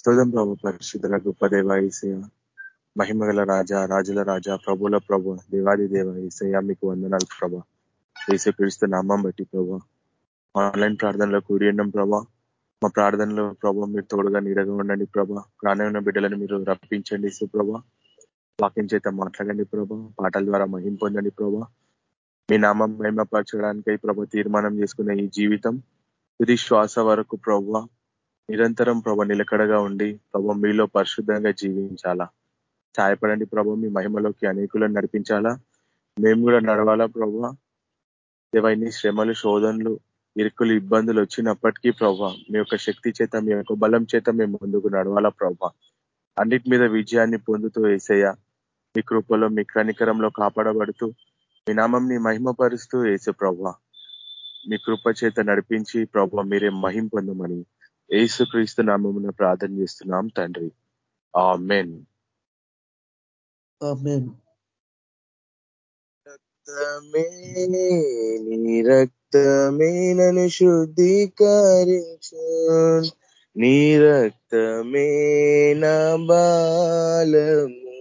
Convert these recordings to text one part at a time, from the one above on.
స్తోదం ప్రభు. పరిశుద్ధుల గొప్ప దేవ ఈసయ మహిమగల రాజా రాజుల రాజా ప్రభుల ప్రభు దేవాది దేవ ఈసయ మీకు వందనాలు ప్రభా. క్రీస్తు నామం బట్టి ప్రభా. ఆన్లైన్ ప్రార్థనలో కూడి ఉన్నాం ప్రభా. మా ప్రార్థనలో ప్రభా మీరు తోడుగా నీడగా ఉండండి ప్రభా. ప్రాణమైన బిడ్డలను మీరు రప్పించండి సుప్రభ వాక్యం చేత మాట్లాడండి ప్రభా. పాటల ద్వారా మహిం పొందండి ప్రభా. మీ నామం మహిమపరచడానికై ప్రభ తీర్మానం చేసుకున్న ఈ జీవితం. తుది శ్వాస వరకు ప్రభా. నిరంతరం ప్రభ నిలకడగా ఉండి ప్రభ మీలో పరిశుద్ధంగా జీవించాలా? సాయపడండి ప్రభ మీ మహిమలోకి అనేకులను నడిపించాలా? మేము కూడా నడవాలా ప్రభ? ఏవైనా శ్రమలు శోధనలు ఇరుకులు ఇబ్బందులు వచ్చినప్పటికీ ప్రభ మీ యొక్క శక్తి చేత మీ యొక్క బలం చేత మేము ముందుకు నడవాలా ప్రభ? అన్నిటి మీద విజయాన్ని పొందుతూ వేసేయ మీ కృపలో మీ కనికరంలో కాపాడబడుతూ మీ నామంని మహిమపరుస్తూ వేసే ప్రభ మీ కృప చేత నడిపించి ప్రభ మీరే మహిం పొందమని క్రీస్తు నామమున ప్రార్థన చేస్తున్నాం తండ్రి. ఆ మెన్ రక్తమే నీ రక్తమే నన్ను శుద్ధీకరించు నీ రక్తమే నా బాలము.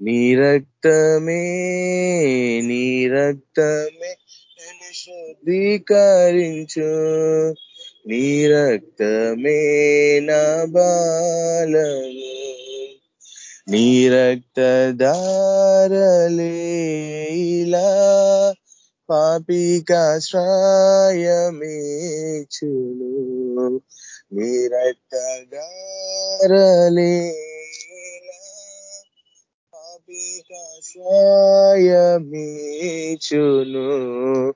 నీ రక్తమే నీ రక్తమే నన్ను శుద్ధీకరించు నీ రక్తమే నా బాలము. నీ రక్తధారలేలా పాపికాశ్రాయమేచును. నీ రక్తధారలేలా పాపికాశ్రాయమేచును.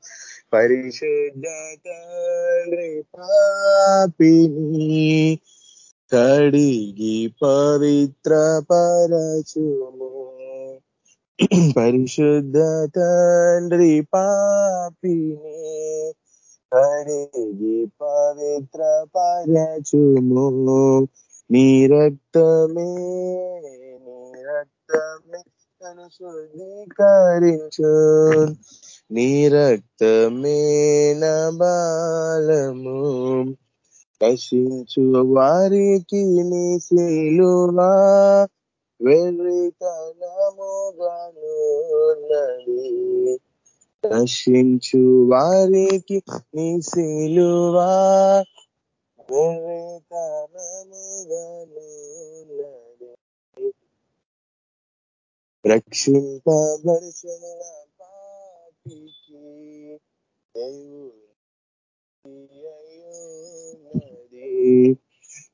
పరిశుద్ధ తండ్రి పాపిని కడిగి పవిత్ర పరచుము పరిశుద్ధ తండ్రి పాపిని కడిగి పవిత్ర పరచుము నీ రక్తమే నీ రక్తమే తను శుద్ధీకరించు. నీ రక్తమే బాలము కషించు వారికి నీ శిలువా వెర్రితనముగానున్నది నశించు వారికి నీ శిలువా వెర్రితనముగానున్నది రక్షింపబడుచున్న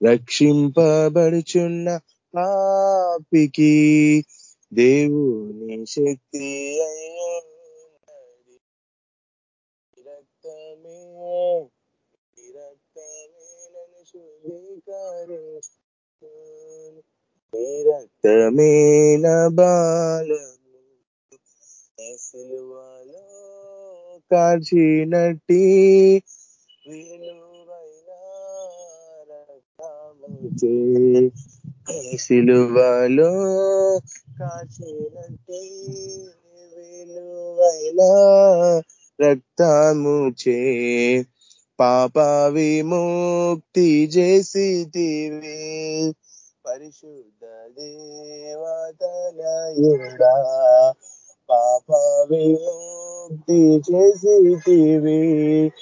రక్షింపబడుచున్న పాపికి దేవుని శక్తి అయ్యున్నది. రక్తమే రక్తమే నన్ను రక్తమేన రక్తమే నా బాలము. సిలువలో కాల్చినట్టి సిలువలో కాచినట్టి విలువైన రక్తము చే పాప విముక్తి చేసి తివి పరిశుద్ధ దేవతనయుడా పాప విముక్తి చేసితివి.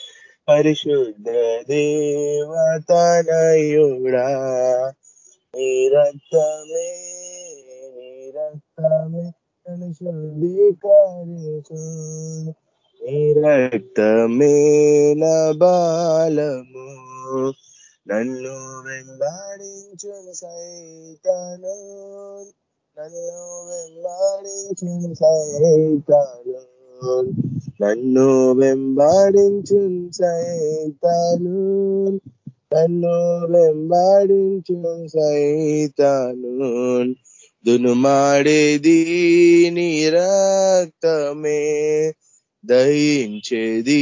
పరిశుద్ధ దేవతనయుడా నీ రక్తమే నీ రక్తమే నన్ను శుద్ధీకరించు నీ రక్తమే నా బాలము నన్ను వెంబాడించు సైతను. నన్ను వెంబడించు సైతాను. నన్ను వెంబడించు సైతాను. నన్ను వెంబడించు సైతాను దునుమాడేది నీ దయించేది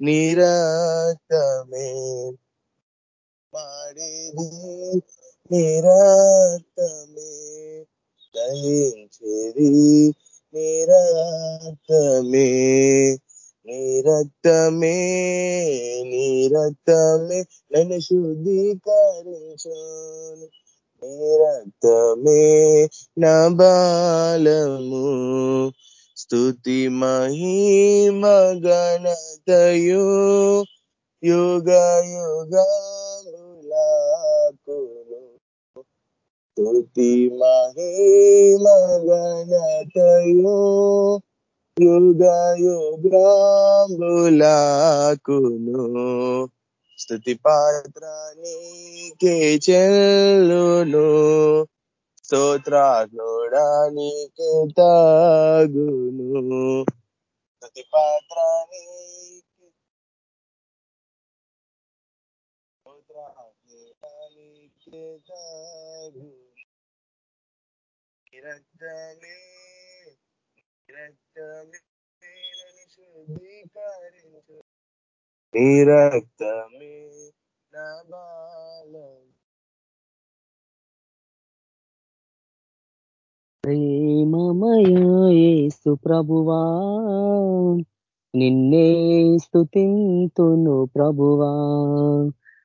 నీ మాడేది నీ దయించేది నీ రక్తమే నీ రక్తమే నీ రక్తమే నన్ను శుద్ధీకరించాను. నీ రక్తమే నా బాలము స్థుతి మహిమగణతయు యుగ యుగములాకును స్తుతి మహిమగణతయో యుగ యుగములాకును స్తుతి పాత్ర చెల్లును. స్తోత్రాత్ముడా తాగును. స్తుతి పాత్ర నీకే స్తోత్రాత్ముడా నీకే రక్తమే రక్తమే శుద్ధీకరించు. నీ రక్తమే నా బాలం ప్రేమమయేసు ప్రభువా నిన్నే స్థుతింతును ప్రభువా.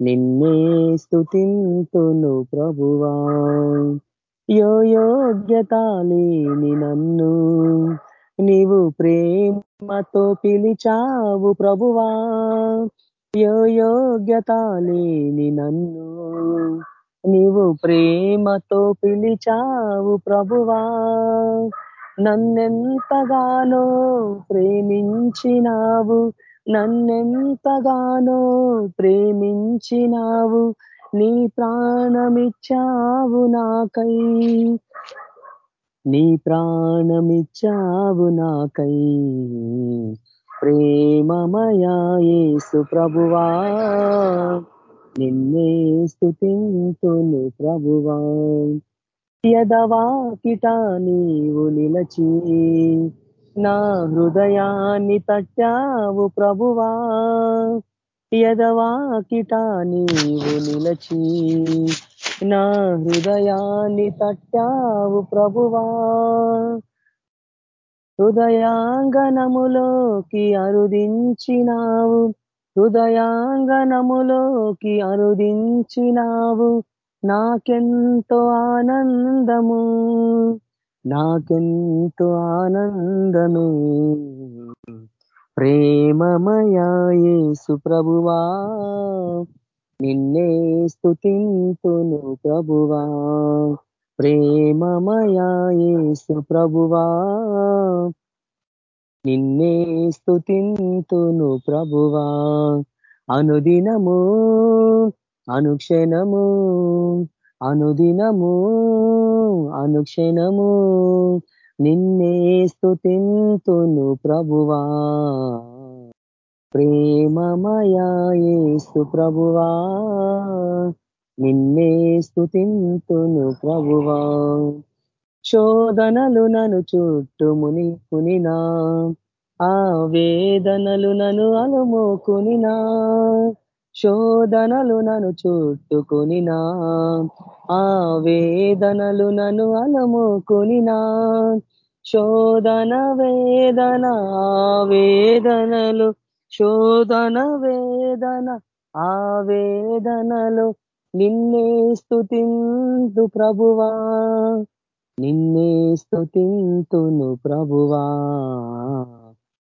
నిన్నే స్థుతింతును ప్రభువా. యో యోగ్యత లేని నన్ను. నీవు ప్రేమతో పిలిచావు ప్రభువా. యో యోగ్యత లేని నన్ను. నీవు ప్రేమతో పిలిచావు ప్రభువా. నన్నెంతగానో ప్రేమించినావు. నన్నెంతగానో ప్రేమించినావు నీ ప్రాణమిచ్చావు నాకై. నీ ప్రాణమిచ్చావు నాకై. ప్రేమమయాసు ప్రభువా నిన్నే స్థుతింతును ప్రభువా. యదవాకిట నీవు నిలచి నా హృదయాన్ని తట్టావు ప్రభువా. యదవాకిట నీవు నిలచి నా హృదయాన్ని తట్టావు ప్రభువా. హృదయాంగనములోకి అరుదించినావు. హృదయాంగనములోకి అరుదించినావు. నాకెంతో ఆనందము. నాకెంతో ఆనందమే. ప్రేమమయేసు సుప్రభువా. నిన్నే స్థుతింతును ప్రభువా. ప్రేమమయేసు సుప్రభువా. నిన్నే స్థుతింతును ప్రభువా. అనుదినము అనుక్షణము అనుదినము అనుక్షణము నిన్నే స్థుతింతును ప్రభువా. ప్రేమమయేస్తు ప్రభువా నిన్నే స్థుతింతును ప్రభువా. శోధనలు నన్ను చుట్టుముని కునినా ఆ వేదనలు నన్ను అలుముకునినా. శోధనలు నన్ను చుట్టుకునినా. ఆ వేదనలు నన్ను అలముకునినా. శోధన వేదన వేదనలు శోధన వేదన ఆ వేదనలు నిన్నే స్థుతింతు ప్రభువా. నిన్నే స్థుతింతును ప్రభువా.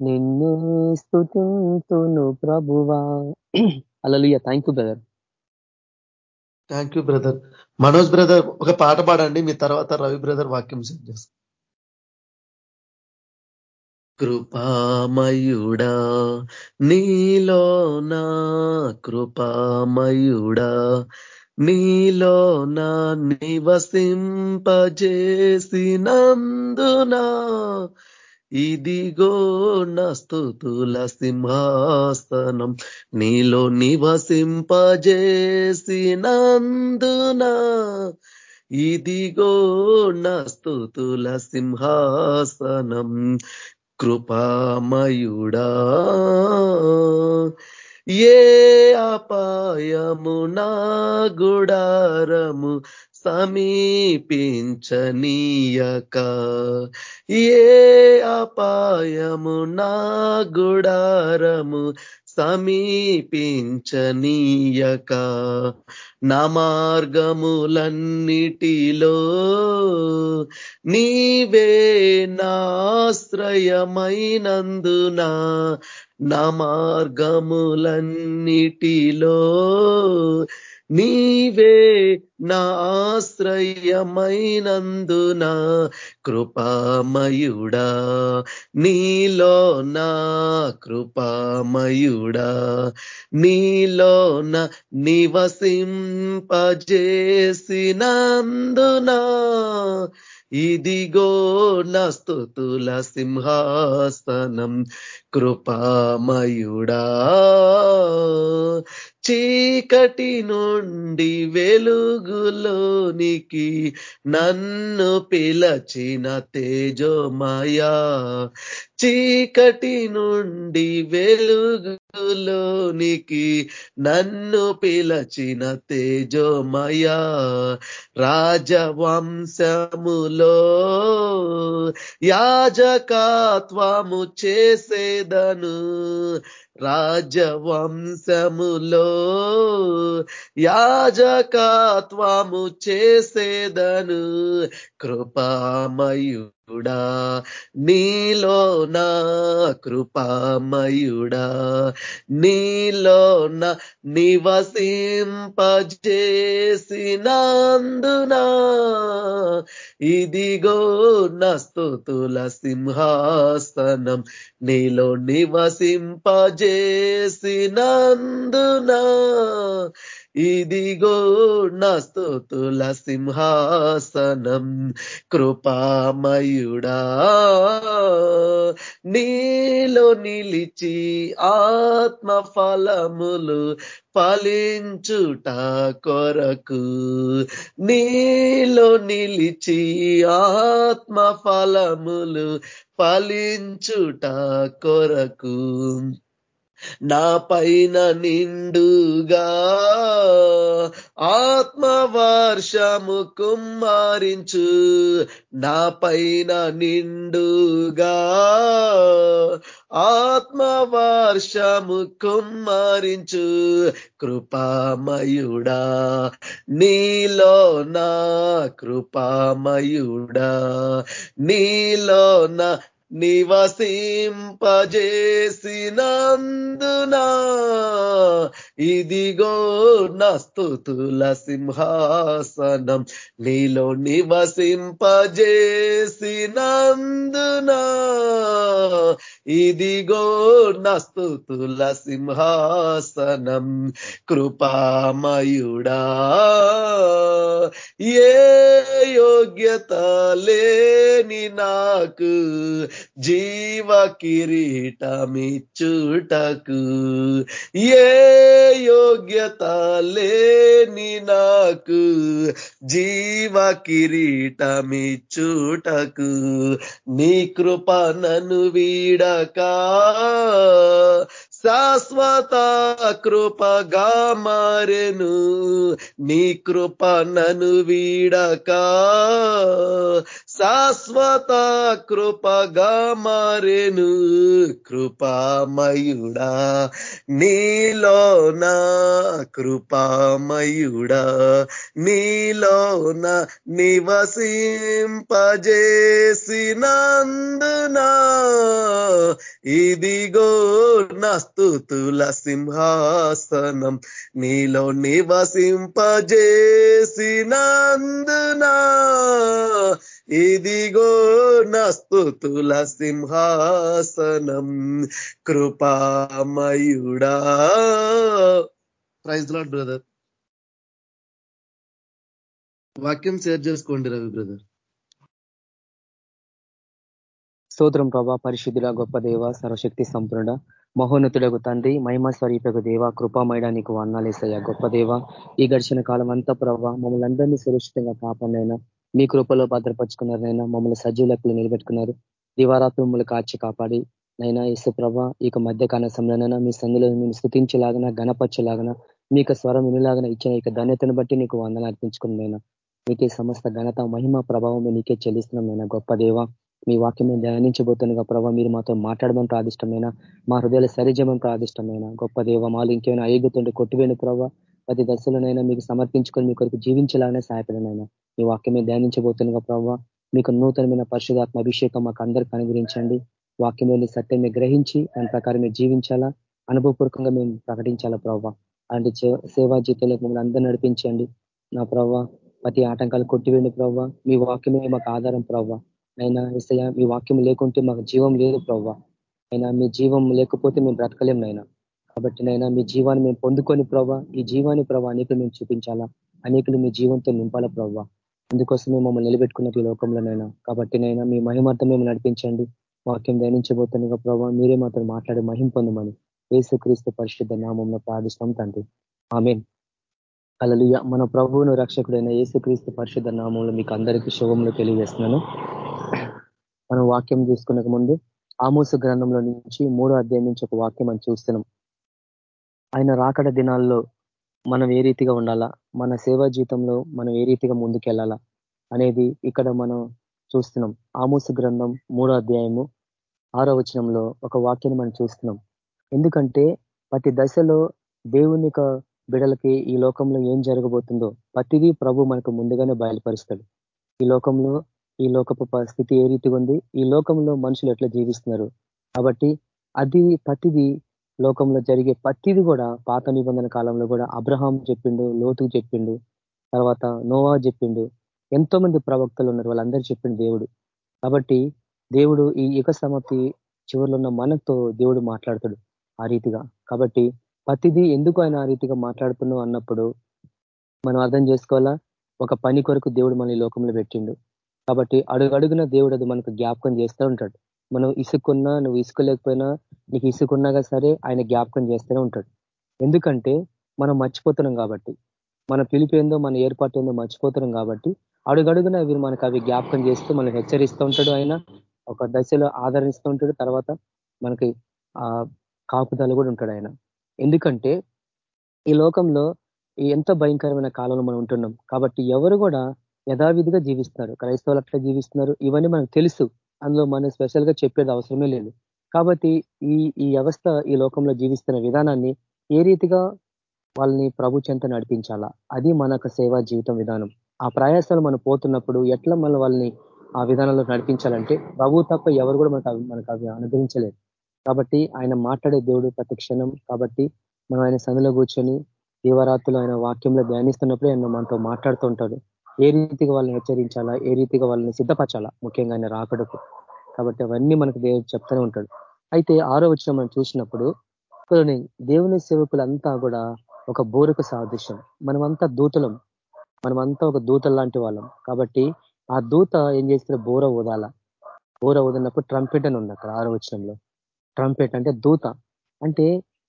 నిన్నే స్థుతింతును ప్రభువా. అలలుయ thank you brother thank you brother Manoj brother ఒక పాట పాడండి. మీ తర్వాత రవి బ్రదర్ వాక్యం సెట్ చేస్తాం కృపామయుడా నీలో నా కృపామయుడా నీలో నా నివసింపజేసినందునా ఇదిగో నస్తుతుల సింహాసనం నీలో నివసింపజేసినందునా. ఇదిగో నస్తుతుల సింహాసనం కృపామయుడా. ఏ అపాయము నా గుడారము సమీపించనీయక. ఏ అపాయము నా గుడారము సమీపించనీయక. నా మార్గములన్నిటిలో నీవే నాశ్రయమైనందున నా మార్గములన్నిటిలో నీవే నా ఆశ్రయమైనందున కృపామయుడా నీలో నా కృపామయుడా నీలో నా నివసింపజేసినందున ఇదిగో నస్తుతుల సింహాసనం. కృపామయుడా. చీకటి నుండి వెలుగులోనికి నన్ను పిలచిన తేజోమయా. చీకటి నుండి వెలుగులోనికి నన్ను పిలచిన తేజోమయా. రాజవంశములో యాజకాత్వము చేసే చేసేదను రాజవంశములో యాజకాత్వము చేసేదను కృపామయుడా. నీలో నా కృపామయుడా. నీలో నా నివసింపజేసినందునా ఇదిగో నస్తుతుల సింహాసనం. నీలో చేసినందున ఇదిగో నస్తుతుల సింహాసనం కృపామయుడా. నీలో నిలిచి ఆత్మ ఫలములు ఫలించుట కొరకు నీలో నిలిచి ఆత్మ ఫలములు ఫలించుట కొరకు నా పైన నిండుగా ఆత్మవర్షము కుమ్మారించు. నా పైన నిండుగా ఆత్మవర్షము కుమ్మరించు. కృపామయుడా నీలో నా కృపామయుడా నీలో నా నివసింపజేసినందున ఇదిగో నస్తుతుల సింహాసనం. నీలో నివసింపజేసినందున ఇదిగో నస్తుతుల సింహాసనం కృపామయుడా. ఏ యోగ్యత లేని నాకు జీవ కిరీటమిచ్చుటకు. ఏ యోగ్యత లేని నాకు జీవ కిరీటమిచ్చుటకు. నీ కృప నన్ను వీడక శాశ్వత కృపగా మారెను నీ కృప నను వీడక. శాశ్వత కృపగా మారెను కృపామయుడా నీలోన కృపామయుడా నీలో నా ఇదిగో నస్తు స్థుతుల సింహాసనం నీలో నివసింపజేసినందునా. ఇదిగో నా స్థుతుల సింహాసనం కృపామయుడా ప్రైజ్ లాడ్ బ్రదర్ వాక్యం షేర్ చేసుకోండి రవి బ్రదర్ స్తోత్రం ప్రభా పరిశుద్ధుల గొప్ప దేవ సర్వశక్తి సంపూర్ణ మహోన్నతుడకు తండ్రి మహిమ స్వరూపకు దేవ కృపామయడా నీకు వందాలేసయ్యా గొప్ప దేవ. ఈ గడిచిన కాలం అంతా ప్రభావ మమ్మల్ని అందరినీ సురక్షితంగా కాపాడినైనా మీ కృపలో భద్రపరుచుకున్నారనైనా మమ్మల్ని సజీవులకు నిలబెట్టుకున్నారు. దివారాత్రి మమ్మల్ని కాచి కాపాడి నైనా ఇసు ప్రభ మధ్య మధ్యకాల సమయంలోనైనా మీ సందులో మేము స్థుతించలాగన గణపరచలాగన మీకు స్వరం వినిలాగన ఇచ్చిన ఇక ధన్యతను బట్టి నీకు వందలు అర్పించుకున్నైనా మీకే సమస్త ఘనత మహిమ ప్రభావం నీకే చెల్లిస్తున్నాం గొప్ప దేవ. మీ వాక్యం ధ్యానించబోతుండగా ప్రభావ మీరు మాతో మాట్లాడమని ప్రాదిష్టమైన మా హృదయాలు సరిజమని ప్రాదిష్టమైన గొప్ప దేవ మాలు ఇంకేమైనా అయ్యగుతుండే కొట్టివేను ప్రభావ ప్రతి దశలోనైనా మీకు సమర్పించుకొని మీ కొరకు జీవించాలనే సహాయపడినైనా మీ వాక్యమే ధ్యానించబోతుండగా ప్రభావ మీకు నూతనమైన పరిశుధాత్మ అభిషేకం మాకు అందరికీ అనుగ్రహించండి. వాక్యంలోని సత్యం గ్రహించి దాని ప్రకారం మీరు జీవించాలా? అనుభవపూర్వకంగా మేము ప్రకటించాలా ప్రభావ అలాంటి సేవా జీతంలో మమ్మల్ని అందరూ నడిపించండి. నా ప్రభావ ప్రతి ఆటంకాలు కొట్టివేండి ప్రవ్వ మీ వాక్యమే మాకు ఆధారం ప్రవ్వ అయినా ఇసయ మీ వాక్యం లేకుంటే మాకు జీవం లేదు ప్రవ్వ. అయినా మీ జీవం లేకపోతే మేము బ్రతకలేం నైనా కాబట్టి నైనా మీ జీవాన్ని మేము పొందుకొని ప్రవ్వ ఈ జీవాన్ని ప్రభావ అనేకులు మేము చూపించాలా? అనేకులు మీ జీవంతో నింపాలా ప్రవ్వ? అందుకోసమే మమ్మల్ని నిలబెట్టుకున్నట్టు ఈ లోకంలోనైనా కాబట్టి నైనా మీ మహిమార్థం మేము నడిపించండి. వాక్యం ధ్యానించబోతుండగా ప్రభావ మీరే మాత్రం మాట్లాడి మహిం పొందమని ఏసుక్రీస్తు పరిశుద్ధ నామంలో ప్రార్థిస్తాం తండ్రి. ఆమెన్. అలలుయ మన ప్రభువును రక్షకుడైన ఏసుక్రీస్తు పరిశుద్ధ నామంలో మీకు అందరికీ శుభములు తెలియజేస్తున్నాను. మనం వాక్యం చూసుకునే ముందు ఆమోస గ్రంథంలో నుంచి మూడో అధ్యాయం నుంచి ఒక వాక్యం మనం చూస్తున్నాం. ఆయన రాకడ దినాల్లో మనం ఏ రీతిగా ఉండాలా? మన సేవా జీవితంలో మనం ఏ రీతిగా ముందుకెళ్ళాలా? అనేది ఇక్కడ మనం చూస్తున్నాం. ఆమోస గ్రంథం మూడో అధ్యాయము ఆరో వచనంలో ఒక వాక్యాన్ని మనం చూస్తున్నాం. ఎందుకంటే ప్రతి దశలో దేవుని బిడలకి ఈ లోకంలో ఏం జరగబోతుందో ప్రతిదీ ప్రభు మనకు ముందుగానే బయలుపరుస్తాడు. ఈ లోకంలో ఈ లోకపు పరిస్థితి ఏ రీతిగా ఉంది? ఈ లోకంలో మనుషులు ఎట్లా జీవిస్తున్నారు? కాబట్టి అది ప్రతిది లోకంలో జరిగే ప్రతిది కూడా పాత నిబంధన కాలంలో కూడా అబ్రహాం చెప్పిండు లోతు చెప్పిండు తర్వాత నోవా చెప్పిండు. ఎంతో మంది ప్రవక్తలు ఉన్నారు వాళ్ళందరూ చెప్పిండు దేవుడు. కాబట్టి దేవుడు ఈ యుగ సమాప్తి చివరిలో ఉన్న మనతో దేవుడు మాట్లాడతాడు ఆ రీతిగా. కాబట్టి ప్రతిదీ ఎందుకు ఆయన ఆ రీతిగా మాట్లాడుతున్నావు అన్నప్పుడు మనం అర్థం చేసుకోవాలా? ఒక పని కొరకు దేవుడు మన లోకంలో పెట్టిండు. కాబట్టి అడుగడుగున దేవుడు అది మనకు జ్ఞాపకం చేస్తూ ఉంటాడు. మనం ఇసుకున్నా నువ్వు ఇసుకలేకపోయినా నీకు ఇసుకున్నాగా సరే ఆయన జ్ఞాపకం చేస్తూనే ఉంటాడు. ఎందుకంటే మనం మర్చిపోతున్నాం కాబట్టి మన పిలిపేందో మన ఏర్పాటు ఏందో మర్చిపోతున్నాం కాబట్టి అడుగడుగున వీరు మనకు అవి జ్ఞాపకం చేస్తూ మనకు హెచ్చరిస్తూ ఉంటాడు ఆయన. ఒక దశలో ఆదరిస్తూ ఉంటాడు. తర్వాత మనకి ఆ కాపుదలు కూడా ఉంటాడు ఆయన. ఎందుకంటే ఈ లోకంలో ఎంత భయంకరమైన కాలంలో మనం ఉంటున్నాం. కాబట్టి ఎవరు కూడా యథావిధిగా జీవిస్తారు క్రైస్తవులు అట్లా జీవిస్తున్నారు. ఇవన్నీ మనకు తెలుసు. అందులో మనం స్పెషల్గా చెప్పేది అవసరమే లేదు. కాబట్టి ఈ ఈ వ్యవస్థ ఈ లోకంలో జీవిస్తున్న విధానాన్ని ఏ రీతిగా వాళ్ళని ప్రభు చెంత నడిపించాలా? అది మన సేవా జీవితం విధానం. ఆ ప్రయాసాలు మనం పోతున్నప్పుడు ఎట్లా మన వాళ్ళని ఆ విధానంలో నడిపించాలంటే ప్రభు తప్ప ఎవరు కూడా మనకు మనకు అవి అనుగ్రహించలేదు. కాబట్టి ఆయన మాట్లాడే దేవుడు ప్రతి క్షణం. కాబట్టి మనం ఆయన సందులో కూర్చొని దీవరాత్రులు ఆయన వాక్యంలో ధ్యానిస్తున్నప్పుడే ఆయన మనతో మాట్లాడుతూ ఉంటాడు. ఏ రీతిగా వాళ్ళని హెచ్చరించాలా ఏ రీతిగా వాళ్ళని సిద్ధపరచాలా ముఖ్యంగా ఆయన రాకడకు. కాబట్టి అవన్నీ మనకు దేవుడు చెప్తూనే ఉంటాడు. అయితే ఆరో వచ్చిన మనం చూసినప్పుడు దేవుని సేవకులంతా కూడా ఒక బోరుకు సాదృశ్యం. మనమంతా దూతలం. మనమంతా ఒక దూత లాంటి వాళ్ళం. కాబట్టి ఆ దూత ఏం చేస్తారు బోర ఊదాల. బోర ఊదినప్పుడు ట్రంపెట్ అని ఉంది అక్కడ ఆరో వచనంలో. ట్రంపెట్ అంటే దూత. అంటే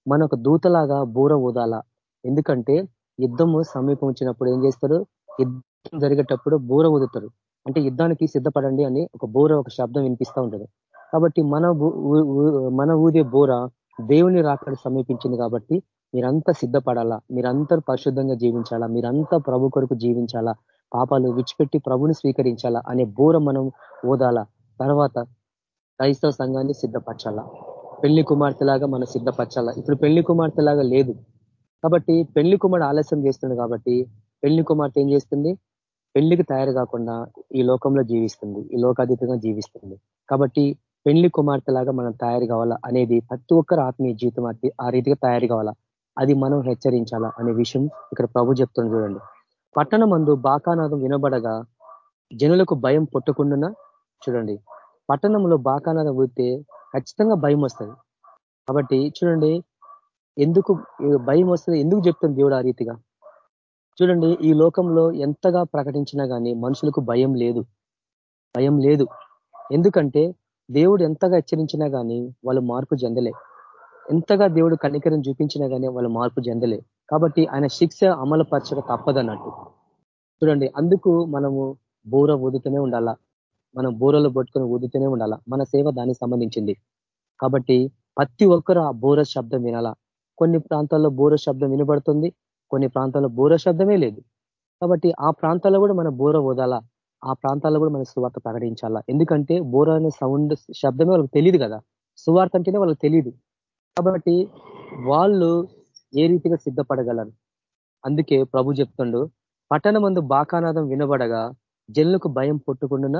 మన ఒక దూతలాగా బూర ఊదాల. ఎందుకంటే యుద్ధము సమీపం వచ్చినప్పుడు ఏం చేస్తారు? యుద్ధం జరిగేటప్పుడు బూర ఊదుతారు. అంటే యుద్ధానికి సిద్ధపడండి అని ఒక బూర ఒక శబ్దం వినిపిస్తూ ఉంటుంది. కాబట్టి మన మన ఊదే బూర దేవుని రాకడ సమీపించింది కాబట్టి మీరంతా సిద్ధపడాలా మీరంతా పరిశుద్ధంగా జీవించాలా మీరంతా ప్రభు కొరకు జీవించాలా పాపాలు విడిచిపెట్టి ప్రభుని స్వీకరించాలా అనే బూర మనం ఓదాలా తర్వాత క్రైస్తవ సంఘాన్ని సిద్ధపరచాలా. పెళ్ళి కుమార్తెలాగా మనం సిద్ధపరచాలా. ఇప్పుడు పెళ్ళి కుమార్తెలాగా లేదు. కాబట్టి పెళ్ళి కుమారుడు ఆలస్యం చేస్తుంది కాబట్టి పెళ్ళి కుమార్తె ఏం చేస్తుంది? పెళ్ళికి తయారు కాకుండా ఈ లోకంలో జీవిస్తుంది. ఈ లోకాతీతంగా జీవిస్తుంది. కాబట్టి పెళ్ళి కుమార్తెలాగా మనం తయారు కావాలా అనేది ప్రతి ఒక్కరు ఆత్మీయ జీవితం ఆ రీతిగా తయారు కావాలా? అది మనం హెచ్చరించాలా అనే విషయం ఇక్కడ ప్రభు చెప్తుంది చూడండి. పట్టణ మందు బాకానాదం వినబడగా జనులకు భయం పుట్టకుండా చూడండి. పట్టణంలో బాకానాదం పోతే ఖచ్చితంగా భయం వస్తుంది. కాబట్టి చూడండి ఎందుకు భయం వస్తుంది? ఎందుకు చెప్తుంది దేవుడు ఆ రీతిగా? చూడండి ఈ లోకంలో ఎంతగా ప్రకటించినా కానీ మనుషులకు భయం లేదు. భయం లేదు. ఎందుకంటే దేవుడు ఎంతగా హెచ్చరించినా కానీ వాళ్ళు మార్పు చెందలే. ఎంతగా దేవుడు కనికరం చూపించినా కానీ వాళ్ళు మార్పు చెందలే. కాబట్టి ఆయన శిక్ష అమలుపరచక తప్పదన్నట్టు. చూడండి అందుకు మనము బూర ఊదుతూనే ఉండాలా? మనం బూరలు పట్టుకొని ఊదుతూనే ఉండాలా? మన సేవ దానికి సంబంధించింది. కాబట్టి ప్రతి ఒక్కరు ఆ బూర శబ్దం వినాలా? కొన్ని ప్రాంతాల్లో బూర శబ్దం వినబడుతుంది. కొన్ని ప్రాంతాల్లో బూర శబ్దమే లేదు. కాబట్టి ఆ ప్రాంతాల్లో కూడా మన బూర ఓదాలా? ఆ ప్రాంతాల్లో కూడా మన సువార్త ప్రకటించాలా? ఎందుకంటే బోర అనే సౌండ్ శబ్దమే వాళ్ళకి తెలియదు కదా. సువార్త అంటేనే వాళ్ళకి తెలియదు కాబట్టి వాళ్ళు ఏ రీతిగా సిద్ధపడగలరు? అందుకే ప్రభు చెప్తుండు పట్టణ మందు బాకానాదం వినబడగా జనులకు భయం పుట్టుకుండున?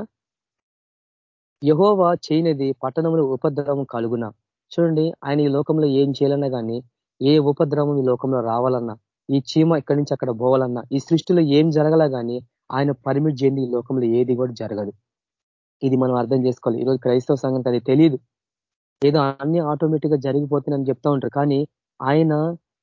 యహోవా చేయనిది పట్టణంలో ఉపద్రవం కలుగున? చూడండి ఆయన ఈ లోకంలో ఏం చేయాలన్నా కానీ ఏ ఉపద్రవం ఈ లోకంలో రావాలన్నా ఈ చీమ ఇక్కడి నుంచి అక్కడ పోవాలన్నా ఈ సృష్టిలో ఏం జరగలే కానీ ఆయన పర్మిట్ చేయండి ఈ లోకంలో ఏది కూడా జరగదు. ఇది మనం అర్థం చేసుకోవాలి. ఈరోజు క్రైస్తవ సంఘం అది తెలియదు ఏదో అన్ని ఆటోమేటిక్గా జరిగిపోతుందని చెప్తా ఉంటారు. కానీ ఆయన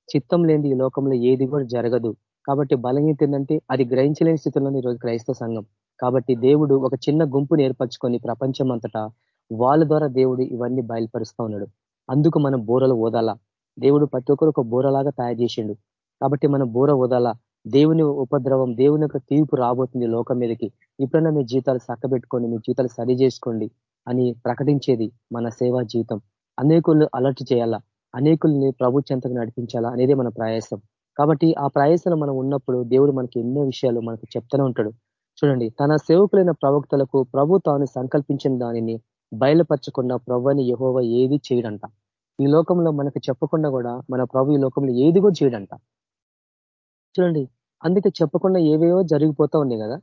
చిత్తం లేని ఈ లోకంలో ఏది కూడా జరగదు. కాబట్టి బలహీనత ఏంటంటే అది గ్రహించలేని స్థితిలో ఈరోజు క్రైస్తవ సంఘం. కాబట్టి దేవుడు ఒక చిన్న గుంపుని ఏర్పరచుకొని ప్రపంచం అంతటా వాళ్ళ ద్వారా దేవుడు ఇవన్నీ బయలుపరుస్తూ ఉన్నాడు. అందుకు మనం బోరలు ఓదాలా దేవుడు ప్రతి ఒక్కరు ఒక బోరలాగా తయారు చేసిండు. కాబట్టి మనం బోర ఓదాలా దేవుని ఉపద్రవం దేవుని యొక్క తీర్పు రాబోతుంది లోకం మీదకి. ఇప్పుడన్నా మీ జీతాలు చక్కబెట్టుకోండి మీ జీతాలు సరి చేసుకోండి అని ప్రకటించేది మన సేవా జీవితం. అనేకులు అలర్ట్ చేయాలా? అనేకుల్ని ప్రభు చెంతకు నడిపించాలా? అనేది మన ప్రయాసం. కాబట్టి ఆ ప్రయాసంలో మనం ఉన్నప్పుడు దేవుడు మనకి ఎన్నో విషయాలు మనకు చెప్తూనే ఉంటాడు. చూడండి తన సేవకులైన ప్రవక్తలకు ప్రభు తాను సంకల్పించిన దానిని బయలుపరచకుండా ప్రభుని యహోవ ఏది చేయడంట? ఈ లోకంలో మనకు చెప్పకుండా కూడా మన ప్రభు ఈ లోకంలో ఏది కూడా చేయడంట. చూడండి. అందుకే చెప్పకుండా ఏవేవో జరిగిపోతా ఉన్నాయి కదా.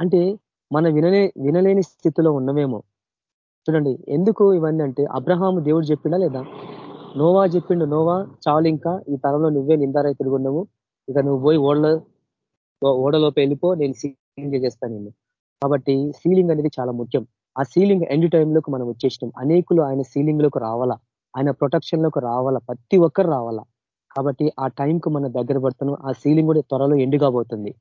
అంటే మన వినలే వినలేని స్థితిలో ఉన్నమేమో చూడండి. ఎందుకు ఇవన్నీ అంటే అబ్రహాము దేవుడు చెప్పిండా లేదా? నోవా చెప్పిండు. నోవా చాలు ఇంకా ఈ తరంలో నువ్వే నిందారై ఉన్నావు. ఇక నువ్వు పోయి ఓడలో ఓడలోపు వెళ్ళిపో నేను సీలింగ్ చేస్తాను నేను కాబట్టి సీలింగ్ అనేది చాలా ముఖ్యం. ఆ సీలింగ్ ఎండ్ టైంలోకి మనం వచ్చేసినాం. అనేకులు ఆయన సీలింగ్లోకి రావాలా? ఆయన ప్రొటెక్షన్లోకి రావాలా? ప్రతి ఒక్కరు రావాలా? కాబట్టి ఆ టైంకు మనం దగ్గర పడుతున్నాం ఆ సీలింగ్ కూడా త్వరలో ఎండు కాబోతుంది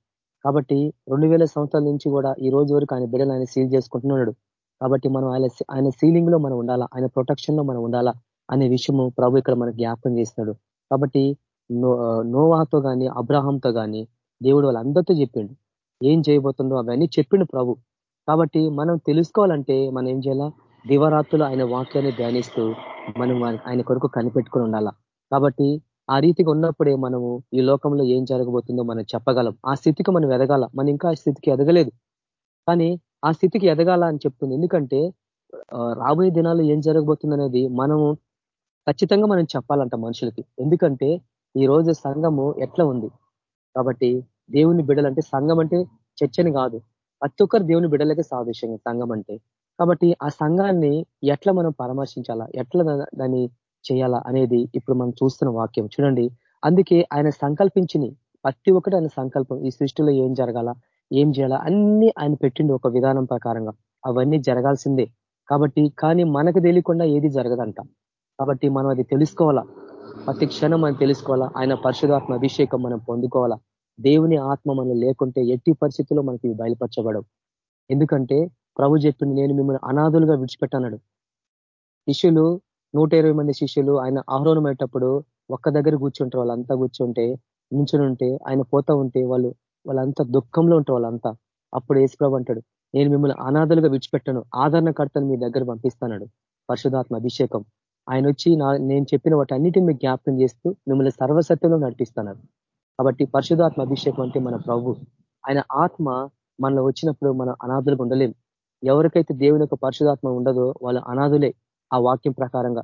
కాబట్టి రెండు వేల సంవత్సరాల నుంచి కూడా ఈ రోజు వరకు ఆయన బిడ్డలు ఆయన సీల్ చేసుకుంటున్నాడు. కాబట్టి మనం ఆయన ఆయన సీలింగ్లో మనం ఉండాలా? ఆయన ప్రొటెక్షన్లో మనం ఉండాలా? అనే విషయము ప్రభు ఇక్కడ మనకు జ్ఞాపకం చేస్తున్నాడు. కాబట్టి నోవాతో కానీ అబ్రాహంతో కానీ దేవుడు వాళ్ళందరితో చెప్పిండు. ఏం చేయబోతుందో అవన్నీ చెప్పిండు ప్రభు. కాబట్టి మనం తెలుసుకోవాలంటే మనం ఏం చేయాలా? దివరాత్రులు ఆయన వాక్యాన్ని ధ్యానిస్తూ మనం ఆయన కొరకు కనిపెట్టుకుని ఉండాలా? కాబట్టి ఆ రీతిగా ఉన్నప్పుడే మనము ఈ లోకంలో ఏం జరగబోతుందో మనం చెప్పగలం. ఆ స్థితికి మనం ఎదగాల. మనం ఇంకా ఆ స్థితికి ఎదగలేదు. కానీ ఆ స్థితికి ఎదగాల అని చెప్తుంది. ఎందుకంటే రాబోయే దినాల్లో ఏం జరగబోతుంది అనేది మనము ఖచ్చితంగా మనం చెప్పాలంట మనుషులకి. ఎందుకంటే ఈ రోజు సంఘము ఎట్లా ఉంది? కాబట్టి దేవుని బిడలంటే సంఘం అంటే చర్చని కాదు. ప్రతి ఒక్కరు దేవుని బిడలకే సాదృశ్యంగా సంఘం అంటే. కాబట్టి ఆ సంఘాన్ని ఎట్లా మనం పరామర్శించాలా? ఎట్లా దాన్ని చేయాలా అనేది ఇప్పుడు మనం చూస్తున్న వాక్యం. చూడండి అందుకే ఆయన సంకల్పించింది. ప్రతి ఒక్కటి ఆయన సంకల్పం. ఈ సృష్టిలో ఏం జరగాల ఏం చేయాలా అన్ని ఆయన పెట్టిండు ఒక విధానం ప్రకారంగా. అవన్నీ జరగాల్సిందే. కాబట్టి కానీ మనకు తెలియకుండా ఏది జరగదంట. కాబట్టి మనం అది తెలుసుకోవాలా. ప్రతి క్షణం మనం తెలుసుకోవాలా. ఆయన పరిశుధాత్మ అభిషేకం మనం పొందుకోవాలా. దేవుని ఆత్మ మనం లేకుంటే ఎట్టి పరిస్థితుల్లో మనకి బయలుపరచబడవు. ఎందుకంటే ప్రభు చెప్పింది నేను మిమ్మల్ని అనాథులుగా విడిచిపెట్టన్నాడు శిష్యులు నూట మంది శిష్యులు ఆయన ఆహ్వానమయ్యేటప్పుడు ఒక్క దగ్గర కూర్చుంటారు. వాళ్ళంతా కూర్చుంటే నుంచుని ఉంటే ఆయన పోతా ఉంటే వాళ్ళు వాళ్ళంతా దుఃఖంలో ఉంటారు వాళ్ళంతా. అప్పుడు ఏసుప్రభు అంటాడు నేను మిమ్మల్ని అనాథలుగా విడిచిపెట్టాను. ఆదరణకర్తను మీ దగ్గర పంపిస్తాడు పరిశుధాత్మ అభిషేకం. ఆయన వచ్చి నేను చెప్పిన వాటి అన్నిటిని మీకు జ్ఞాపకం చేస్తూ మిమ్మల్ని సర్వసత్యంలో నడిపిస్తున్నారు కాబట్టి పరిశుధాత్మ అభిషేకం అంటే మన ప్రభు. ఆయన ఆత్మ మనలో వచ్చినప్పుడు మనం అనాథులుగా ఉండలేం. ఎవరికైతే దేవుని యొక్క పరిశుధాత్మ ఉండదో వాళ్ళు అనాథులే. ఆ వాక్యం ప్రకారంగా.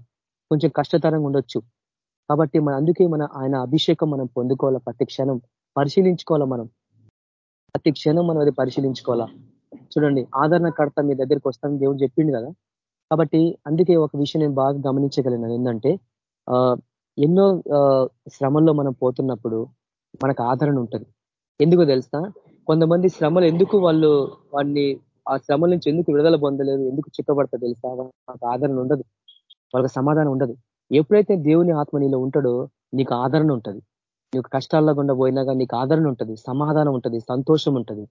కొంచెం కష్టతరంగా ఉండొచ్చు. కాబట్టి మన అందుకే మన ఆయన అభిషేకం మనం పొందుకోవాలా ప్రతి క్షణం. పరిశీలించుకోవాలా మనం? ప్రతి క్షణం మనం అది పరిశీలించుకోవాలా? చూడండి ఆదరణకర్త మీ దగ్గరికి వస్తాను దేవుడు చెప్పిండు కదా? కాబట్టి అందుకే ఒక విషయం నేను బాగా గమనించగలిగినాను ఏంటంటే ఎన్నో శ్రమల్లో మనం పోతున్నప్పుడు మనకు ఆదరణ ఉంటుంది. ఎందుకు తెలుసా? కొంతమంది శ్రమలు ఎందుకు వాళ్ళు వాడిని ఆ శ్రమల నుంచి ఎందుకు విడుదల పొందలేదు ఎందుకు చిక్కబడతా తెలుసా? వాళ్ళకి ఆదరణ ఉండదు. వాళ్ళకి సమాధానం ఉండదు. ఎప్పుడైతే దేవుని ఆత్మ నీలో ఉంటాడో నీకు ఆదరణ ఉంటుంది. నీకు కష్టాల్లో గుండా పోయినా కానీ నీకు ఆదరణ ఉంటుంది సమాధానం ఉంటుంది సంతోషం ఉంటుంది.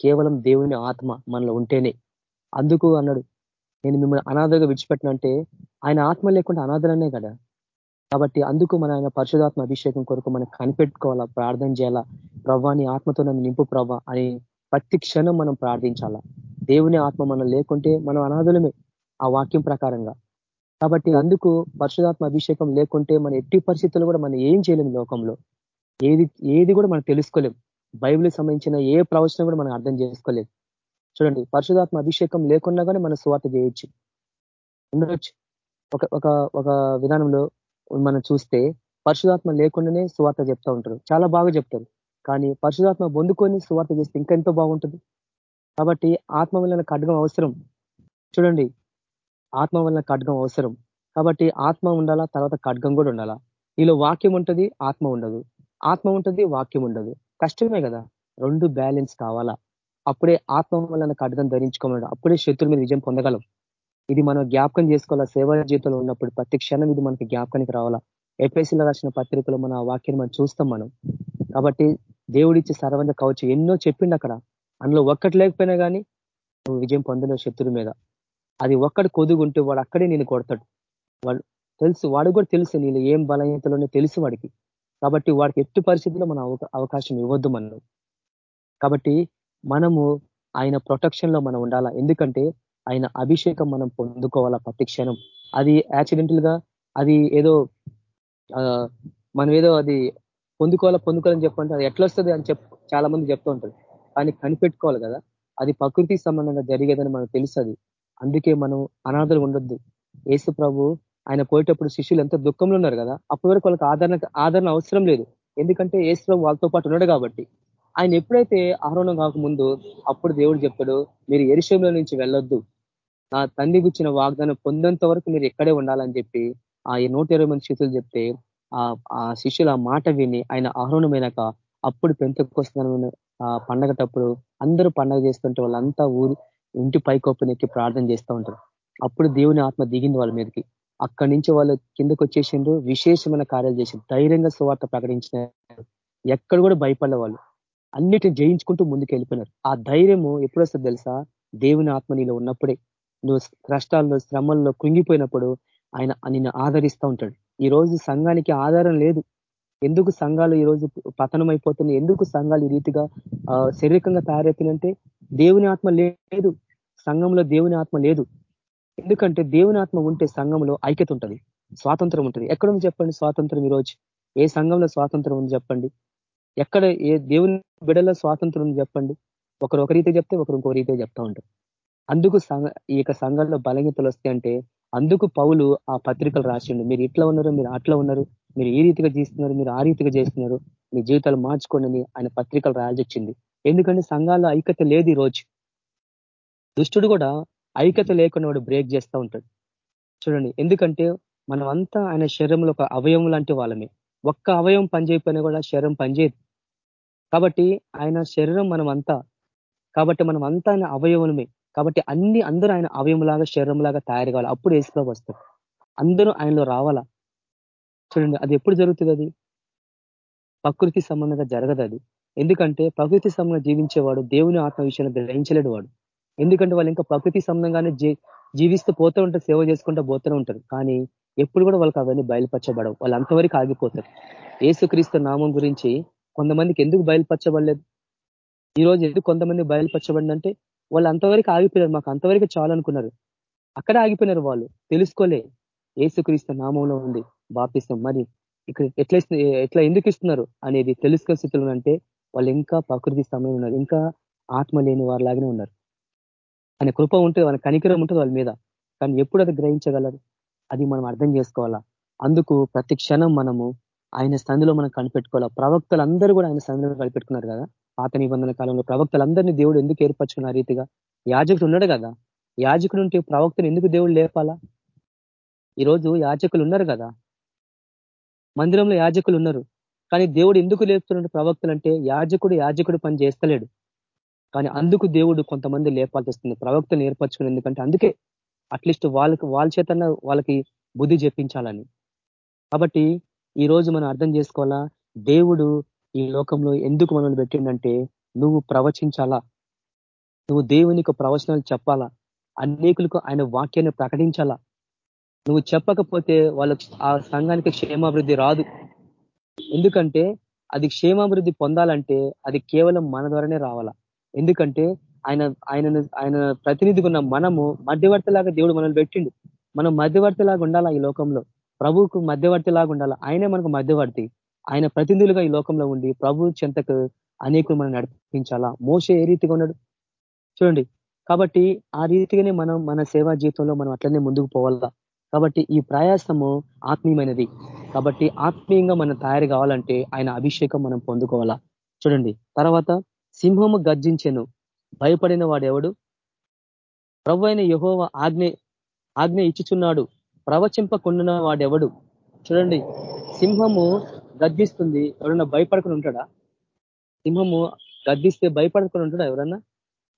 కేవలం దేవుని ఆత్మ మనలో ఉంటేనే. అందుకు అన్నాడు నేను మిమ్మల్ని అనాథగా విడిచిపెట్టినంటే ఆయన ఆత్మ లేకుండా అనాథలనే కదా. కాబట్టి అందుకు మన ఆయన పరిశుధాత్మ అభిషేకం కొరకు మనం కనిపెట్టుకోవాలా ప్రార్థన చేయాలా? ప్రవ్వాని ఆత్మతో నన్ను నింపు ప్రవ్వ అని ప్రతి క్షణం మనం ప్రార్థించాలా? దేవుని ఆత్మ మనం లేకుంటే మనం అనాథులమే ఆ వాక్యం ప్రకారంగా. కాబట్టి అందుకు పరిశుధాత్మ అభిషేకం లేకుంటే మన ఎట్టి పరిస్థితులు కూడా మనం ఏం చేయలేము లోకంలో. ఏది ఏది కూడా మనం తెలుసుకోలేం. బైబిల్ సంబంధించిన ఏ ప్రవచనం కూడా మనం అర్థం చేసుకోలేదు చూడండి పరిశుధాత్మ అభిషేకం లేకున్నా కానీ మనం స్వార్థ చేయొచ్చు. ఉండవచ్చు ఒక ఒక ఒక విధానంలో మనం చూస్తే పరిశుధాత్మ లేకుండానే సువార్త చెప్తా ఉంటారు. చాలా బాగా చెప్తారు. కానీ పరిశుధాత్మ పొందుకొని సువార్త చేస్తే ఇంకా ఎంతో బాగుంటుంది. కాబట్టి ఆత్మ వలన ఖడ్గం అవసరం. చూడండి. ఆత్మ వలన ఖడ్గం అవసరం. కాబట్టి ఆత్మ ఉండాలా తర్వాత ఖడ్గం కూడా ఉండాలా? ఈలో వాక్యం ఉంటుంది ఆత్మ ఉండదు. ఆత్మ ఉంటుంది వాక్యం ఉండదు. కష్టమే కదా. రెండు బ్యాలెన్స్ కావాలా? అప్పుడే ఆత్మ వలన ఖడ్గం ధరించుకోమన్నాడు. అప్పుడే శత్రువు మీద విజయం పొందగలం. ఇది మనం జ్ఞాపకం చేసుకోవాలా? సేవా జీవితంలో ఉన్నప్పుడు ప్రతి క్షణం ఇది మనకి జ్ఞాపకానికి రావాలా? ఎపిఎస్సీలో రాసిన పత్రికలో మన వాక్యాన్ని మనం చూస్తాం మనం. కాబట్టి దేవుడిచ్చి సర్వంగా కావచ్చు ఎన్నో చెప్పిండు అక్కడ. అందులో ఒక్కటి లేకపోయినా కానీ నువ్వు విజయం పొందలేవు శత్రువు మీద. అది ఒక్కటి కొదుగుంటే వాడు అక్కడే నేను కొడతాడు. వాడు తెలుసు వాడు కూడా తెలుసు నేను ఏం బలహీనతలోనే తెలుసు వాడికి. కాబట్టి వాడికి ఎట్టి పరిస్థితుల్లో మన అవకాశం ఇవ్వద్దు మనం. కాబట్టి మనము ఆయన ప్రొటెక్షన్లో మనం ఉండాలా? ఎందుకంటే ఆయన అభిషేకం మనం పొందుకోవాలా ప్రతి క్షణం. అది యాక్సిడెంటల్గా అది ఏదో మనం ఏదో అది పొందుకోవాలా పొందుకోవాలని చెప్పంటే అది ఎట్లా వస్తుంది అని చెప్ చాలా మంది చెప్తూ ఉంటారు. కానీ కనిపెట్టుకోవాలి కదా. అది ప్రకృతి సంబంధంగా జరిగేదని మనకు తెలుస్తుంది అందుకే మనం అనాథలు ఉండొద్దు. ఏసు ప్రభు ఆయన పోయేటప్పుడు శిష్యులు ఎంత దుఃఖంలో ఉన్నారు కదా. అప్పటి వరకు వాళ్ళకి ఆదరణ ఆదరణ అవసరం లేదు. ఎందుకంటే ఏసు ప్రభు వాళ్ళతో పాటు ఉన్నాడు కాబట్టి. ఆయన ఎప్పుడైతే ఆరోహణం కాకముందు అప్పుడు దేవుడు చెప్పాడు మీరు ఎరిశంలో నుంచి వెళ్ళొద్దు. నా తండ్రి గుచ్చిన వాగ్దానం పొందేంత వరకు మీరు ఎక్కడే ఉండాలని చెప్పి ఆ నూట ఇరవై మంది శిష్యులు చెప్తే ఆ శిష్యులు ఆ మాట విని ఆయన ఆహ్వానమైనాక అప్పుడు పెంతకొస్తున్న ఆ పండగటప్పుడు అందరూ పండగ చేస్తుంటే వాళ్ళంతా ఊరు ఇంటి పైకొప్పునెక్కి ప్రార్థన చేస్తూ ఉంటారు. అప్పుడు దేవుని ఆత్మ దిగింది వాళ్ళ మీదకి. అక్కడి నుంచి వాళ్ళు కిందకు వచ్చేసిండ్రు విశేషమైన కార్యాలు చేసి ధైర్యంగా సువార్త ప్రకటించిన ఎక్కడ కూడా భయపడే వాళ్ళు. అన్నిటిని జయించుకుంటూ ముందుకు వెళ్ళిపోయినారు ఆ ధైర్యము ఎప్పుడు వస్తుంది తెలుసా? దేవుని ఆత్మ నీలో ఉన్నప్పుడే. నువ్వు కష్టాల్లో శ్రమల్లో కృంగిపోయినప్పుడు ఆయన నిన్ను ఆదరిస్తూ ఉంటాడు. ఈ రోజు సంఘానికి ఆధారం లేదు. ఎందుకు సంఘాలు ఈరోజు పతనం అయిపోతున్నాయి ఎందుకు సంఘాలు ఈ రీతిగా శారీరకంగా తయారవుతున్నాయంటే దేవుని ఆత్మ లేదు. సంఘంలో దేవుని ఆత్మ లేదు. ఎందుకంటే దేవుని ఆత్మ ఉంటే సంఘంలో ఐక్యత ఉంటుంది స్వాతంత్రం ఉంటుంది. ఎక్కడ ఉంది చెప్పండి స్వాతంత్రం ఈరోజు? ఏ సంఘంలో స్వాతంత్రం ఉంది చెప్పండి? ఎక్కడ ఏ దేవుని బిడలో స్వాతంత్రం ఉంది చెప్పండి? ఒకరు ఒక రీతి చెప్తే ఒకరు ఇంకో రీతి చెప్తా ఉంటారు. అందుకు ఈ యొక్క సంఘంలో బలహీతలు వస్తాయంటే అందుకు పౌలు ఆ పత్రికలు రాసిండు. మీరు ఇట్లా ఉన్నారు మీరు అట్లా ఉన్నారు? మీరు ఈ రీతిగా చేస్తున్నారు మీరు ఆ రీతిగా చేస్తున్నారు మీ జీవితాలు మార్చుకోండి ఆయన పత్రికలు రాయాల్సొచ్చింది ఎందుకంటే సంఘాల్లో ఐక్యత లేదు ఈ రోజు దుష్టుడు కూడా ఐక్యత లేకుండా వాడు బ్రేక్ చేస్తూ ఉంటాడు. చూడండి ఎందుకంటే మనం అంతా ఆయన శరీరంలో ఒక అవయవం లాంటి వాళ్ళమే. ఒక్క అవయవం పనిచేయకపోయినా కూడా శరీరం పనిచేయదు. కాబట్టి ఆయన శరీరం మనం అంతా కాబట్టి మనం అంతా ఆయన అవయవమే కాబట్టి అన్ని అందరూ ఆయన అవయంలాగా శరీరంలాగా తయారు కావాలి అప్పుడు ఏసుప్రభు వస్తారు అందరూ ఆయనలో రావాలా? చూడండి అది ఎప్పుడు జరుగుతుంది అది? ప్రకృతి సంబంధంగా జరగదు అది. ఎందుకంటే ప్రకృతి సంబంధంగా జీవించేవాడు దేవుని ఆత్మ విషయాన్ని గ్రహించలేడు వాడు. ఎందుకంటే వాళ్ళు ఇంకా ప్రకృతి సంబంధంగానే జీవిస్తూ పోతూ ఉంటారు సేవ చేసుకుంటూ పోతూనే ఉంటారు. కానీ ఎప్పుడు కూడా వాళ్ళకి అవన్నీ బయలుపరచబడవు. వాళ్ళు అంతవరకు ఆగిపోతారు. ఏసుక్రీస్తు నామం గురించి కొంతమందికి ఎందుకు బయలుపరచబడలేదు? ఈ రోజు ఎందుకు కొంతమంది బయలుపరచబడిందంటే వాళ్ళు అంతవరకు ఆగిపోయినారు. మాకు అంతవరకు చాలనుకున్నారు. అక్కడ ఆగిపోయినారు వాళ్ళు. తెలుసుకోలే. ఏసుక్రీస్తు నామంలో ఉంది. బాపిస్తాం మరి ఇక్కడ ఎట్లా ఎట్లా ఎందుకు ఇస్తున్నారు అనేది తెలుసుకునే స్థితిలో అంటే వాళ్ళు ఇంకా ప్రకృతి సమయం ఉన్నారు. ఇంకా ఆత్మ లేని వారిలాగానే ఉన్నారు. ఆయన కృప ఉంటుంది వాళ్ళ కనికరం ఉంటుంది వాళ్ళ మీద. కానీ ఎప్పుడు అది గ్రహించగలరు? అది మనం అర్థం చేసుకోవాలా? అందుకు ప్రతి క్షణం మనము ఆయన సంధిలో మనం కనిపెట్టుకోవాలా? ప్రవక్తలు అందరూ కూడా ఆయన సంధిలో కనిపెట్టుకున్నారు కదా? పాత నిబంధన కాలంలో ప్రవక్తలందరినీ దేవుడు ఎందుకు ఏర్పరచుకున్న రీతిగా? యాజకుడు ఉన్నాడు కదా? యాజకుడు ఉంటే ప్రవక్తను ఎందుకు దేవుడు లేపాలా? ఈరోజు యాజకులు ఉన్నారు కదా? మందిరంలో యాజకులు ఉన్నారు కానీ దేవుడు ఎందుకు లేపుతున్నాడు ప్రవక్తలు అంటే యాజకుడు యాజకుడు పని చేస్తలేడు. కానీ అందుకు దేవుడు కొంతమంది లేపాల్సి వస్తుంది. ప్రవక్తలు ఏర్పరచుకుని ఎందుకంటే అందుకే అట్లీస్ట్ వాళ్ళకి వాళ్ళ చేతన వాళ్ళకి బుద్ధి చెప్పించాలని. కాబట్టి ఈ రోజు మనం అర్థం చేసుకోవాలా దేవుడు ఈ లోకంలో ఎందుకు మనల్ని పెట్టిండంటే నువ్వు ప్రవచించాలా? నువ్వు దేవునికి ప్రవచనాలు చెప్పాలా? అనేకులకు ఆయన వాక్యాన్ని ప్రకటించాలా? నువ్వు చెప్పకపోతే వాళ్ళకి ఆ సంఘానికి క్షేమాభివృద్ధి రాదు. ఎందుకంటే అది క్షేమాభివృద్ధి పొందాలంటే అది కేవలం మన ద్వారానే రావాలా. ఎందుకంటే ఆయన ఆయనను ఆయన ప్రతినిధిగా ఉన్న మనము మధ్యవర్తిలాగా దేవుడు మనల్ని పెట్టిండు. మనం మధ్యవర్తిలాగా ఉండాలా ఈ లోకంలో? ప్రభువుకు మధ్యవర్తిలాగా ఉండాలా? ఆయనే మనకు మధ్యవర్తి. ఆయన ప్రతినిధులుగా ఈ లోకంలో ఉండి ప్రభు చెంతకు అనేకులు మనం నడిపించాలా? మోసే ఏ రీతిగా ఉన్నాడు? చూడండి. కాబట్టి ఆ రీతిగానే మనం మన సేవా జీవితంలో మనం అట్లనే ముందుకు పోవాలా. కాబట్టి ఈ ప్రయాసము ఆత్మీయమైనది. కాబట్టి ఆత్మీయంగా మనం తయారు కావాలంటే ఆయన అభిషేకం మనం పొందుకోవాలా? చూడండి. తర్వాత సింహము గర్జించెను. భయపడిన వాడెవడు? ప్రభు అయిన యహోవ ఆజ్ఞ ఆజ్ఞ ఇచ్చుచున్నాడు. ప్రవచింపకుండిన వాడెవడు? చూడండి. సింహము గద్దిస్తుంది ఎవరన్నా భయపడకుండా ఉంటాడా? సింహము గద్దిస్తే భయపడకుండా ఉంటాడా ఎవరన్నా?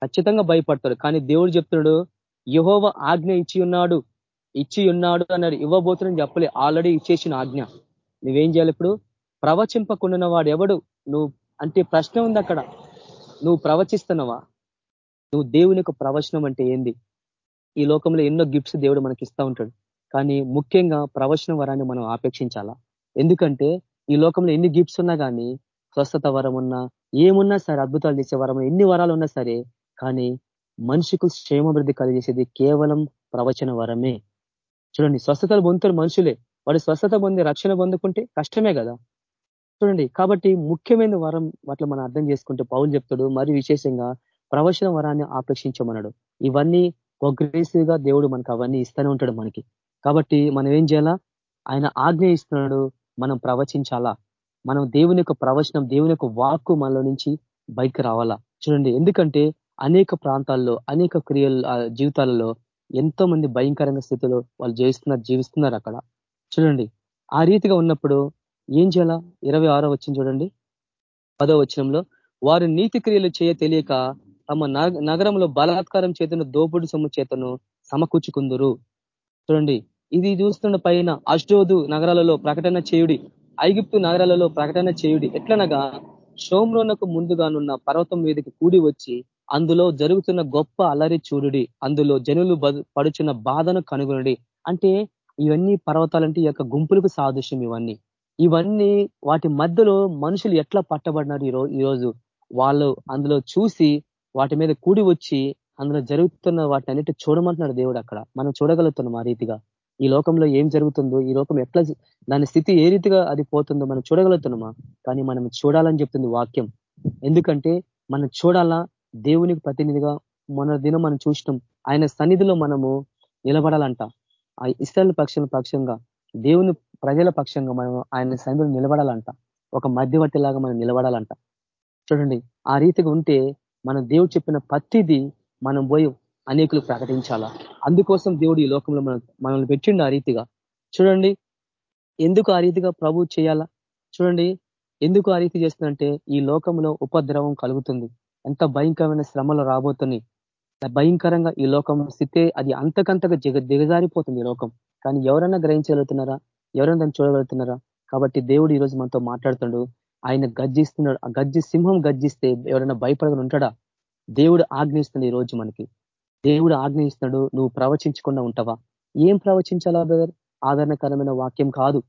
ఖచ్చితంగా భయపడతాడు. కానీ దేవుడు చెప్తున్నాడు యహోవ ఆజ్ఞ ఇచ్చి ఉన్నాడు ఇచ్చి ఉన్నాడు అన్నారు. ఇవ్వబోతున్నాను చెప్పలే. ఆల్రెడీ ఇచ్చేసిన ఆజ్ఞ. నువ్వేం చేయాలి ఇప్పుడు? ప్రవచింపకుండా వాడు ఎవడు నువ్వు అంటే ప్రశ్న ఉంది అక్కడ. నువ్వు ప్రవచిస్తున్నావా? నువ్వు దేవుని యొక్క ప్రవచనం అంటే ఏంది? ఈ లోకంలో ఎన్నో గిఫ్ట్స్ దేవుడు మనకి ఇస్తూ ఉంటాడు. కానీ ముఖ్యంగా ప్రవచన వరాన్ని మనం ఆపేక్షించాలా? ఎందుకంటే ఈ లోకంలో ఎన్ని గిఫ్ట్స్ ఉన్నా కానీ స్వస్థత వరం ఉన్నా ఏమున్నా సరే అద్భుతాలు చేసే వరం ఎన్ని వరాలు ఉన్నా సరే కానీ మనిషికు క్షేమాభివృద్ధి కలిగేసేది కేవలం ప్రవచన వరమే. చూడండి స్వస్థతలు పొందుతారు మనుషులే. వాడు స్వస్థత పొంది రక్షణ పొందుకుంటే కష్టమే కదా. చూడండి కాబట్టి ముఖ్యమైన వరం అట్లా మనం అర్థం చేసుకుంటే పౌలు చెప్తాడు మరి విశేషంగా ప్రవచన వరాన్ని ఆపేక్షించమన్నాడు. ఇవన్నీ గా దేవుడు మనకు అవన్నీ ఇస్తూనే ఉంటాడు మనకి. కాబట్టి మనం ఏం చేయాలా? ఆయన ఆజ్ఞ ఇస్తున్నాడు మనం ప్రవచించాలా? మనం దేవుని యొక్క ప్రవచనం దేవుని యొక్క వాక్కు మనలో నుంచి బయటకు రావాలా? చూడండి ఎందుకంటే అనేక ప్రాంతాల్లో అనేక క్రియల జీవితాలలో ఎంతో మంది భయంకరంగా స్థితిలో వాళ్ళు జీవిస్తున్నారు జీవిస్తున్నారు అక్కడ. చూడండి ఆ రీతిగా ఉన్నప్పుడు ఏం చేయాలా? ఇరవై ఆరో వచ్చింది చూడండి. పదో వచనంలో వారు నీతి క్రియలు చేయ తెలియక తమ నగరంలో బలాత్కారం చేతను దోపుడు సొమ్ము చేతను సమకూర్చుకుందరు. చూడండి ఇది చూస్తున్న పైన అష్టోదు నగరాలలో ప్రకటన చేయుడి ఐగిప్తు నగరాలలో ప్రకటన చేయుడి ఎట్లనగా షోమ్రోనకు ముందుగానున్న పర్వతం మీదకి కూడి వచ్చి అందులో జరుగుతున్న గొప్ప అలరి చూడుడి అందులో జనులు పడుచున్న బాధను కనుగొనడి. అంటే ఇవన్నీ పర్వతాలంటే ఈ యొక్క గుంపులకు సాదృశ్యం ఇవన్నీ. ఇవన్నీ వాటి మధ్యలో మనుషులు ఎట్లా పట్టబడినారు ఈ రోజు? వాళ్ళు అందులో చూసి వాటి మీద కూడి వచ్చి అందులో జరుగుతున్న వాటిని అన్నిటి చూడమంటున్నాడు దేవుడు అక్కడ. మనం చూడగలుగుతున్నాం ఆ రీతిగా. ఈ లోకంలో ఏం జరుగుతుందో ఈ లోకం ఎట్లా దాని స్థితి ఏ రీతిగా అది పోతుందో మనం చూడగలుగుతున్నామా? కానీ మనం చూడాలని చెప్తుంది వాక్యం. ఎందుకంటే మనం చూడాలా? దేవునికి ప్రతినిధిగా మన దినం మనం చూసినాం. ఆయన సన్నిధిలో మనము నిలబడాలంట. ఆ ఇస్రాయల్ పక్షం పక్షంగా దేవుని ప్రజల పక్షంగా మనం ఆయన సన్నిధిలో నిలబడాలంట. ఒక మధ్యవర్తి లాగా మనం నిలబడాలంట. చూడండి ఆ రీతిగా ఉంటే మనం దేవుడు చెప్పిన ప్రతిది మనం పోయి అనేకులు ప్రకటించాలా? అందుకోసం దేవుడు ఈ లోకంలో మనం మనల్ని పెట్టిండు ఆ రీతిగా. చూడండి ఎందుకు ఆ రీతిగా ప్రభు చేయాలా? చూడండి ఎందుకు ఆ రీతి చేస్తుందంటే ఈ లోకంలో ఉపద్రవం కలుగుతుంది. ఎంత భయంకరమైన శ్రమలు రాబోతున్నాయి. భయంకరంగా ఈ లోకం స్థితే అది అంతకంతగా దిగ దిగజారిపోతుంది ఈ లోకం. కానీ ఎవరైనా గ్రహించగలుగుతున్నారా? ఎవరైనా దాన్ని చూడగలుగుతున్నారా? కాబట్టి దేవుడు ఈరోజు మనతో మాట్లాడుతున్నాడు. ఆయన గర్జిస్తున్నాడు. ఆ గజ్జి సింహం గర్జిస్తే ఎవరైనా భయపడగా ఉంటాడా? దేవుడు ఆజ్ఞయిస్తుంది ఈ రోజు మనకి. దేవుడు ఆజ్ఞయిస్తున్నాడు నువ్వు ప్రవచించకుండా ఉంటావా? ఏం ప్రవచించాలా బ్రదర్? ఆదరణకరమైన వాక్యం కాదు.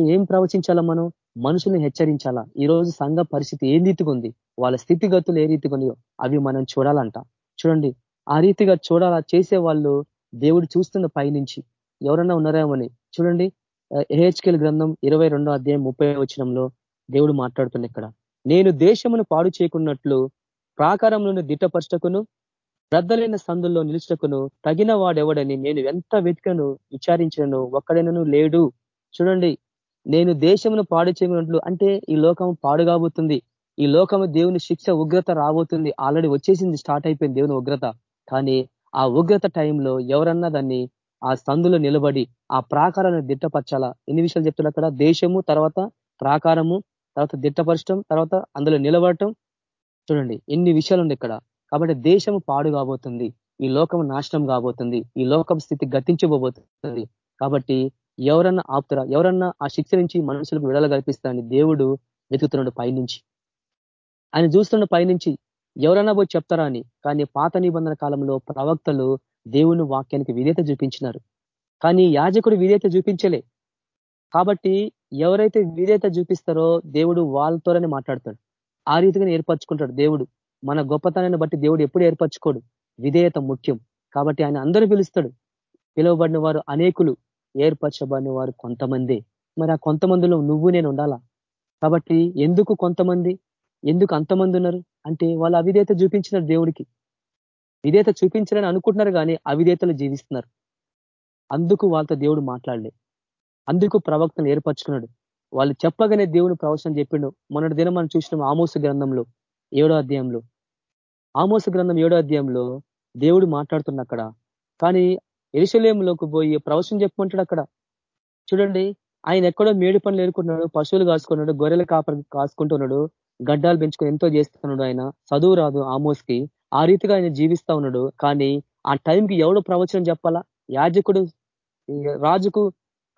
ఏం ప్రవచించాలా మనం? మనుషుల్ని హెచ్చరించాలా? ఈ రోజు సంఘ పరిస్థితి ఏ రీతిగా ఉంది? వాళ్ళ స్థితిగతులు ఏ రీతిగా ఉన్నాయో అవి మనం చూడాలంట. చూడండి ఆ రీతిగా చూడాలా? చేసే వాళ్ళు దేవుడు చూస్తున్న పైనుంచి. ఎవరన్నా ఉన్నారేమని చూడండి ఏహెచ్కేల్ గ్రంథం ఇరవై అధ్యాయం ముప్పై వచనంలో దేవుడు మాట్లాడుతున్న ఇక్కడ. నేను దేశమును పాడు చేయకున్నట్లు ప్రాకారంలోని దిట్టపరచకును రద్దలైన సందుల్లో నిలుచుటకును తగిన వాడెవడని నేను ఎంత వెతికను విచారించినను ఒక్కడైనను లేడు. చూడండి నేను దేశమును పాడు చేయకున్నట్లు అంటే ఈ లోకం పాడు కాబోతుంది. ఈ లోకము దేవుని శిక్ష ఉగ్రత రాబోతుంది. ఆల్రెడీ వచ్చేసింది స్టార్ట్ అయిపోయింది దేవుని ఉగ్రత. కానీ ఆ ఉగ్రత టైంలో ఎవరన్నా దాన్ని ఆ సందులో నిలబడి ఆ ప్రాకారాన్ని దిట్టపరచాలా? ఎన్ని విషయాలు చెప్తున్నా అక్కడ? దేశము తర్వాత ప్రాకారము తర్వాత దిట్టపరచడం తర్వాత అందులో నిలబడటం. చూడండి ఎన్ని విషయాలు ఉంది ఇక్కడ. కాబట్టి దేశము పాడు కాబోతుంది. ఈ లోకం నాశనం కాబోతుంది. ఈ లోకం స్థితి గతించబోతుంది. కాబట్టి ఎవరన్నా ఆపుతారా? ఎవరన్నా ఆ శిక్ష నుంచి మనుషులకు విడుదల కల్పిస్తారని దేవుడు వెతుకుతున్నాడు పైనుంచి. ఆయన చూస్తున్న పైనుంచి. ఎవరన్నా పోయి చెప్తారా అని. కానీ పాత నిబంధన కాలంలో ప్రవక్తలు దేవుని వాక్యానికి విధేత చూపించినారు. కానీ యాజకుడు విధేత చూపించలే. కాబట్టి ఎవరైతే విధేత చూపిస్తారో దేవుడు వాళ్ళతోనే మాట్లాడతాడు. ఆ రీతిగా ఏర్పరచుకుంటాడు దేవుడు. మన గొప్పతనాన్ని బట్టి దేవుడు ఎప్పుడు ఏర్పరచుకోడు. విధేయత ముఖ్యం. కాబట్టి ఆయన అందరూ పిలుస్తాడు. పిలువబడిన వారు అనేకులు. ఏర్పరచబడిన వారు కొంతమంది. మరి ఆ కొంతమందిలో నువ్వు నేను ఉండాలా? కాబట్టి ఎందుకు కొంతమంది? ఎందుకు అంతమంది ఉన్నారు? అంటే వాళ్ళు అవిధేత చూపించినారు దేవుడికి. విధేత చూపించాలని అనుకుంటున్నారు కానీ అవిధేతలు జీవిస్తున్నారు. అందుకు వాళ్ళతో దేవుడు మాట్లాడలే. అందుకు ప్రవక్తను ఏర్పరచుకున్నాడు. వాళ్ళు చెప్పగానే దేవుని ప్రవచనం చెప్పిండు. మొన్నటి దినం మనం చూసిన ఆమోస గ్రంథంలో ఏడో అధ్యాయంలో. ఆమోస గ్రంథం ఏడో అధ్యాయంలో దేవుడు మాట్లాడుతున్న అక్కడ. కానీ ఎరుశలేములోకి పోయి ప్రవచనం చెప్పుకుంటాడు అక్కడ. చూడండి ఆయన ఎక్కడో మేడి పనులు ఏరుకుంటున్నాడు పశువులు కాసుకున్నాడు గొర్రెలు కాపలు కాసుకుంటున్నాడు గడ్డాలు పెంచుకొని ఎంతో చేస్తున్నాడు ఆయన. చదువు రాదు ఆమోస్కి. ఆ రీతిగా ఆయన జీవిస్తా ఉన్నాడు. కానీ ఆ టైంకి ఎవడు ప్రవచనం చెప్పాలా? యాజకుడు రాజుకు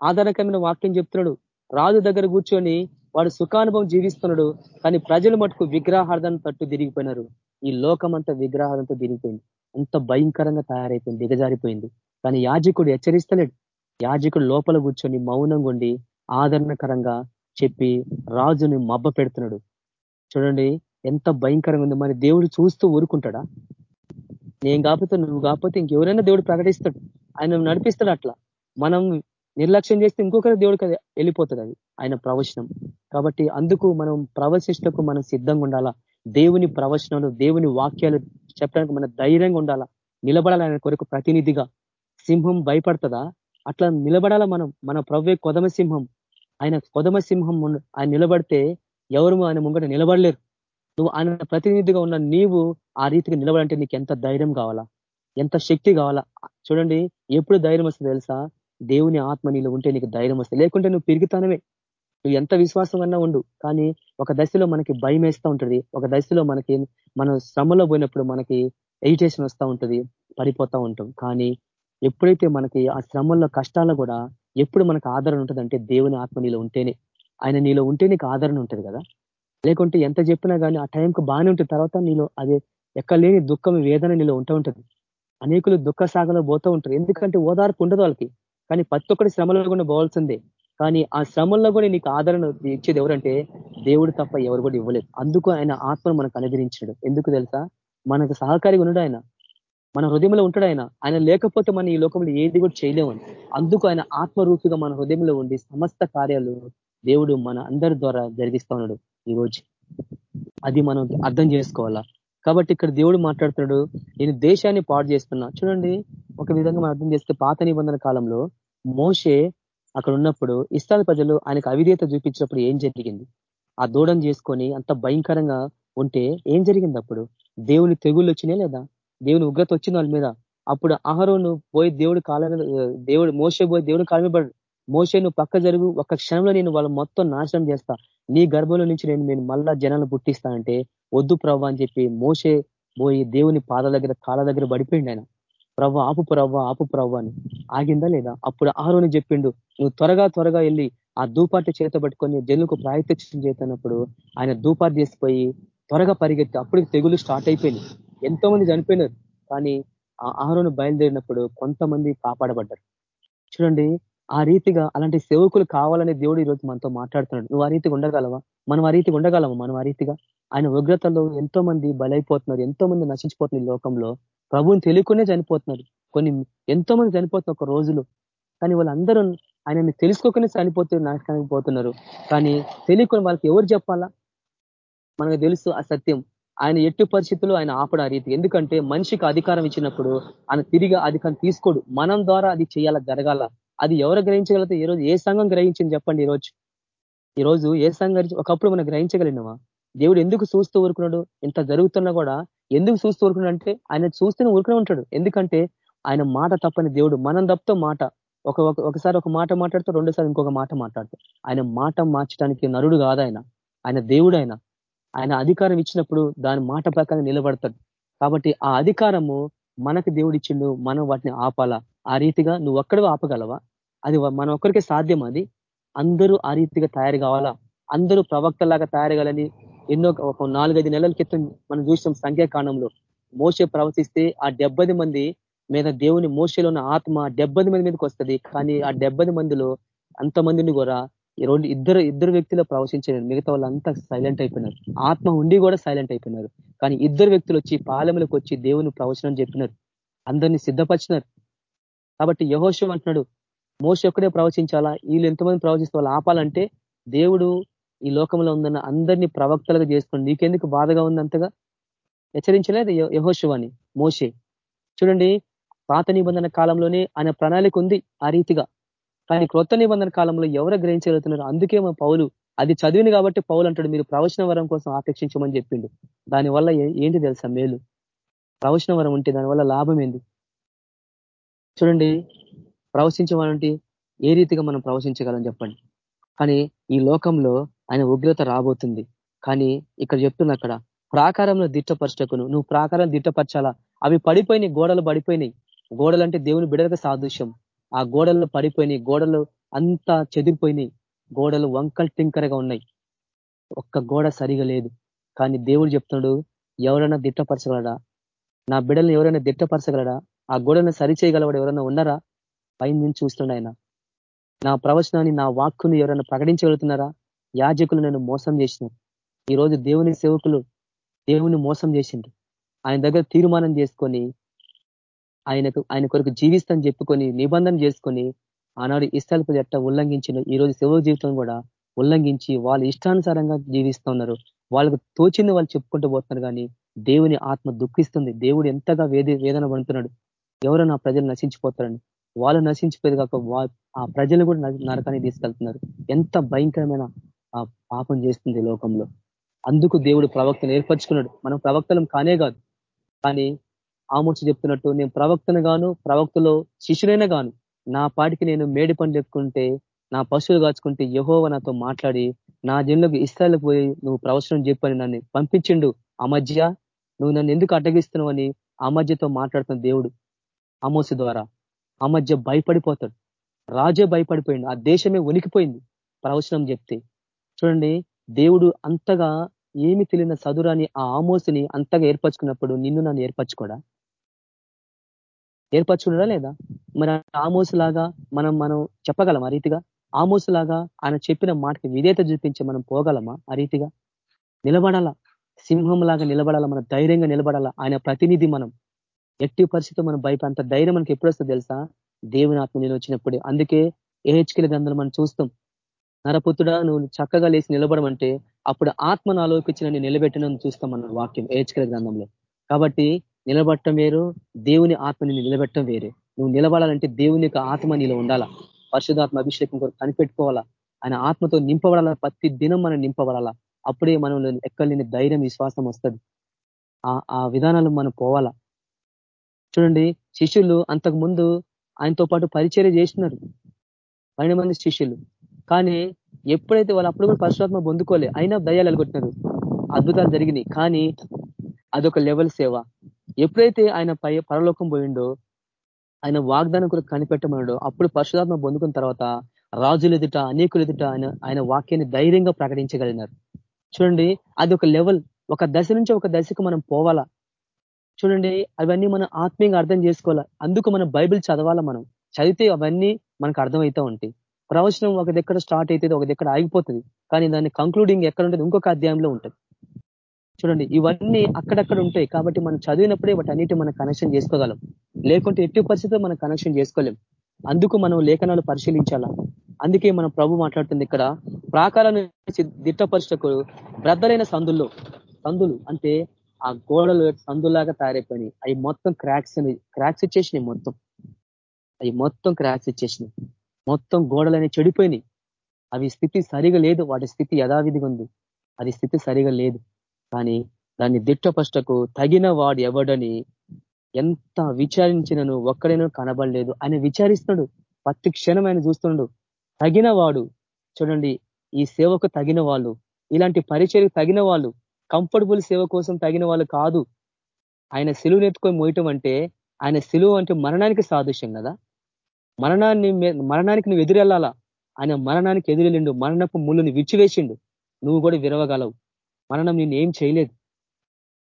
ఆధారకమైన వాక్యం చెప్తున్నాడు. రాజు దగ్గర కూర్చొని వాడు సుఖానుభవం జీవిస్తున్నాడు కానీ ప్రజలు మటుకు విగ్రహార్థం తట్టు తిరిగిపోయినారు. ఈ లోకం అంతా విగ్రహార్థంతో తిరిగిపోయింది. అంత భయంకరంగా తయారైపోయింది దిగజారిపోయింది. కానీ యాజకుడు హెచ్చరిస్తలేడు. యాజకుడు లోపల కూర్చొని మౌనంగా ఉండి ఆదరణకరంగా చెప్పి రాజుని మబ్బ పెడుతున్నాడు. చూడండి ఎంత భయంకరంగా ఉంది. మరి దేవుడు చూస్తూ ఊరుకుంటాడా? నేను కాకపోతే నువ్వు కాకపోతే ఇంకెవరైనా దేవుడు ప్రకటిస్తాడు. ఆయన నడిపిస్తాడు అట్లా. మనం నిర్లక్ష్యం చేస్తే ఇంకొకరి దేవుడికి వెళ్ళిపోతుంది అది. ఆయన ప్రవచనం. కాబట్టి అందుకు మనం ప్రవశిష్టకు మనం సిద్ధంగా ఉండాలా? దేవుని ప్రవచనాలు దేవుని వాక్యాలు చెప్పడానికి మనం ధైర్యంగా ఉండాలా? నిలబడాలి ఆయన కొరకు ప్రతినిధిగా? సింహం భయపడుతుందా? అట్లా నిలబడాలా మనం? మన ప్రవ్వే కొదమ సింహం. ఆయన కొదమ సింహం ఆయన నిలబడితే ఎవరు ఆయన ముంగట నిలబడలేరు. నువ్వు ఆయన ప్రతినిధిగా ఉన్న నీవు ఆ రీతికి నిలబడంటే నీకు ఎంత ధైర్యం కావాలా? ఎంత శక్తి కావాలా? చూడండి ఎప్పుడు ధైర్యం వస్తుంది తెలుసా? దేవుని ఆత్మ నీళ్ళు ఉంటే నీకు ధైర్యం వస్తుంది. లేకుంటే నువ్వు పెరుగుతానమే. నువ్వు ఎంత విశ్వాసం అన్నా ఉండు. కానీ ఒక దశలో మనకి భయం వేస్తూ ఉంటుంది. ఒక దశలో మనకి మన శ్రమలో పోయినప్పుడు మనకి ఎయిటేషన్ వస్తూ ఉంటుంది. పడిపోతూ ఉంటాం. కానీ ఎప్పుడైతే మనకి ఆ శ్రమంలో కష్టాల్లో కూడా ఎప్పుడు మనకు ఆదరణ ఉంటుందంటే దేవుని ఆత్మ నీలో ఉంటేనే. ఆయన నీలో ఉంటే నీకు ఆదరణ ఉంటుంది కదా. లేకుంటే ఎంత చెప్పినా కానీ ఆ టైంకి బాగానే ఉంటుంది. తర్వాత నీలో అదే ఎక్కలేని దుఃఖం వేదన నీలో ఉంటూ ఉంటుంది. అనేకులు దుఃఖ సాగలో పోతూ ఉంటారు. ఎందుకంటే ఓదార్పు ఉండదు వాళ్ళకి. కానీ ప్రతి ఒక్కటి శ్రమలో కూడా పోవాల్సిందే. కానీ ఆ శ్రమంలో కూడా నీకు ఆదరణ ఇచ్చేది ఎవరంటే దేవుడు తప్ప ఎవరు కూడా ఇవ్వలేదు. అందుకు ఆయన ఆత్మను మనకు అనుగ్రహించాడు ఎందుకు తెలుసా? మనకు సహకారిగా ఉన్నాడు ఆయన. మన హృదయంలో ఉంటాడు ఆయన. ఆయన లేకపోతే మన ఈ లోకంలో ఏది కూడా చేయలేమని అందుకు ఆయన ఆత్మరూపిగా మన హృదయంలో ఉండి సమస్త కార్యాలు దేవుడు మన అందరి ద్వారా జరిగిస్తా ఉన్నాడు ఈరోజు అది మనం అర్థం చేసుకోవాలా? కాబట్టి ఇక్కడ దేవుడు మాట్లాడుతున్నాడు నేను దేశాన్ని పాడు చేస్తున్నా. చూడండి ఒక విధంగా మనం అర్థం చేస్తే పాత నిబంధన కాలంలో మోషే అక్కడ ఉన్నప్పుడు ఇస్తాల ప్రజలు ఆయనకు అవిధేత చూపించినప్పుడు ఏం జరిగింది? ఆ దూడం చేసుకొని అంత భయంకరంగా ఉంటే ఏం జరిగింది అప్పుడు? దేవుని తెగుళ్ళు వచ్చినాయి లేదా? దేవుని ఉగ్రత వచ్చింది వాళ్ళ మీద. అప్పుడు ఆహారం పోయి దేవుడు కాలం దేవుడు మోసే పోయి దేవుడు కాలమీపడు మోసే నువ్వు పక్క జరుగు ఒక క్షణంలో నేను వాళ్ళు మొత్తం నాశనం చేస్తా. నీ గర్భంలో నుంచి నేను నేను మళ్ళా జనాలు పుట్టిస్తా అంటే వద్దు ప్రవ్వ అని చెప్పి మోసే పోయి దేవుని పాదాల దగ్గర కాళ్ళ దగ్గర పడిపోయింది ఆయన. ప్రవ్వ ఆపు ప్రవ్వ ఆపు ప్రవ్వ అని. ఆగిందా లేదా? అప్పుడు ఆహరోని చెప్పిండు నువ్వు త్వరగా త్వరగా వెళ్ళి ఆ దూపాటి చేత పట్టుకొని జనులకు ప్రాయత్యం చేస్తున్నప్పుడు ఆయన దూపాటు చేసిపోయి త్వరగా పరిగెత్తి. అప్పుడు తెగులు స్టార్ట్ అయిపోయింది. ఎంతో మంది చనిపోయినారు. కానీ ఆ ఆహారం బయలుదేరినప్పుడు కొంతమంది కాపాడబడ్డారు. చూడండి ఆ రీతిగా అలాంటి సేవకులు కావాలనే దేవుడు ఈరోజు మనతో మాట్లాడుతున్నాడు. నువ్వు ఆ రీతిగా ఉండగలవా? మనం ఆ రీతిగా ఉండగలవా మనం ఆ రీతిగా? ఆయన ఉగ్రతలో ఎంతో మంది బలైపోతున్నారు ఎంతో మంది నశించిపోతున్నారు లోకంలో. ప్రభువుని తెలియకునే చనిపోతున్నారు. కొన్ని ఎంతో మంది చనిపోతున్నారు ఒక రోజులో. కానీ వాళ్ళందరూ ఆయనని తెలుసుకోకనే చనిపోతే నాశనానికి పోతున్నారు. కానీ తెలియకొని వాళ్ళకి ఎవరు చెప్పాలా? మనకు తెలుసు ఆ సత్యం. ఆయన ఎట్టు పరిస్థితులు ఆయన ఆపడు ఆ రీతి. ఎందుకంటే మనిషికి అధికారం ఇచ్చినప్పుడు ఆయన తిరిగి అధికారం తీసుకోడు. మనం ద్వారా అది చేయాల జరగాల? అది ఎవరు గ్రహించగలిగితే ఈరోజు ఏ సంఘం గ్రహించింది చెప్పండి ఈరోజు? ఈరోజు ఏ సంఘం ఒకప్పుడు మనం గ్రహించగలిగినవా దేవుడు ఎందుకు చూస్తూ ఊరుకున్నాడు? ఇంత జరుగుతున్నా కూడా ఎందుకు చూస్తూ ఊరుకున్నాడు అంటే ఆయన చూస్తూనే ఊరుకునే ఉంటాడు. ఎందుకంటే ఆయన మాట తప్పని దేవుడు. మనం తప్పతో మాట. ఒక ఒకసారి ఒక మాట మాట్లాడుతూ రెండోసారి ఇంకొక మాట మాట్లాడుతూ ఆయన మాట మార్చడానికి నరుడు కాదు ఆయన. ఆయన దేవుడు ఆయన. ఆయన అధికారం ఇచ్చినప్పుడు దాని మాట ప్రకారం నిలబడతాడు. కాబట్టి ఆ అధికారము మనకు దేవుడు ఇచ్చిండు మనం వాటిని ఆపాలా? ఆ రీతిగా నువ్వు ఒక్కడే ఆపగలవా? అది మన ఒక్కరికే సాధ్యం అది. అందరూ ఆ రీతిగా తయారు కావాలా? అందరూ ప్రవక్తలాగా తయారు కావాలని ఎన్నో ఒక నాలుగైదు నెలల క్రితం మనం చూసాం సంఖ్యాకాండంలో. మోసే ప్రవచిస్తే ఆ డెబ్బది మంది మీద దేవుని మోసలో ఉన్న ఆత్మ డెబ్బది మంది మీదకి వస్తుంది. కానీ ఆ డెబ్బది మందిలో అంతమందిని కూడా ఈ రెండు ఇద్దరు ఇద్దరు వ్యక్తులు ప్రవశించారు మిగతా వాళ్ళంతా సైలెంట్ అయిపోయినారు. ఆత్మ ఉండి కూడా సైలెంట్ అయిపోయినారు. కానీ ఇద్దరు వ్యక్తులు వచ్చి పాలెములకు వచ్చి దేవుని ప్రవచనం చెప్పినారు. అందరినీ సిద్ధపరిచినారు. కాబట్టి యహోశం అంటున్నాడు మోస ఒక్కడే ప్రవచించాలా? వీళ్ళు ఎంతమంది ప్రవచిస్తే వాళ్ళు ఆపాలంటే దేవుడు ఈ లోకంలో ఉందన్న అందరినీ ప్రవక్తలుగా చేసుకుని నీకెందుకు బాధగా ఉంది అంతగా? హెచ్చరించలేదు యహోశివాని మోసే చూడండి పాత నిబంధన కాలంలోనే ఆయన ప్రణాళిక ఉంది ఆ రీతిగా. కానీ క్రొత్త నిబంధన కాలంలో ఎవరు గ్రహించగలుగుతున్నారు? అందుకే మా పౌలు అది చదివింది కాబట్టి పౌలు అంటాడు మీరు ప్రవచన వరం కోసం ఆపేక్షించమని చెప్పిండు. దానివల్ల ఏంటి తెలుసా మేలు? ప్రవచన వరం ఉంటే దానివల్ల లాభం ఏంది? చూడండి ప్రవచించమంటే ఏ రీతిగా మనం ప్రవచించగలం చెప్పండి? కానీ ఈ లోకంలో ఆయన ఉగ్రత రాబోతుంది. కానీ ఇక్కడ చెప్తున్న అక్కడ ప్రాకారంలో దిట్టపరచకును నువ్వు ప్రాకారం దిట్టపరచాలా? అవి పడిపోయినాయి గోడలు పడిపోయినాయి. గోడలంటే దేవుని బిడలకు సాదృశ్యం. ఆ గోడలు పడిపోయినాయి. గోడలు అంతా చెదిరిపోయినాయి. గోడలు వంకల్ టింకరగా ఉన్నాయి. ఒక్క గోడ సరిగా లేదు. కానీ దేవుడు చెప్తున్నాడు ఎవరైనా దిట్టపరచగలడా? నా బిడ్డలను ఎవరైనా దిట్టపరచగలడా? ఆ గోడలను సరిచేయగలవాడు ఎవరైనా ఉన్నారా? పైన నుంచి చూస్తుండ ఆయన. నా ప్రవచనాన్ని నా వాక్కుని ఎవరైనా ప్రకటించగలుగుతున్నారా? యాజకులు నేను మోసం చేసినారు. ఈరోజు దేవుని సేవకులు దేవుని మోసం చేసిండ్రు. ఆయన దగ్గర తీర్మానం చేసుకొని ఆయనకు ఆయన కొరకు జీవిస్తాను చెప్పుకొని నిబంధన చేసుకొని ఆనాడు ఇష్టాలకు ఎట్ట ఉల్లంఘించిన ఈరోజు శివ జీవితం కూడా ఉల్లంఘించి వాళ్ళ ఇష్టానుసారంగా జీవిస్తూ ఉన్నారు. వాళ్ళకు తోచింది వాళ్ళు చెప్పుకుంటూ పోతున్నారు కానీ దేవుని ఆత్మ దుఃఖిస్తుంది. దేవుడు ఎంతగా వేద వేదన పడుతున్నాడు. ఎవరు నా ప్రజలు నశించిపోతారని వాళ్ళు నశించిపోయేది కాక ఆ ప్రజలు కూడా నరకానికి తీసుకెళ్తున్నారు. ఎంత భయంకరమైన ఆ పాపం చేస్తుంది లోకంలో. అందుకు దేవుడు ప్రవక్తను ఏర్పరచుకున్నాడు. మనం ప్రవక్తలం కానే కాదు. కానీ ఆమోచి చెప్తున్నట్టు నేను ప్రవక్తను గాను ప్రవక్తలో శిష్యులైనా గాను నా పాటికి నేను మేడి పనులు ఎక్కుంటే నా పశువులు కాచుకుంటే యహోవ నాతో మాట్లాడి నా జన్లకు ఇష్టాలకు పోయి నువ్వు ప్రవచనం చెప్పని నన్ను పంపించిండు. అమధ్య నువ్వు నన్ను ఎందుకు అడ్డగిస్తున్నావు అని అమధ్యతో మధ్యతో మాట్లాడుతున్న దేవుడు అమోసు ద్వారా. అమధ్య మధ్య భయపడిపోతాడు. రాజే భయపడిపోయింది ఆ దేశమే ఉనికిపోయింది ప్రవచనం చెప్తే. చూడండి దేవుడు అంతగా ఏమి తెలియని సదురాని ఆ ఆమోసుని అంతగా ఏర్పరచుకున్నప్పుడు నిన్ను నన్ను ఏర్పరచుకోడా? ఏర్పరచుకున్నారా లేదా? మరి ఆమోసు లాగా మనం మనం చెప్పగలం ఆ రీతిగా? ఆమోసు లాగా ఆయన చెప్పిన మాటకి విధేత చూపించి మనం పోగలమా ఆ రీతిగా? నిలబడాలా? సింహం లాగా నిలబడాలా? మనం ధైర్యంగా నిలబడాలా? ఆయన ప్రతినిధి మనం. ఎట్టి పరిస్థితి మనం భయపడంత ధైర్యం మనకి ఎప్పుడు వస్తుంది తెలుసా? దేవుని ఆత్మ నేను వచ్చినప్పుడే. అందుకే ఏహెచ్కెల గ్రంథాలు మనం చూస్తాం. నరపుత్రుడా నువ్వు చక్కగా లేచి నిలబడమంటే అప్పుడు ఆత్మ నాలోకి వచ్చి నిలబెట్టినని చూస్తాం మన వాక్యం ఏహెచ్కెల గ్రంథంలో. కాబట్టి నిలబట్టం వేరు దేవుని ఆత్మని నిలబెట్టడం వేరే. నువ్వు నిలబడాలంటే దేవుని యొక్క ఆత్మ నీలో ఉండాలా? పరిశుధాత్మ అభిషేకం కొరకు కనిపెట్టుకోవాలా? ఆయన ఆత్మతో నింపబడాలా? ప్రతి దినం మనం నింపబడాలా? అప్పుడే మనం ఎక్కలేని ధైర్యం విశ్వాసం వస్తుంది. ఆ విధానాలు మనం పోవాలా? చూడండి శిష్యులు అంతకు ముందు ఆయనతో పాటు పరిచర్య చేసినారు. పన్నెండు మంది శిష్యులు. కానీ ఎప్పుడైతే వాళ్ళు అప్పుడు కూడా పరిశుభాత్మ పొందుకోలే అయినా దయ్యాలు ఎలగొట్టినారు అద్భుతాలు జరిగినాయి. కానీ అదొక లెవెల్ సేవ. ఎప్పుడైతే ఆయన పై పరలోకం పోయిండో ఆయన వాగ్దానం కూడా కనిపెట్టమన్నాడు అప్పుడు పరశురాత్మ పొందుకున్న తర్వాత రాజులు ఎదుట అనేకులు ఎదుట ఆయన ఆయన వాక్యాన్ని ధైర్యంగా ప్రకటించగలిగినారు. చూడండి అది ఒక లెవెల్. ఒక దశ నుంచి ఒక దశకు మనం పోవాలా? చూడండి అవన్నీ మనం ఆత్మీయంగా అర్థం చేసుకోవాలా? అందుకు మనం బైబిల్ చదవాలా మనం? చదివితే అవన్నీ మనకు అర్థమవుతా ఉంటాయి. ప్రవచనం ఒక దగ్గర స్టార్ట్ అవుతుంది ఒక దగ్గర ఆగిపోతుంది. కానీ దాన్ని కంక్లూడింగ్ ఎక్కడ ఉంటుంది? ఇంకొక అధ్యాయంలో ఉంటుంది. చూడండి ఇవన్నీ అక్కడక్కడ ఉంటాయి కాబట్టి మనం చదివినప్పుడే వాటి అన్నిటి మనం కనెక్షన్ చేసుకోగలం. లేకుంటే ఎట్టి పరిస్థితిలో మనం కనెక్షన్ చేసుకోలేం. అందుకు మనం లేఖనాలు పరిశీలించాలా. అందుకే మనం ప్రభు మాట్లాడుతుంది ఇక్కడ ప్రాకారాన్ని దిట్టపరుచకు బ్రద్దలైన సందుల్లో సందులు అంటే ఆ గోడలు సందులాగా తయారైపోయినాయి. అవి మొత్తం క్రాక్స్ క్రాక్స్ ఇచ్చేసినాయి మొత్తం. అవి మొత్తం క్రాక్స్ ఇచ్చేసినాయి. మొత్తం గోడలనే చెడిపోయినాయి. అవి స్థితి సరిగా లేదు. వాటి స్థితి యథావిధిగా ఉంది. అది స్థితి సరిగా లేదు. కానీ దాన్ని దిట్టపష్టకు తగిన వాడు ఎవడని ఎంత విచారించినను ఒక్కడైనా కనబడలేదు. ఆయన విచారిస్తున్నాడు. ప్రతి క్షణం ఆయన చూస్తున్నాడు. తగిన వాడు. చూడండి ఈ సేవకు తగిన వాళ్ళు. ఇలాంటి పరిచయకు తగిన వాళ్ళు. కంఫర్టబుల్ సేవ కోసం తగిన వాళ్ళు కాదు. ఆయన సెలువు నెత్తుకొని మోయటం అంటే ఆయన సెలువు అంటే మరణానికి సాదృశ్యం కదా. మరణాన్ని మరణానికి నువ్వు ఎదురెళ్ళాలా? ఆయన మరణానికి ఎదురెళ్ళిండు. మరణపు ముళ్ళుని విచ్చివేసిండు నువ్వు కూడా విరవగలవు. మరణం నేను ఏం చేయలేదు.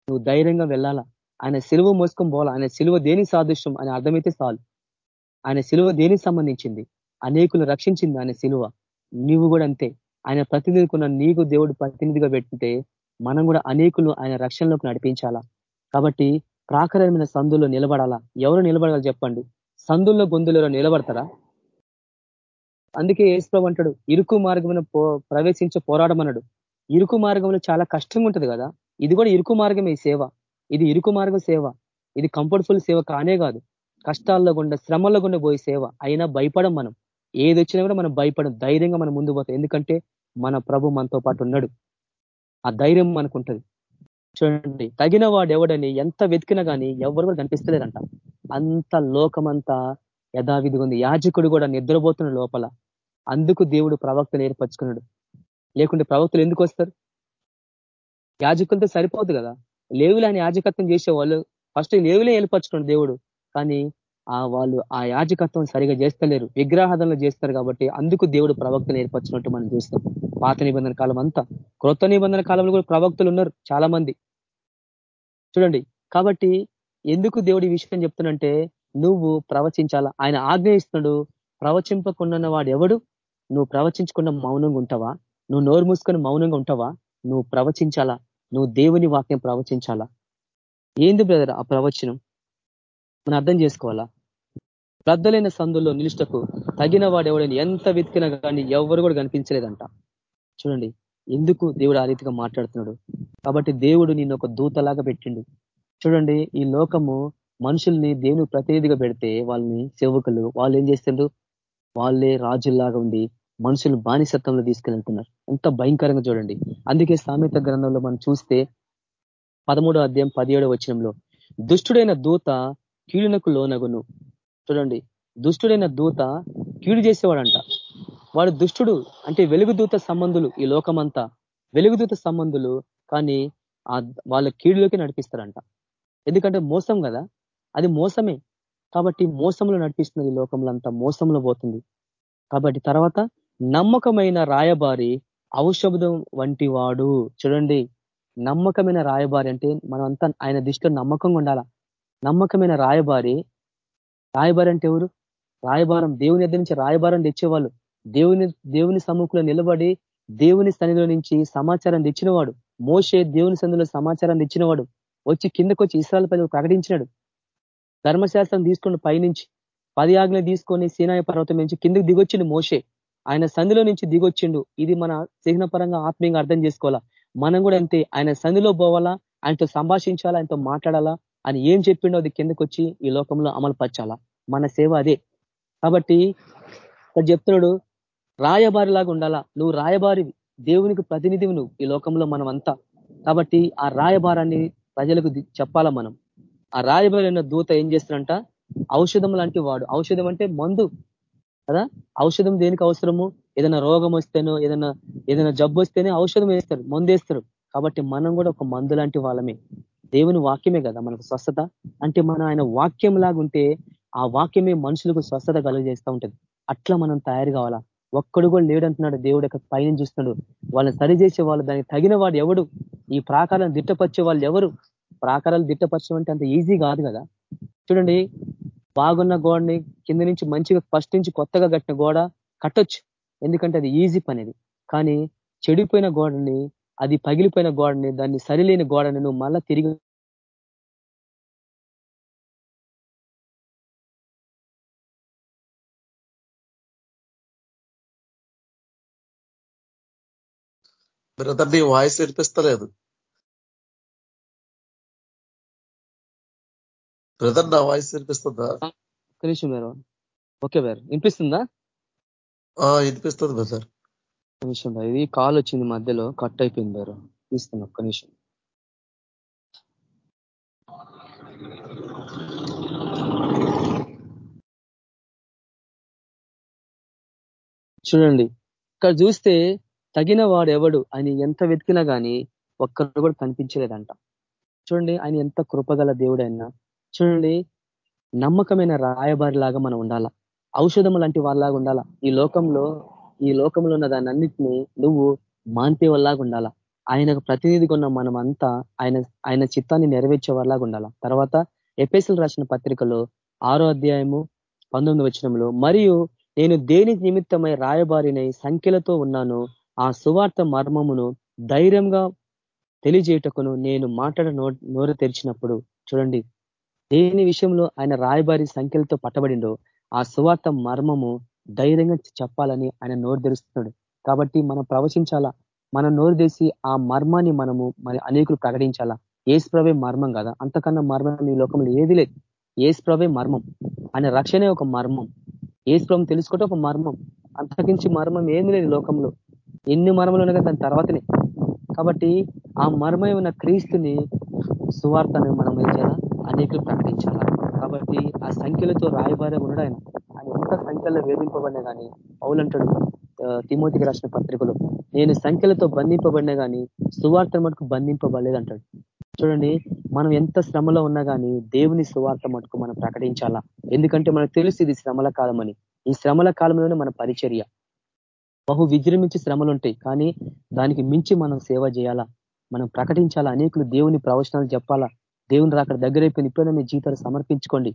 నువ్వు ధైర్యంగా వెళ్ళాలా? ఆయన సిలువ మోసుకొని పోవాలా? ఆయన సిలువ దేని సాదృశ్యం? అని అర్థమైతే చాలు. ఆయన సిలువ దేనికి సంబంధించింది? అనేకులు రక్షించింది ఆయన సిలువ. నీవు కూడా అంతే. ఆయన ప్రతినిధికున్న నీకు దేవుడు ప్రతినిధిగా పెట్టితే మనం కూడా అనేకులు ఆయన రక్షణలోకి నడిపించాలా? కాబట్టి ప్రాకరమైన సందుల్లో నిలబడాలా? ఎవరు నిలబడాలి చెప్పండి? సందుల్లో గొంతులలో నిలబడతారా? అందుకే ఏసుప్రభు అంటాడు ఇరుకు మార్గమైన ప్రవేశించే పోరాడమన్నాడు. ఇరుకు మార్గంలో చాలా కష్టంగా ఉంటుంది కదా. ఇది కూడా ఇరుకు మార్గమే ఈ సేవ. ఇది ఇరుకు మార్గం సేవ. ఇది కంఫర్టబుల్ సేవ కానే కాదు. కష్టాల్లో గుండా శ్రమల్లో గుండా పోయే సేవ. అయినా భయపడం మనం. ఏది వచ్చినా కూడా మనం భయపడం. ధైర్యంగా మనం ముందు పోతాం. ఎందుకంటే మన ప్రభు మనతో పాటు ఉన్నాడు. ఆ ధైర్యం మనకుంటది. చూడండి. తగిన వాడు ఎవడని ఎంత వెతికినా కానీ ఎవరు కూడా కనిపిస్తలేదంట అంత లోకమంతా యథావిధిగా ఉంది. యాజకుడు కూడా నిద్రపోతున్న లోపల. అందుకు దేవుడు ప్రవక్తను ఏర్పరచుకున్నాడు. లేకుంటే ప్రవక్తలు ఎందుకు వస్తారు? యాజకులతో సరిపోదు కదా. లేవులు ఆయన యాజకత్వం చేసేవాళ్ళు ఫస్ట్ లేవులే ఏర్పరచుకున్నాడు దేవుడు. కానీ ఆ వాళ్ళు ఆ యాజకత్వం సరిగా చేస్తలేరు. విగ్రహాధనలు చేస్తారు కాబట్టి అందుకు దేవుడు ప్రవక్తలు ఏర్పరచినట్టు మనం చూస్తాం. పాత నిబంధన కాలం అంతా. క్రొత్త నిబంధన కాలంలో కూడా ప్రవక్తలు ఉన్నారు చాలా మంది చూడండి. కాబట్టి ఎందుకు దేవుడు ఈ విషయం చెప్తున్నంటే నువ్వు ప్రవచించాలా? ఆయన ఆజ్ఞయిస్తున్నాడు ప్రవచింపకుండా వాడు ఎవడు నువ్వు ప్రవచించకుండా మౌనంగా ఉంటావా? నువ్వు నోరు మూసుకొని మౌనంగా ఉంటావా? నువ్వు ప్రవచించాలా? నువ్వు దేవుని వాక్యం ప్రవచించాలా? ఏంది బ్రదర్ ఆ ప్రవచనం? మనం అర్థం చేసుకోవాలా? రద్దలైన సందుల్లో నిలుష్టకు తగిన వాడు ఎవడని ఎంత వెతికినా కానీ ఎవరు కూడా కనిపించలేదంట. చూడండి ఎందుకు దేవుడు ఆ రీతిగా మాట్లాడుతున్నాడు? కాబట్టి దేవుడు నిన్ను ఒక దూతలాగా పెట్టిండు. చూడండి ఈ లోకము మనుషుల్ని దేవుని ప్రతినిధిగా పెడితే వాళ్ళని సేవకులు వాళ్ళు ఏం చేస్తుండ్రు? వాళ్ళే రాజుల్లాగా ఉండి మనుషులు బానిసత్వంలో తీసుకెళ్తున్నారు. ఎంత భయంకరంగా చూడండి. అందుకే సామెత గ్రంథంలో మనం చూస్తే పదమూడో అధ్యాయం పదిహేడో వచనంలో దుష్టుడైన దూత కీడునకు లోనగును. చూడండి దుష్టుడైన దూత కీడు చేసేవాడంట. వాడు దుష్టుడు అంటే వెలుగుదూత సంబంధులు ఈ లోకమంతా. వెలుగుదూత సంబంధులు కానీ వాళ్ళ కీడులోకి నడిపిస్తారంట. ఎందుకంటే మోసం కదా? అది మోసమే. కాబట్టి మోసంలో నడిపిస్తున్నది లోకంలో అంతా మోసంలో పోతుంది. కాబట్టి తర్వాత నమ్మకమైన రాయబారి ఔషధం వంటి వాడు. చూడండి నమ్మకమైన రాయబారి అంటే మనం అంతా ఆయన దృష్టిలో నమ్మకంగా ఉండాల? నమ్మకమైన రాయబారి రాయబారి అంటే ఎవరు? రాయబారం దేవుని ఎద్దరి నుంచి రాయబారం తెచ్చేవాళ్ళు. దేవుని దేవుని సముఖంలో నిలబడి దేవుని సన్నిధిలో నుంచి సమాచారం తెచ్చినవాడు. మోసే దేవుని సన్నిధిలో సమాచారం తెచ్చినవాడు. వచ్చి కిందకు వచ్చి ఇస్రాయల్ ప్రజలు ప్రకటించినాడు. ధర్మశాస్త్రం తీసుకుని పైనుంచి పది ఆజ్ఞలు తీసుకొని సీనాయ పర్వతం నుంచి కిందకి దిగొచ్చింది మోసే ఆయన సంధిలో నుంచి దిగొచ్చిండు. ఇది మన చిహ్నపరంగా ఆత్మీయంగా అర్థం చేసుకోవాలా? మనం కూడా అంతే. ఆయన సంధిలో పోవాలా? ఆయనతో సంభాషించాలా? ఆయనతో మాట్లాడాలా? అని ఏం చెప్పిండో అది కిందకు వచ్చి ఈ లోకంలో అమలు పరచాలా? మన సేవ అదే. కాబట్టి చెప్తున్నాడు చెప్తున్నాడు రాయబారిలాగా ఉండాలా? నువ్వు రాయబారి దేవునికి ప్రతినిధివి నువ్వు ఈ లోకంలో మనం అంతా కాబట్టి ఆ రాయబారాన్ని ప్రజలకు చెప్పాలా మనం? ఆ రాయబారైన దూత ఏం చేస్తారంట ఔషధం లాంటి వాడు. ఔషధం అంటే మందు. కదా? ఔషధం దేనికి అవసరము? ఏదైనా రోగం వస్తేనో ఏదైనా ఏదైనా జబ్బు వస్తేనే ఔషధం వేస్తారు మందేస్తారు. కాబట్టి మనం కూడా ఒక మందు లాంటి వాళ్ళమే. దేవుని వాక్యమే కదా మనకు స్వస్థత? అంటే మన ఆయన వాక్యం లాగుంటే ఆ వాక్యమే మనుషులకు స్వస్థత కలుగజేస్తూ ఉంటుంది. అట్లా మనం తయారు కావాలా? ఒక్కడు కూడా లేడంటున్నాడు దేవుడు యొక్క పైన చూస్తున్నాడు. వాళ్ళని సరిచేసే వాళ్ళు దానికి తగిన వాడు ఎవడు? ఈ ప్రాకారాలను దిట్టపరిచే వాళ్ళు ఎవరు? ప్రాకారాలు దిట్టపరచడం అంటే అంత ఈజీ కాదు కదా? చూడండి బాగున్న గోడని కింద నుంచి మంచిగా ఫస్ట్ నుంచి కొత్తగా కట్టిన గోడ కట్టొచ్చు. ఎందుకంటే అది ఈజీ పనిది కానీ చెడిపోయిన గోడని అది పగిలిపోయిన గోడని దాన్ని సరిలేని గోడని నువ్వు మళ్ళా తిరిగి బ్రదర్ నీ వాయిస్ వినిపిస్తలేదు. బ్రదర్ నా వాయిస్ వినిపిస్తుందా? ఒక్క నిమిషం ఓకే బ్రదర్ వినిపిస్తుందా? వినిపిస్తుంది బ్రదర్ నిమిషం ఇది కాల్ వచ్చింది మధ్యలో. కట్ అయిపోయింది బ్రదర్ చూస్తాను ఒక్క నిమిషం. చూడండి. ఇక్కడ చూస్తే తగిన వాడు ఎవడు ఆయన ఎంత వెతికినా కానీ ఒక్కరు కూడా కనిపించలేదంట. చూడండి ఆయన ఎంత కృపగల దేవుడైనా. చూడండి నమ్మకమైన రాయబారి లాగా మనం ఉండాలా. ఔషధం లాంటి వాళ్ళలాగా ఉండాలా. ఈ లోకంలో ఈ లోకంలో ఉన్న దాని అన్నింటినీ నువ్వు మాన్పే వాళ్ళలాగా ఉండాలా. ఆయనకు ప్రతినిధిగా ఉన్న మనం అంతా ఆయన ఆయన చిత్తాన్ని నెరవేర్చే వాళ్ళలాగా ఉండాలా. తర్వాత ఎపిఎస్ఎల్ రాసిన పత్రికలో ఆరో అధ్యాయము పంతొమ్మిది వచ్చినంలో మరియు నేను దేని నిమిత్తమై రాయబారినై సంఖ్యలతో ఉన్నాను ఆ సువార్త మర్మమును ధైర్యంగా తెలియజేయటకును నేను మాట్లాడ నోరు తెరిచినప్పుడు చూడండి దేని విషయంలో ఆయన రాయబారి సంఖ్యలతో పట్టబడిండో ఆ సువార్త మర్మము ధైర్యంగా చెప్పాలని ఆయన నోరు తెరుస్తున్నాడు. కాబట్టి మనం ప్రవచించాలా? మనం నోరు తెసి ఆ మర్మాన్ని మనము మరి అనేకులు ప్రకటించాలా? ఏసుప్రవే మర్మం కదా? అంతకన్నా మర్మం ఈ లోకంలో ఏది లేదు. ఏసుప్రవే మర్మం. ఆయన రక్షణే ఒక మర్మం. ఏసుప్రభం తెలుసుకోవటం ఒక మర్మం. అంతకించి మర్మం ఏమి లేదు లోకంలో. ఎన్ని మర్మలు ఉన్నాయి దాని తర్వాతనే. కాబట్టి ఆ మర్మం ఉన్న క్రీస్తుని సువార్తను మనం ఏం అనేకులు ప్రకటించాల? కాబట్టి ఆ సంఖ్యలతో రాయబారే ఉన్నాడు ఆయన. ఆయన ఎంత సంఖ్యలో వేధింపబడినా కానీ పౌలంటాడు తిమోతికి రాసిన పత్రికలు నేను సంఖ్యలతో బంధింపబడినా కానీ సువార్త మటుకు బంధింపబడలేదంటాడు చూడండి మనం ఎంత శ్రమలో ఉన్నా కానీ దేవుని సువార్త మటుకు మనం ప్రకటించాలా? ఎందుకంటే మనకు తెలుసు ఇది శ్రమల కాలం ఈ శ్రమల కాలంలోనే మన పరిచర్య. బహు విజృంభించి శ్రమలు ఉంటాయి కానీ దానికి మించి మనం సేవ చేయాలా? మనం ప్రకటించాలా? అనేకులు దేవుని ప్రవచనాలు చెప్పాలా? దేవుని రాక దగ్గర అయిపోయింది ఇప్పుడైనా మీ జీవితాలు సమర్పించుకోండి.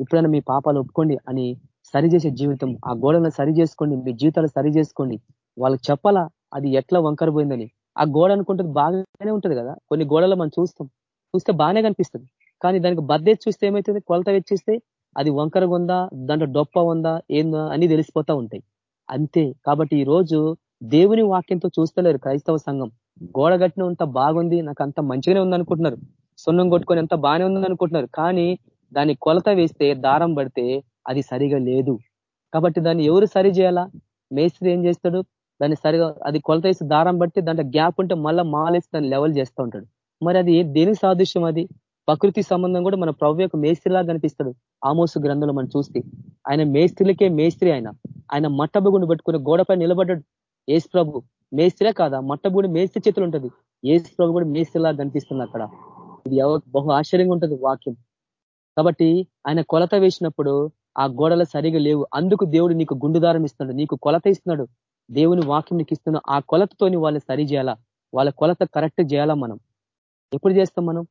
ఇప్పుడైనా మీ పాపాలు ఒప్పుకోండి అని సరిచేసే జీవితం ఆ గోడలను సరి చేసుకోండి. మీ జీవితాలు సరి చేసుకోండి. వాళ్ళకి చెప్పాలా? అది ఎట్లా వంకర పోయిందని ఆ గోడ అనుకుంటుంది బాగానే ఉంటుంది కదా? కొన్ని గోడలు మనం చూస్తాం. చూస్తే బాగానే కనిపిస్తుంది. కానీ దానికి బద్దే చూస్తే ఏమవుతుంది కొలత వెచ్చిస్తే అది వంకరగా ఉందా దాంట్లో డొప్ప ఉందా ఏందా అని తెలిసిపోతా ఉంటాయి. అంతే. కాబట్టి ఈ రోజు దేవుని వాక్యంతో చూస్తలేరు క్రైస్తవ సంఘం. గోడ కట్టిన అంత బాగుంది నాకు అంత మంచిగానే ఉంది అనుకుంటున్నారు సున్నం కొట్టుకొని ఎంత బాగానే ఉందని అనుకుంటున్నారు. కానీ దాన్ని కొలత వేస్తే దారం పడితే అది సరిగా లేదు. కాబట్టి దాన్ని ఎవరు సరి చేయాలా? మేస్త్రి ఏం చేస్తాడు? దాన్ని సరిగా అది కొలత వేసి దారం బట్టి దాంట్లో గ్యాప్ ఉంటే మళ్ళీ మాలేసి దాన్ని లెవెల్ చేస్తూ ఉంటాడు. మరి అది దేనికి సాదృశ్యం అది? ప్రకృతి సంబంధం కూడా మన ప్రభు యొక్క మేస్త్రిలా కనిపిస్తాడు. ఆమోసు గ్రంథంలో మనం చూస్తే ఆయన మేస్త్రిలకే మేస్త్రి ఆయన. ఆయన మట్టబుగుని పట్టుకుని గోడపై నిలబడ్డాడు. ఏసు ప్రభు మేస్త్రే కాదా? మట్టబుడి మేస్త్రి చేతులు ఉంటుంది. ఏసు ప్రభు కూడా మేస్త్రిలా కనిపిస్తుంది అక్కడ. ఇది బహు ఆశ్చర్యంగా ఉంటుంది వాక్యం. కాబట్టి ఆయన కొలత వేసినప్పుడు ఆ గోడలు సరిగా లేవు. అందుకు దేవుడు నీకు గుండుదారం ఇస్తున్నాడు. నీకు కొలత ఇస్తున్నాడు. దేవుని వాక్యం నీకు ఇస్తున్నాడు ఆ కొలతతోని వాళ్ళని సరి చేయాలా? వాళ్ళ కొలత కరెక్ట్ చేయాలా మనం? ఎప్పుడు చేస్తాం మనం?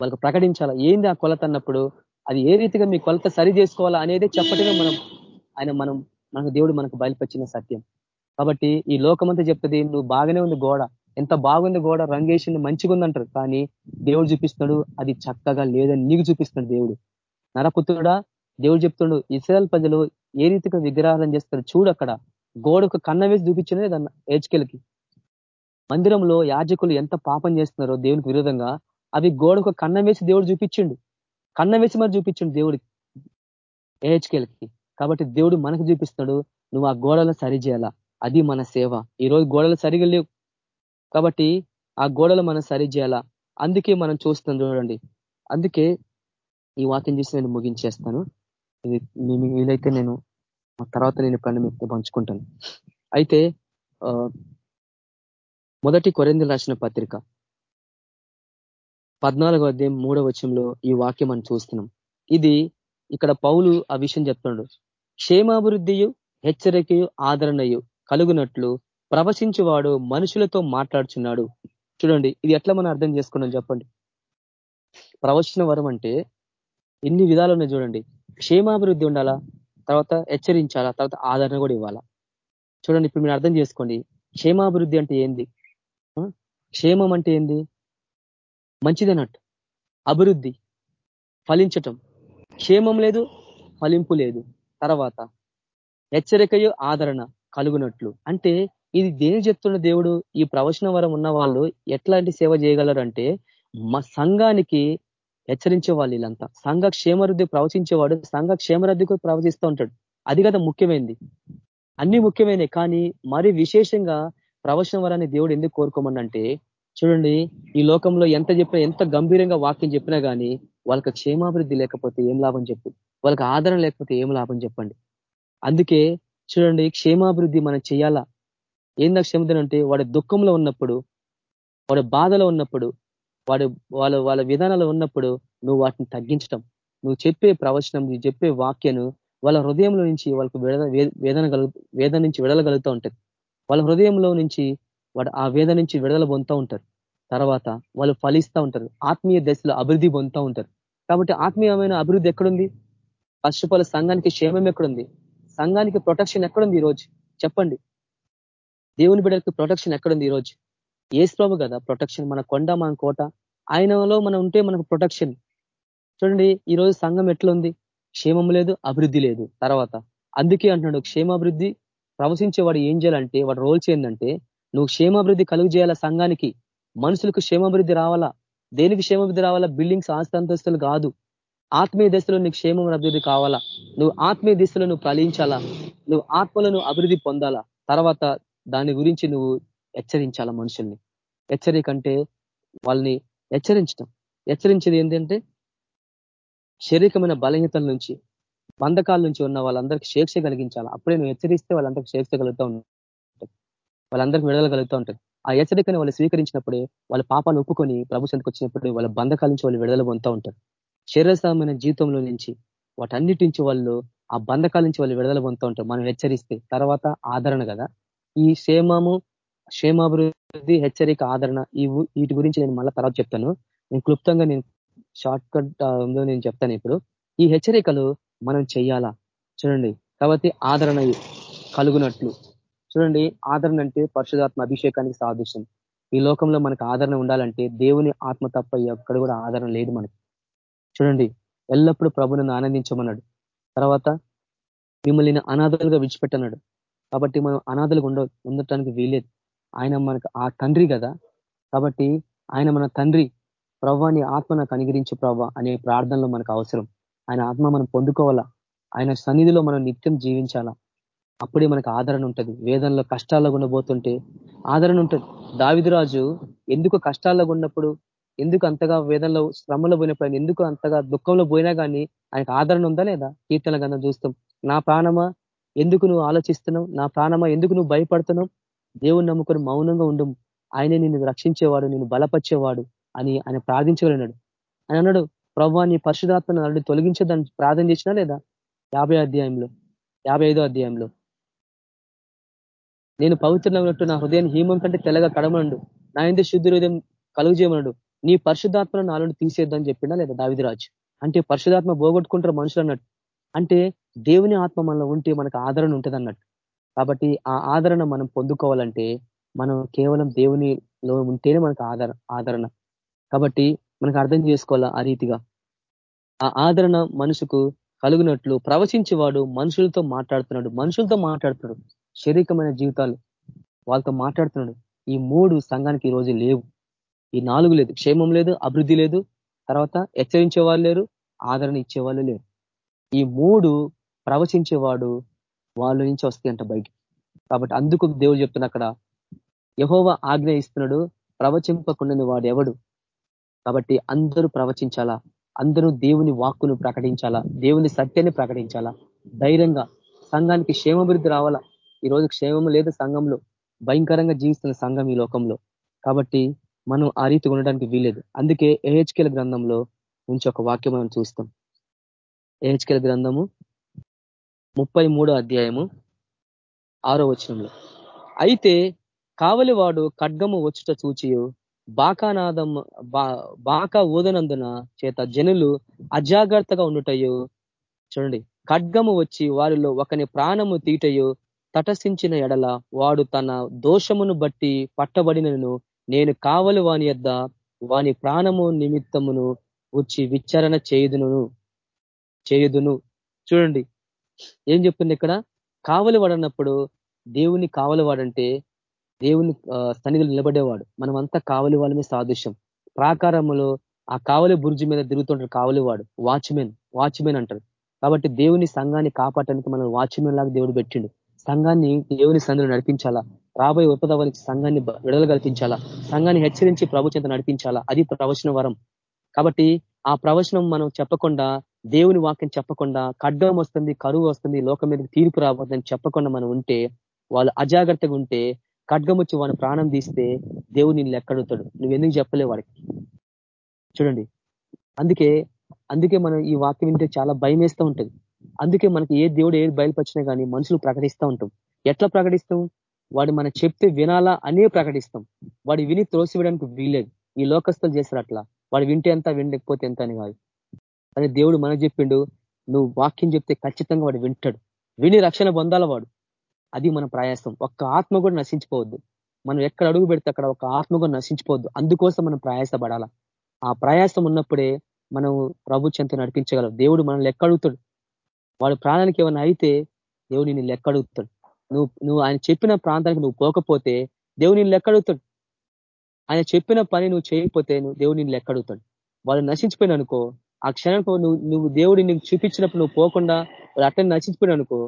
వాళ్ళకి ప్రకటించాలా? ఏంది ఆ కొలత అన్నప్పుడు? అది ఏ రీతిగా మీ కొలత సరి చేసుకోవాలా అనేది చెప్పటమే మనం ఆయన మనం మనకు దేవుడు మనకు బయలుపరిచిన సత్యం. కాబట్టి ఈ లోకమంతా చెప్తుంది నువ్వు బాగానే ఉంది గోడ. ఎంత బాగుంది గోడ రంగేసింది మంచిగా ఉందంటారు కానీ దేవుడు చూపిస్తున్నాడు అది చక్కగా లేదని నీకు చూపిస్తున్నాడు దేవుడు. నరపుత్రుడా దేవుడు చెప్తుండు ఇస్రాయల్ ప్రజలు ఏ రీతిగా విగ్రహాలను చేస్తారు చూడు అక్కడ. గోడకు కన్న వేసి చూపించినది దాన్ని ఏజ్కెలకి. మందిరంలో యాజకులు ఎంత పాపం చేస్తున్నారో దేవునికి విరోధంగా అవి గోడకు కన్న వేసి దేవుడు చూపించిండు. కన్న వేసి మరి చూపించిండు దేవుడికి ఏహెచ్కేలకి కాబట్టి దేవుడు మనకు చూపిస్తున్నాడు నువ్వు ఆ గోడలను సరి చేయాలా? అది మన సేవ. ఈరోజు గోడలు సరిగా లేవు. కాబట్టి ఆ గోడలు మనం సరిచేయాలా అందుకే మనం చూస్తున్నాం చూడండి. అందుకే ఈ వాక్యం చూసి నేను ముగించేస్తాను. ఇది వీలైతే నేను తర్వాత నేను పని మీకు పంచుకుంటాను. అయితే మొదటి కొరెందులు రాసిన పత్రిక. పద్నాలుగో అధ్యాయం మూడవ వచ్చంలో ఈ వాక్యం మనం చూస్తున్నాం. ఇది ఇక్కడ పౌలు ఆ విషయం చెప్తున్నాడు. క్షేమాభివృద్ధియు హెచ్చరికయు ఆదరణయు కలుగునట్లు ప్రవశించువాడు మనుషులతో మాట్లాడుచున్నాడు. చూడండి ఇది ఎట్లా మనం అర్థం చేసుకున్నాం చెప్పండి. ప్రవచన వరం అంటే ఎన్ని విధాలు ఉన్నాయి చూడండి. క్షేమాభివృద్ధి ఉండాలా? తర్వాత హెచ్చరించాలా? తర్వాత ఆదరణ కూడా ఇవ్వాలా? చూడండి ఇప్పుడు మీరు అర్థం చేసుకోండి. క్షేమాభివృద్ధి అంటే ఏంది? క్షేమం అంటే ఏంది? మంచిదన్నట్టు. అభివృద్ధి. ఫలించటం. క్షేమం లేదు ఫలింపు లేదు. తర్వాత హెచ్చరికయు ఆదరణ కలుగునట్లు. అంటే ఇది దేని చెప్తున్న దేవుడు? ఈ ప్రవచన వరం ఉన్న వాళ్ళు ఎట్లాంటి సేవ చేయగలరు అంటే మా సంఘానికి హెచ్చరించే వాళ్ళు వీళ్ళంతా. సంఘ క్షేమవృద్ధి ప్రవచించేవాడు సంఘ క్షేమరుద్ధికి ప్రవచిస్తూ ఉంటాడు. అది కదా ముఖ్యమైనది అన్ని ముఖ్యమైనవి కానీ మరి విశేషంగా ప్రవచన వరాన్ని దేవుడు ఎందుకు కోరుకోమనంటే చూడండి ఈ లోకంలో ఎంత చెప్పినా ఎంత గంభీరంగా వాక్యం చెప్పినా కానీ వాళ్ళకి క్షేమాభివృద్ధి లేకపోతే ఏం లాభం చెప్పు. వాళ్ళకి ఆదరణ లేకపోతే ఏం లాభం చెప్పండి. అందుకే చూడండి క్షేమాభివృద్ధి మనం చేయాలా? ఏందా క్షమితను అంటే వాడి దుఃఖంలో ఉన్నప్పుడు వాడి బాధలో ఉన్నప్పుడు వాడు వాళ్ళ వాళ్ళ విధానాలు ఉన్నప్పుడు నువ్వు వాటిని తగ్గించటం. నువ్వు చెప్పే ప్రవచనం నువ్వు చెప్పే వాక్యను వాళ్ళ హృదయంలో నుంచి వాళ్ళకు వేదన వేదన నుంచి విడలగలుగుతూ ఉంటుంది. వాళ్ళ హృదయంలో నుంచి వాడు ఆ వేద నుంచి విడుదల పొందుతూ ఉంటారు. తర్వాత వాళ్ళు ఫలిస్తూ ఉంటారు. ఆత్మీయ దశలో అభివృద్ధి పొందుతూ ఉంటారు. కాబట్టి ఆత్మీయమైన అభివృద్ధి ఎక్కడుంది? ఫస్ట్ ఆఫ్ ఆల్ సంఘానికి క్షేమం ఎక్కడుంది? సంఘానికి ప్రొటెక్షన్ ఎక్కడుంది ఈరోజు? చెప్పండి. దేవుని బిడ్డలకు ప్రొటెక్షన్ ఎక్కడుంది ఈరోజు? ఏసు కదా ప్రొటెక్షన్ మన కొండ మన కోట ఆయనలో మనం ఉంటే మనకు ప్రొటెక్షన్ చూడండి ఈరోజు సంఘం ఎట్లుంది? క్షేమం లేదు అభివృద్ధి లేదు. తర్వాత అందుకే అంటున్నాడు క్షేమాభివృద్ధి ప్రవశించేవాడు ఏం చేయాలంటే వాడు రోల్స్ ఏంటంటే నువ్వు క్షేమాభివృద్ధి కలుగు చేయాలా సంఘానికి? మనుషులకు క్షేమాభివృద్ధి రావాలా? దేనికి క్షేమాభివృద్ధి రావాలా? బిల్డింగ్స్ ఆస్తంతస్తులు కాదు. ఆత్మీయ దశలో నీకు క్షేమం అభివృద్ధి కావాలా? నువ్వు ఆత్మీయ దిశలో నువ్వు ఫలించాలా? నువ్వు ఆత్మలను అభివృద్ధి పొందాలా? తర్వాత దాని గురించి నువ్వు హెచ్చరించాలా మనుషుల్ని? హెచ్చరిక అంటే వాళ్ళని హెచ్చరించడం హెచ్చరించేది ఏంటంటే శారీరకమైన బలహీనతల నుంచి బంధకాల నుంచి ఉన్న వాళ్ళందరికీ శేక్ష కలిగించాలి? అప్పుడే నువ్వు హెచ్చరిస్తే వాళ్ళందరికీ శేక్ష కలుగుతూ ఉంటుంది. వాళ్ళందరికీ విడుదల కలుగుతూ ఉంటుంది. ఆ హెచ్చరికని వాళ్ళు స్వీకరించినప్పుడే వాళ్ళ పాపాలు ఒప్పుకొని ప్రభు చెంతకు వచ్చినప్పుడు వాళ్ళ బంధకాల నుంచి వాళ్ళు విడుదల పొందుతూ ఉంటారు. శరీరమైన జీవితంలో నుంచి వాటన్నిటి నుంచి వాళ్ళు ఆ బంధకాల నుంచి వాళ్ళు విడుదల పొందుతూ ఉంటారు. మనం హెచ్చరిస్తే. తర్వాత ఆదరణ కదా? ఈ క్షేమము క్షేమాభివృద్ధి హెచ్చరిక ఆదరణ ఈ వీటి గురించి నేను మళ్ళీ తర్వాత చెప్తాను. నేను క్లుప్తంగా నేను షార్ట్ కట్ ఉందో నేను చెప్తాను ఇప్పుడు. ఈ హెచ్చరికలు మనం చెయ్యాలా? చూడండి. కాబట్టి ఆదరణ కలుగునట్లు. చూడండి. ఆదరణ అంటే పరిశుధాత్మ అభిషేకానికి సాదృశ్యం. ఈ లోకంలో మనకు ఆదరణ ఉండాలంటే దేవుని ఆత్మ తప్ప ఎక్కడ కూడా ఆదరణ లేదు మనకి. చూడండి. ఎల్లప్పుడూ ప్రభుని ఆనందించమన్నాడు. తర్వాత మిమ్మల్ని అనాథలుగా విడిచిపెట్టన్నాడు. కాబట్టి మనం అనాథలుగా ఉండ ఉండటానికి వీలేదు ఆయన మనకు ఆ తండ్రి కదా. కాబట్టి ఆయన మన తండ్రి. ప్రవ్వాని ఆత్మ నాకు అనుగ్రహించు అనే ప్రార్థనలో మనకు అవసరం. ఆయన ఆత్మ మనం పొందుకోవాలా? ఆయన సన్నిధిలో మనం నిత్యం జీవించాలా? అప్పుడే మనకు ఆదరణ ఉంటుంది. వేదంలో కష్టాల్లో ఉండబోతుంటే ఆదరణ ఉంటుంది. దావిదిరాజు ఎందుకు కష్టాల్లో ఉన్నప్పుడు ఎందుకు అంతగా వేదంలో శ్రమలో పోయినప్పుడు ఎందుకు అంతగా దుఃఖంలో పోయినా కానీ ఆయనకు ఆదరణ ఉందా లేదా? కీర్తన గంధం చూస్తాం. నా ప్రాణమా? ఎందుకు నువ్వు ఆలోచిస్తున్నావు? నా ప్రాణమా? ఎందుకు నువ్వు భయపడుతున్నావు? దేవుని నమ్ముకొని మౌనంగా ఉండు. ఆయనే నిన్ను రక్షించేవాడు నిన్ను బలపరిచేవాడు అని ఆయన ప్రార్థించగలిగినాడు. ఆయన అన్నాడు ప్రభా నీ పరిశుధాత్మను అల్రెడీ తొలగించదని ప్రార్థన చేసినా లేదా? యాభై అధ్యాయంలో యాభై అధ్యాయంలో. నేను పవిత్రమైనట్టు నా హృదయాన్ని హీమం కంటే తెల్లగా కడమనండు. నా ఎందుకు శుద్ధి హృదయం కలుగు నీ పరిశుధాత్మను నాలుడు తీసేద్దని చెప్పినా లేదా దావిదిరాజు అంటే పరిశుధాత్మ పోగొట్టుకుంటారు మనుషులు అన్నట్టు. అంటే దేవుని ఆత్మ మనలో ఉంటే మనకు ఆదరణ ఉంటుంది అన్నట్టు కాబట్టి ఆ ఆదరణ మనం పొందుకోవాలంటే మనం కేవలం దేవునిలో ఉంటేనే మనకు ఆదర ఆదరణ. కాబట్టి మనకు అర్థం చేసుకోవాలా ఆ రీతిగా? ఆ ఆదరణ మనుషుకు కలుగునట్లు ప్రవచించేవాడు మనుషులతో మాట్లాడుతున్నాడు. మనుషులతో మాట్లాడుతున్నాడు. శారీరకమైన జీవితాలు వాళ్ళతో మాట్లాడుతున్నాడు. ఈ మూడు సంఘానికి ఈ రోజు లేవు. ఈ నాలుగు లేదు. క్షేమం లేదు అభివృద్ధి లేదు. తర్వాత హెచ్చరించే వాళ్ళు లేరు ఆదరణ ఇచ్చేవాళ్ళు లేరు. ఈ మూడు ప్రవచించేవాడు వాళ్ళ నుంచి వస్తాయంట బయటికి. కాబట్టి అందుకు దేవుడు చెప్తున్నా అక్కడ యహోవ ఆజ్ఞ ఇస్తున్నాడు ప్రవచింపకుండా వాడు ఎవడు? కాబట్టి అందరూ ప్రవచించాలా? అందరూ దేవుని వాక్కును ప్రకటించాలా? దేవుని సత్యాన్ని ప్రకటించాలా? ధైర్యంగా సంఘానికి క్షేమభివృద్ధి రావాలా? ఈరోజు క్షేమం లేదు సంఘంలో భయంకరంగా జీవిస్తున్న సంఘం ఈ లోకంలో. కాబట్టి మనం ఆ రీతి ఉండడానికి వీలేదు అందుకే ఏహెచ్కేల గ్రంథంలో నుంచి ఒక వాక్యం మనం చూస్తాం. ఏహెచ్కెల్ గ్రంథము ముప్పై అధ్యాయము ఆరో వచనంలో. అయితే కావలివాడు ఖడ్గము వచ్చుట చూచి బాకానాదం బాకా ఊదనందున చేత జనులు అజాగ్రత్తగా ఉండుటయో చూడండి. ఖడ్గము వచ్చి వారిలో ఒకని ప్రాణము తీటయో తటసించిన ఎడల వాడు తన దోషమును బట్టి పట్టబడినను నేను కావలి వాని యొద్ వాని ప్రాణము నిమిత్తమును వచ్చి విచారణ చేయుదును చేయుదును. చూడండి. ఏం చెప్తుంది ఇక్కడ? కావలి వాడన్నప్పుడు దేవుని కావలి వాడంటే దేవుని సన్నిధిలో నిలబడేవాడు. మనం అంతా కావలి వాళ్ళమే సాదృశ్యం. ప్రాకారములో ఆ కావలి బుర్జి మీద తిరుగుతుంటారు కావలివాడు. వాచ్మెన్ వాచ్మెన్ అంటారు. కాబట్టి దేవుని సంఘాన్ని కాపాడటానికి మనం వాచ్మెన్ లాగా దేవుడు పెట్టిండు. సంఘాన్ని దేవుని సందులు నడిపించాలా? రాబోయే ఉపదవానికి సంఘాన్ని విడుదల కల్పించాలా? సంఘాన్ని హెచ్చరించి ప్రభు చెంత నడిపించాలా? అది ప్రవచన వరం. కాబట్టి ఆ ప్రవచనం మనం చెప్పకుండా దేవుని వాక్యం చెప్పకుండా ఖడ్గం వస్తుంది కరువు వస్తుంది లోకం మీద తీర్పు రాబోతుందని చెప్పకుండా మనం ఉంటే వాళ్ళు అజాగ్రత్తగా ఉంటే ఖడ్గం వచ్చి వాడిని ప్రాణం తీస్తే దేవుడు నిన్ను ఎక్కడుతాడు నువ్వెందుకు చెప్పలే వాడికి? చూడండి. అందుకే అందుకే మనం ఈ వాక్యం వింటే చాలా భయం వేస్తూ ఉంటుంది. అందుకే మనకి ఏ దేవుడు ఏది బయలుపరిచినా కానీ మనుషులు ప్రకటిస్తూ ఉంటాం. ఎట్లా ప్రకటిస్తాం? వాడు మనం చెప్తే వినాలా అనే ప్రకటిస్తాం. వాడు విని త్రోసివేయడానికి వీలేదు ఈ లోకస్తులు చేస్తారు అట్లా. వాడు వింటే ఎంత వినలేకపోతే ఎంత అని కాదు. అని దేవుడు మనకు చెప్పిండు. నువ్వు వాక్యం చెప్తే ఖచ్చితంగా వాడు వింటాడు. విని రక్షణ పొందాల వాడు. అది మన ప్రయాసం. ఒక్క ఆత్మ కూడా నశించిపోవద్దు. మనం ఎక్కడ అడుగు పెడితే అక్కడ ఒక ఆత్మ కూడా నశించిపోవద్దు. అందుకోసం మనం ప్రయాసపడాల. ఆ ప్రయాసం ఉన్నప్పుడే మనం ప్రభు చెంత నడిపించగలం. దేవుడు మనల్ని లెక్కడుగుతాడు వాడు ప్రాణానికి ఏమైనా అయితే దేవుడు నిన్ను లెక్కడుగుతాడు నువ్వు నువ్వు ఆయన చెప్పిన ప్రాంతానికి నువ్వు పోకపోతే దేవుడు నిన్ను లెక్కడుగుతాడు ఆయన చెప్పిన పని నువ్వు చేయకపోతే నువ్వు దేవుడు నిన్ను లెక్కడుగుతాడు వాళ్ళు నశించిపోయిన అనుకో ఆ క్షణం నువ్వు నువ్వు దేవుడి నీకు చూపించినప్పుడు నువ్వు పోకుండా వాడు అట్లా నశించిపోయిన అనుకో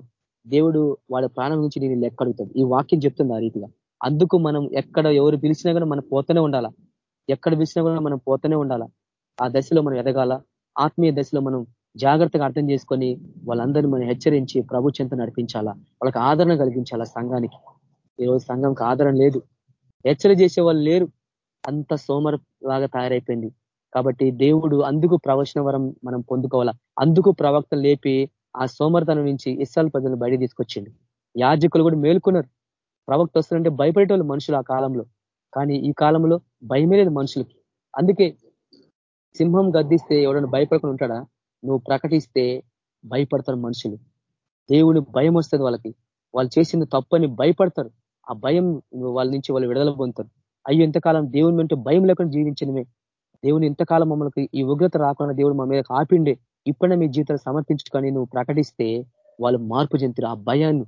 దేవుడు వాళ్ళ ప్రాణం నుంచి నేను లెక్కడుగుతాడు ఈ వాక్యం చెప్తుంది ఆ రీతిగా. అందుకు మనం ఎక్కడ ఎవరు పిలిచినా కూడా మనం పోతూనే ఉండాలా? ఎక్కడ పిలిచినా కూడా మనం పోతూనే ఉండాలా? ఆ దశలో మనం ఎదగాల? ఆత్మీయ దశలో మనం జాగ్రత్తగా అర్థం చేసుకొని వాళ్ళందరినీ మనం హెచ్చరించి ప్రభు చెంత నడిపించాలా? వాళ్ళకి ఆదరణ కలిగించాలా సంఘానికి? ఈరోజు సంఘంకి ఆదరణ లేదు. హెచ్చరి చేసే వాళ్ళు లేరు. అంత సోమర్ లాగా తయారైపోయింది. కాబట్టి దేవుడు అందుకు ప్రవచన వరం మనం పొందుకోవాలా? అందుకు ప్రవక్త లేపి ఆ సోమర్తనం నుంచి ఇస్సాల్ ప్రజలను బయట తీసుకొచ్చిండు. యాజకులు కూడా మేల్కొన్నారు. ప్రవక్త వస్తుందంటే భయపడేటోళ్ళు మనుషులు ఆ కాలంలో. కానీ ఈ కాలంలో భయమే లేదు మనుషులకి. అందుకే సింహం గద్దిస్తే ఎవడన్నా భయపడకుండా ఉంటాడా? నువ్వు ప్రకటిస్తే భయపడతారు మనుషులు. దేవుని భయం వస్తుంది వాళ్ళకి. వాళ్ళు చేసిన తప్పని భయపడతారు. ఆ భయం వాళ్ళ నుంచి వాళ్ళు విడుదల పొందుతారు. అయ్యో ఎంతకాలం దేవుని అంటే భయం లేకుండా జీవించడమే దేవుని ఇంతకాలం మమ్మల్ని ఈ ఉగ్రత రాకుండా దేవుడు మా మీద ఆపిండే ఇప్పుడే మీ జీవితాలు సమర్పించుకొని నువ్వు ప్రకటిస్తే వాళ్ళు మార్పు చెందుతారు. ఆ భయాన్ని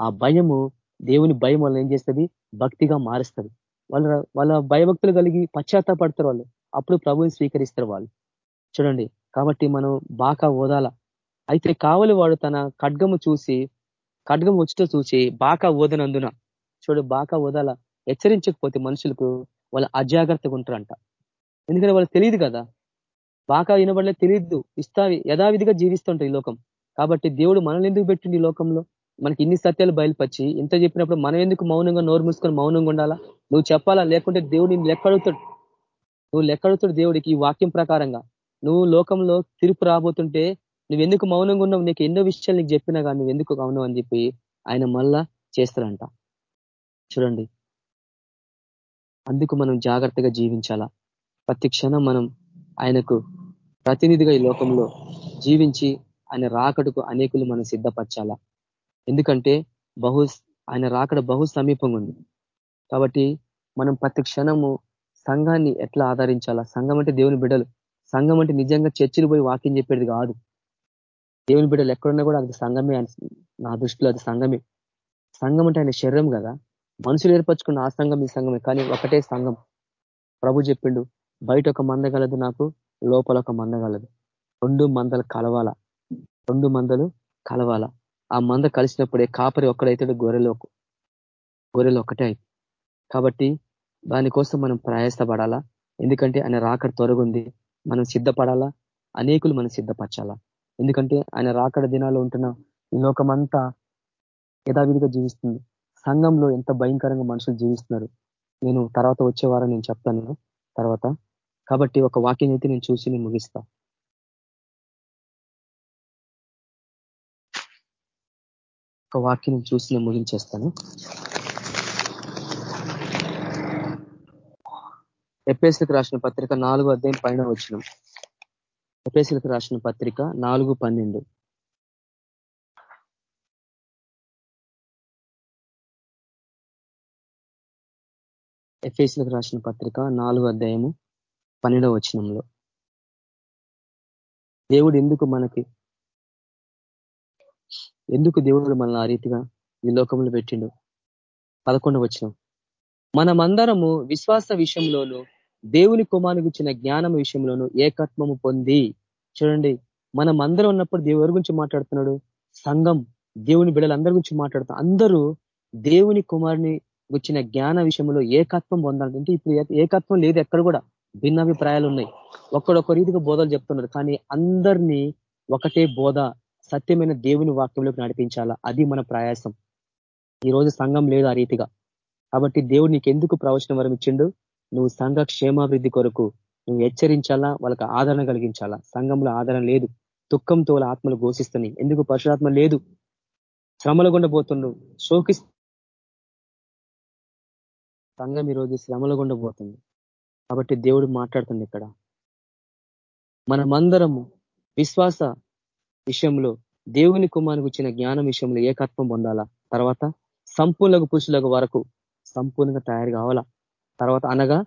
ఆ భయము దేవుని భయం వాళ్ళు ఏం చేస్తుంది? భక్తిగా మారుస్తుంది. వాళ్ళ వాళ్ళ భయభక్తులు కలిగి పశ్చాత్తాపడతారు వాళ్ళు. అప్పుడు ప్రభుని స్వీకరిస్తారు వాళ్ళు. చూడండి. కాబట్టి మనం బాగా ఓదాల. అయితే కావలి వాడు తన ఖడ్గము చూసి ఖడ్గం వచ్చితో చూసి బాగా ఓదనందున చూడు బాగా ఓదాల హెచ్చరించకపోతే మనుషులకు వాళ్ళు అజాగ్రత్తగా ఉంటారంట. ఎందుకంటే వాళ్ళకి తెలియదు కదా. బాగా వినబడలే తెలియదు ఇస్తా యథావిధిగా జీవిస్తుంటారు ఈ లోకం. కాబట్టి దేవుడు మనల్ని ఎందుకు పెట్టింది ఈ లోకంలో? మనకి ఇన్ని సత్యాలు బయలుపరిచి ఇంత చెప్పినప్పుడు మనం ఎందుకు మౌనంగా నోరు మూసుకొని మౌనంగా ఉండాలా? నువ్వు చెప్పాలా? లేకుంటే దేవుడు నేను లెక్కడుతాడు నువ్వు లెక్కడుతాడు దేవుడికి ఈ వాక్యం ప్రకారంగా. నువ్వు లోకంలో తిరుపు రాబోతుంటే నువ్వు ఎందుకు మౌనంగా ఉన్నావు? నీకు ఎన్నో విషయాలు నీకు చెప్పినా కానీ నువ్వు ఎందుకు మౌనం అని చెప్పి ఆయన మళ్ళా చేస్తారంట చూడండి. అందుకు మనం జాగ్రత్తగా జీవించాలా? ప్రతి క్షణం మనం ఆయనకు ప్రతినిధిగా ఈ లోకంలో జీవించి ఆయన రాకడకు అనేకులు మనం సిద్ధపరచాలా? ఎందుకంటే బహు ఆయన రాకడ బహు సమీపంగా ఉంది. కాబట్టి మనం ప్రతి క్షణము సంఘాన్ని ఎట్లా ఆదరించాలా? సంఘం అంటే దేవుని బిడ్డలు. సంఘం అంటే నిజంగా చర్చిలు పోయి వాక్యం చెప్పేది కాదు. దేవుని బిడ్డలు ఎక్కడున్నా కూడా అది సంఘమే నా దృష్టిలో అది సంఘమే. సంఘం అంటే ఆయన శరీరం కదా. మనుషులు ఏర్పరచుకున్న ఆ సంఘం ఈ సంఘమే. కానీ ఒకటే సంఘం. ప్రభు చెప్పిండు బయట ఒక మంద గలదు నాకు లోపల ఒక మంద గలదు రెండు మందలు కలవాల? రెండు మందలు కలవాల? ఆ మంద కలిసినప్పుడే కాపరి ఒక్కడైతాడు గొర్రెలు గొర్రెలు ఒక్కటే కాబట్టి దానికోసం మనం ప్రయాసపడాలా? ఎందుకంటే ఆయన రాకడ తొరగుంది మనం సిద్ధపడాలా? అనేకులు మనం సిద్ధపరచాలా? ఎందుకంటే ఆయన రాకడ దినాల్లో ఉంటున్న ఈ లోకమంతా యథావిధిగా జీవిస్తుంది. సంఘంలో ఎంత భయంకరంగా మనుషులు జీవిస్తున్నారు. నేను తర్వాత వచ్చే వారం నేను చెప్తాను. తర్వాత కాబట్టి ఒక వాక్యం అయితే నేను చూసి నేను ముగిస్తా. ఒక వాక్యం చూసి నేను ముగించేస్తాను. ఎపేసులకు రాసిన పత్రిక నాలుగు అధ్యాయం పైన వచ్చిన ఎపేసులకు రాసిన పత్రిక నాలుగు పన్నెండు. ఎఫ్ఎస్లకు రాసిన పత్రిక నాలుగు అధ్యాయము పన్నెండవ వచనంలో. దేవుడు ఎందుకు మనకి ఎందుకు దేవుడు మనల్ని ఆ రీతిగా ఈ లోకంలో పెట్టిండు? పదకొండవ వచనం. మనమందరము విశ్వాస విషయంలోనూ దేవుని కుమారుని ఇచ్చిన జ్ఞానం విషయంలోనూ ఏకత్వము పొంది చూడండి మనం అందరం ఉన్నప్పుడు దేవుడి గురించి మాట్లాడుతున్నాడు? సంఘం దేవుని బిడ్డలందరి గురించి మాట్లాడుతాం అందరూ దేవుని కుమారుని వచ్చిన జ్ఞాన విషయంలో ఏకత్వం పొందాలంటే ఇప్పుడు ఏకత్వం లేదు ఎక్కడ కూడా. భిన్నాభిప్రాయాలు ఉన్నాయి ఒక్కడొక్క రీతిగా బోధలు చెప్తున్నారు. కానీ అందరినీ ఒకటే బోధ సత్యమైన దేవుని వాక్యంలోకి నడిపించాలా? అది మన ప్రయాసం. ఈ రోజు సంఘం లేదు ఆ రీతిగా. కాబట్టి దేవుడు నీకు ఎందుకు ప్రవచనం వరం ఇచ్చిండు? నువ్వు సంఘ క్షేమాభివృద్ధి కొరకు నువ్వు హెచ్చరించాలా? వాళ్ళకి ఆదరణ కలిగించాలా? సంఘంలో ఆదరణ లేదు. దుఃఖంతో ఆత్మలు ఘోషిస్తున్నాయి. ఎందుకు? పరశురాత్మ లేదు. శ్రమలు గుండా పోతుండు శోకి సంఘం ఈరోజు శ్రమల గుండా పోతుంది కాబట్టి దేవుడు మాట్లాడుతుంది ఇక్కడ. మనమందరము విశ్వాస విషయంలో దేవుని కుమారునికి వచ్చిన జ్ఞానం విషయంలో ఏకత్వం పొందాలా? తర్వాత సంపూర్ణకు పురుషులకు వరకు సంపూర్ణంగా తయారు కావాలా? తర్వాత అనగా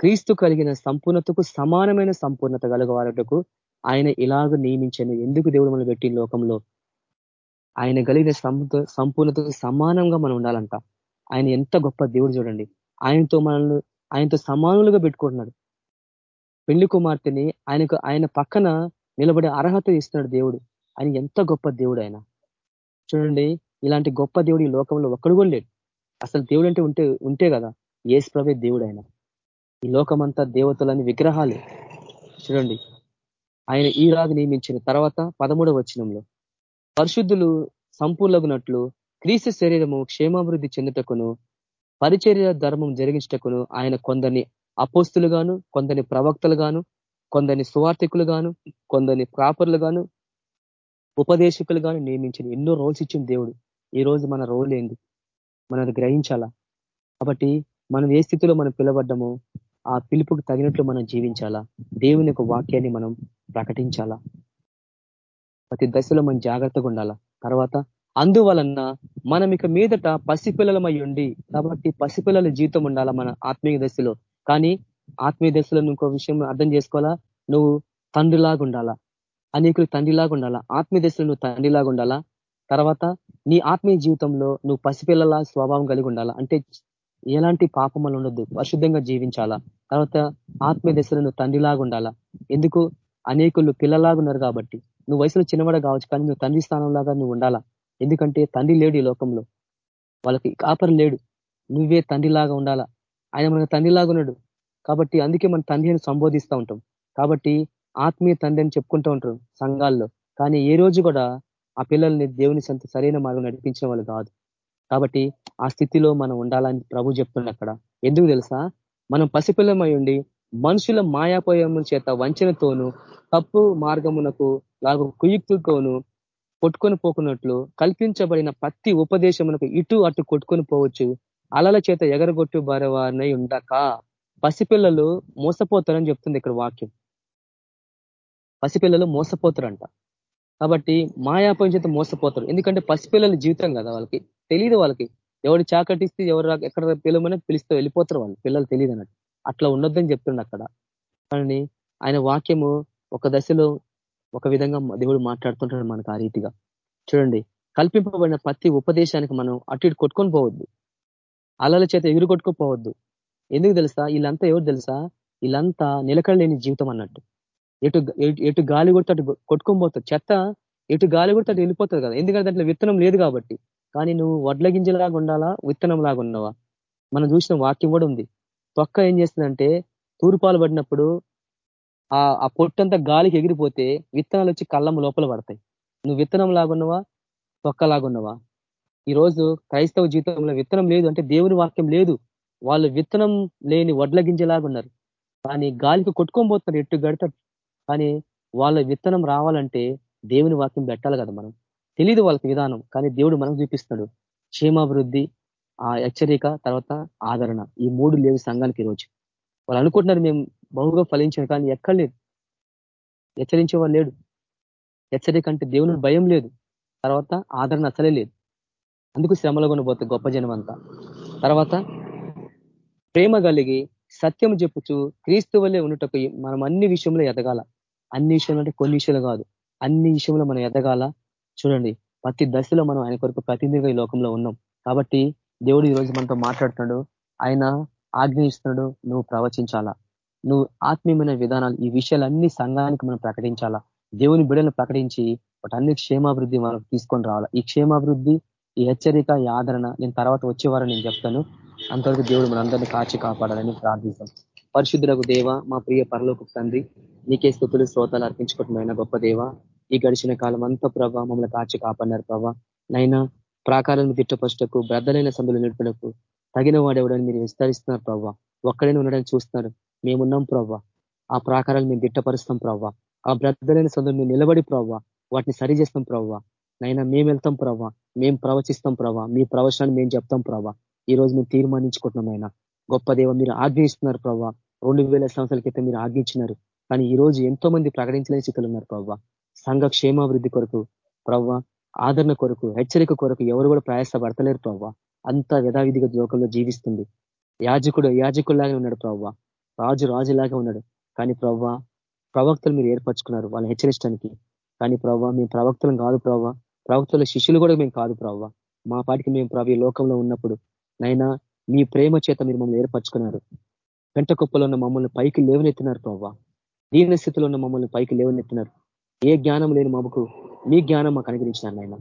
క్రీస్తు కలిగిన సంపూర్ణతకు సమానమైన సంపూర్ణత కలగవారటకు ఆయన ఇలాగ నియమించను ఎందుకు దేవుడు మనం పెట్టి లోకంలో? ఆయన కలిగిన సంపూర్ణతకు సమానంగా మనం ఉండాలంట. ఆయన ఎంత గొప్ప దేవుడు చూడండి. ఆయనతో మనల్ని ఆయనతో సమానులుగా పెట్టుకుంటున్నాడు. పెళ్ళి కుమార్తెని ఆయనకు ఆయన పక్కన నిలబడే అర్హత ఇస్తున్నాడు దేవుడు. ఆయన ఎంత గొప్ప దేవుడు ఆయన. చూడండి ఇలాంటి గొప్ప దేవుడు ఈ లోకంలో ఒక్కడు కూడా లేడు. అసలు దేవుడు అంటే ఉంటే ఉంటే కదా ఏసు ప్రభే దేవుడు ఆయన. ఈ లోకమంతా దేవతలని విగ్రహాలు. చూడండి ఆయన ఈ రాజు నియమించిన తర్వాత పదమూడవ వచనంలో పరిశుద్ధులు సంపూర్ణగునట్లు క్రీస్తు శరీరము క్షేమాభివృద్ధి చెందుటకును పరిచర్య ధర్మం జరిగించటకును ఆయన కొందరిని అపోస్తులు గాను కొందరిని ప్రవక్తలు గాను కొందరిని సువార్థికులు గాను కొందరిని ప్రాపర్లు గాను ఉపదేశకులు గాను నియమించిన ఎన్నో రోల్స్ ఇచ్చిన దేవుడు. ఈ రోజు మన రోల్ ఏంది? మనం గ్రహించాలా? కాబట్టి మనం ఏ స్థితిలో మనం పిలవడ్డమో ఆ పిలుపుకు తగినట్లు మనం జీవించాలా? దేవుని యొక్క వాక్యాన్ని మనం ప్రకటించాలా? ప్రతి దశలో మనం జాగ్రత్తగా ఉండాలా? తర్వాత అందువలన మనం ఇక మీదట పసిపిల్లలమై ఉండి కాబట్టి పసిపిల్లల జీవితం ఉండాలా మన ఆత్మీయ దశలో? కానీ ఆత్మీయ దశలో ఇంకో విషయం అర్థం చేసుకోవాలా? నువ్వు తండ్రిలాగా ఉండాలా అనేకులు తండ్రిలాగా ఉండాలా ఆత్మీయ దశలో నువ్వు తండ్రిలాగా ఉండాలా తర్వాత నీ ఆత్మీయ జీవితంలో నువ్వు పసిపిల్లల స్వభావం కలిగి ఉండాలా అంటే ఎలాంటి పాపములు ఉండొద్దు పరిశుద్ధంగా జీవించాలా? తర్వాత ఆత్మీయ దశలో నువ్వు తండ్రిలాగా ఉండాలా ఎందుకు? అనేకులు పిల్లలాగా ఉన్నారు కాబట్టి. నువ్వు వయసులో చిన్నవాడ కావచ్చు కానీ నువ్వు తండ్రి స్థానంలాగా నువ్వు ఉండాలా? ఎందుకంటే తండ్రి లేడు ఈ లోకంలో. వాళ్ళకి కాపరి లేడు. నువ్వే తండ్రిలాగా ఉండాలా? ఆయన మనకు తండ్రిలాగా ఉన్నాడు. కాబట్టి అందుకే మన తండ్రిని సంబోధిస్తూ ఉంటాం. కాబట్టి ఆత్మీయ తండ్రి అని చెప్పుకుంటూ ఉంటారు సంఘాల్లో. కానీ ఏ రోజు కూడా ఆ పిల్లల్ని దేవుని సంత సరైన మార్గం నడిపించిన వాళ్ళు కాదు. కాబట్టి ఆ స్థితిలో మనం ఉండాలని ప్రభు చెప్తుండే అక్కడ. ఎందుకు తెలుసా? మనం పసిపిల్లమై ఉండి మనుషుల మాయాపోయముల చేత వంచనతోనూ తప్పు మార్గమునకు లాగు కుయుక్తులతోనూ కొట్టుకొని పోకున్నట్లు కల్పించబడిన ప్రతి ఉపదేశమునకు ఇటు అటు కొట్టుకొని పోవచ్చు. అలల చేత ఎగరగొట్టు బారవారినై ఉండక. పసిపిల్లలు మోసపోతారని చెప్తుంది ఇక్కడ వాక్యం. పసిపిల్లలు మోసపోతారంట. కాబట్టి మాయాపం చేత మోసపోతారు. ఎందుకంటే పసిపిల్లల జీవితం కదా వాళ్ళకి. తెలియదు వాళ్ళకి. ఎవరు చాకటిస్తే ఎవరు ఎక్కడ పిల్లమని పిలిస్తే వెళ్ళిపోతారు వాళ్ళు. పిల్లలు తెలియదు అన్నట్టు అట్లా ఉండొద్దని చెప్తుండ అక్కడ. కానీ ఆయన వాక్యము ఒక దశలో ఒక విధంగా దేవుడు మాట్లాడుతుంటాడు మనకు ఆ రీతిగా. చూడండి కల్పింపబడిన ప్రతి ఉపదేశానికి మనం అటు ఇటు కొట్టుకొని పోవద్దు. అలల చేత ఎగురు కొట్టుకోపోవద్దు ఎందుకు తెలుసా? వీళ్ళంతా ఎవరు తెలుసా? వీళ్ళంతా నిలకడలేని జీవితం అన్నట్టు. ఎటు ఎటు గాలి కొడితే అటు కొట్టుకొని పోతుంది చెత్త ఎటు గాలి కొడితే అటు వెళ్ళిపోతుంది కదా. ఎందుకంటే దాంట్లో విత్తనం లేదు కాబట్టి. కానీ నువ్వు వడ్ల గింజలాగా ఉండాలా? విత్తనం లాగా ఉన్నావా? మనం చూసిన వాక్యం కూడా ఉంది. తొక్క ఏం చేస్తుందంటే తూర్పాలు పడినప్పుడు ఆ పొట్టంతా గాలికి ఎగిరిపోతే విత్తనాలు వచ్చి కళ్ళం లోపల పడతాయి. నువ్వు విత్తనం లాగున్నావా తొక్కలాగున్నవా? ఈరోజు క్రైస్తవ జీవితంలో విత్తనం లేదు అంటే దేవుని వాక్యం లేదు. వాళ్ళు విత్తనం లేని వడ్ల గింజలాగున్నారు. కానీ గాలికి కొట్టుకొని పోతున్నారు ఎట్టు గడతారు. కానీ వాళ్ళ విత్తనం రావాలంటే దేవుని వాక్యం పెట్టాలి కదా మనం. తెలియదు వాళ్ళకి విధానం కానీ దేవుడు మనకు చూపిస్తున్నాడు. క్షేమాభివృద్ధి ఆ హెచ్చరిక తర్వాత ఆదరణ. ఈ మూడు లేవు సంఘానికి ఈరోజు. వాళ్ళు అనుకుంటున్నారు మేము బహుగా ఫలించాడు కానీ ఎక్కడ లేదు. హెచ్చరించేవాడు లేడు. హెచ్చరిక అంటే దేవుని భయం లేదు. తర్వాత ఆదరణ అసలే లేదు. అందుకు శ్రమలో కొనబోతుంది గొప్ప జనం అంతా తర్వాత ప్రేమ కలిగి సత్యం చెప్పుచు క్రీస్తు వల్లే ఉన్నటకు మనం అన్ని విషయంలో ఎదగాల. అన్ని విషయంలో అంటే కొన్ని విషయాలు కాదు. అన్ని విషయంలో మనం ఎదగాల. చూడండి ప్రతి దశలో మనం ఆయన కొరకు ప్రతినిధిగా ఈ లోకంలో ఉన్నాం. కాబట్టి దేవుడు ఈరోజు మనతో మాట్లాడుతున్నాడు. ఆయన ఆజ్ఞయిస్తున్నాడు. నువ్వు ప్రవచించాలా? నువ్వు ఆత్మీయమైన విధానాలు ఈ విషయాలన్నీ సంఘానికి మనం ప్రకటించాలా? దేవుని బిడలను ప్రకటించి అన్ని క్షేమాభివృద్ధి మనం తీసుకొని రావాలా? ఈ క్షేమాభివృద్ధి ఈ హెచ్చరిక ఈ ఆదరణ నేను తర్వాత వచ్చేవారని నేను చెప్తాను. అంతవరకు దేవుడు మనందరినీ కాచి కాపాడాలని ప్రార్థిస్తాం. పరిశుద్ధులకు దేవ మా ప్రియ పరలోక తండ్రి నీకే స్థుతులు శ్రోతలు అర్పించుకుంటున్నాయి గొప్ప దేవ. ఈ గడిచిన కాలం అంతా ప్రభా మమ్మల్ని కాచి కాపాడినారు ప్రభా. నైనా ప్రాకారాలను తిట్టపచ్చటకు బ్రద్దలైన సందులు నిడుపులకు తగిన వాడెవడని మీరు విస్తరిస్తున్నారు ప్రభావ ఒక్కడైనా ఉండడానికి చూస్తున్నారు. మేమున్నాం ప్రభావ ఆ ప్రాకారాలు మేము దిట్టపరుస్తాం ప్రవ్వ. ఆ బ్రద్దలైన సందులు మేము నిలబడి ప్రవ్వా. వాటిని సరి చేస్తాం ప్రవ్వా. నైనా మేము వెళ్తాం ప్రవ్వా. మేము ప్రవచిస్తాం ప్రభా మీ ప్రవచనాన్ని మేము చెప్తాం ప్రభా ఈ రోజు మేము తీర్మానించుకుంటున్నాం ఆయన గొప్ప దేవ మీరు ఆజ్ఞయిస్తున్నారు ప్రభావ రెండు వేల సంవత్సరాల క్రితం మీరు ఆజ్ఞించినారు. కానీ ఈ రోజు ఎంతో మంది ప్రకటించలేని స్థితిలో ఉన్నారు ప్రవ్వ. సంఘ క్షేమాభివృద్ధి కొరకు ప్రవ్వ ఆదరణ కొరకు హెచ్చరిక కొరకు ఎవరు కూడా ప్రయాసపడతలేరు ప్రవ్వ. అంత యథావిధిగా లోకంలో జీవిస్తుంది. యాజకుడు యాజకుల్లాగానే ఉన్నాడు ప్రవ్వ. రాజు రాజులాగా ఉన్నాడు. కానీ ప్రవ్వ ప్రవక్తలు మీరు ఏర్పరచుకున్నారు వాళ్ళని హెచ్చరించడానికి. కానీ ప్రవ్వ మేము ప్రవక్తలం కాదు ప్రవ్వ. ప్రవక్తల శిష్యులు కూడా మేము కాదు ప్రవ్వ. మా పాటికి మేము ప్రభు లోకంలో ఉన్నప్పుడు. నైనా మీ ప్రేమ చేత మీరు మమ్మల్ని ఏర్పరచుకున్నారు. పెంట కుప్పలో ఉన్న మమ్మల్ని పైకి లేవనెత్తినారు ప్రవ్వ. దీన స్థితిలో ఉన్న మమ్మల్ని పైకి లేవనెత్తినారు. ఏ జ్ఞానం లేని మాకు మీ జ్ఞానం మాకు అనుగ్రహించినారు నాయన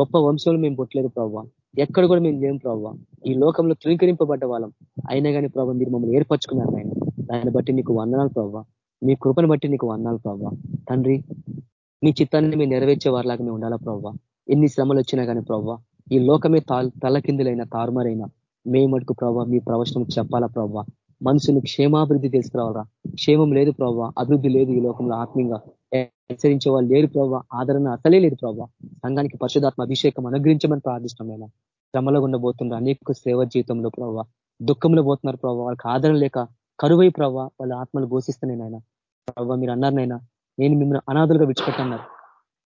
గొప్ప వంశంలో మేము పుట్టలేదు ప్రవ్వ. ఎక్కడ కూడా మేము లేము ప్రవ్వ. ఈ లోకంలో తృణీకరింపబడ్డ వాళ్ళం. అయినా కానీ ప్రభావ మీరు మమ్మల్ని ఏర్పరచుకున్నారు నాయన దాన్ని బట్టి నీకు వందనాలు ప్రభావ మీ కృపను బట్టి నీకు వందనాలు ప్రభావ తండ్రి మీ చిత్తాన్ని మేము నెరవేర్చే వారిలాగా మేము ఉండాలా ప్రవ్వ ఎన్ని శ్రమలు వచ్చినా కానీ ప్రవ్వ ఈ లోకమే తల కిందులైన తారుమారైన మేము మటుకు ప్రభావ మీ ప్రవచనం చెప్పాలా ప్రవ్వ మనుషులు క్షేమాభివృద్ధి తీసుకురావాలా క్షేమం లేదు ప్రవ్వ అభివృద్ధి లేదు ఈ లోకంలో ఆత్మీయంగా. హెచ్చరించే వాళ్ళు లేరు ప్రవ్వ ఆదరణ అసలే లేదు ప్రవ్వ సంఘానికి పరిశుధాత్మ అభిషేకం అనుగ్రహించమని ప్రార్థిష్టమైన శ్రమలో ఉండబోతున్నారు అనేక సేవ జీవితంలో ప్రవ్వ దుఃఖంలో పోతున్నారు ప్రవ్వ వాళ్ళకి ఆదరణ లేక కరువై ప్రభావ వాళ్ళ ఆత్మలు ఘోషిస్తున్నాయి నాయన ప్రభావ మీరు అన్నారనైనా నేను మిమ్మల్ని అనాథులుగా విడిచిపెట్టన్నారు.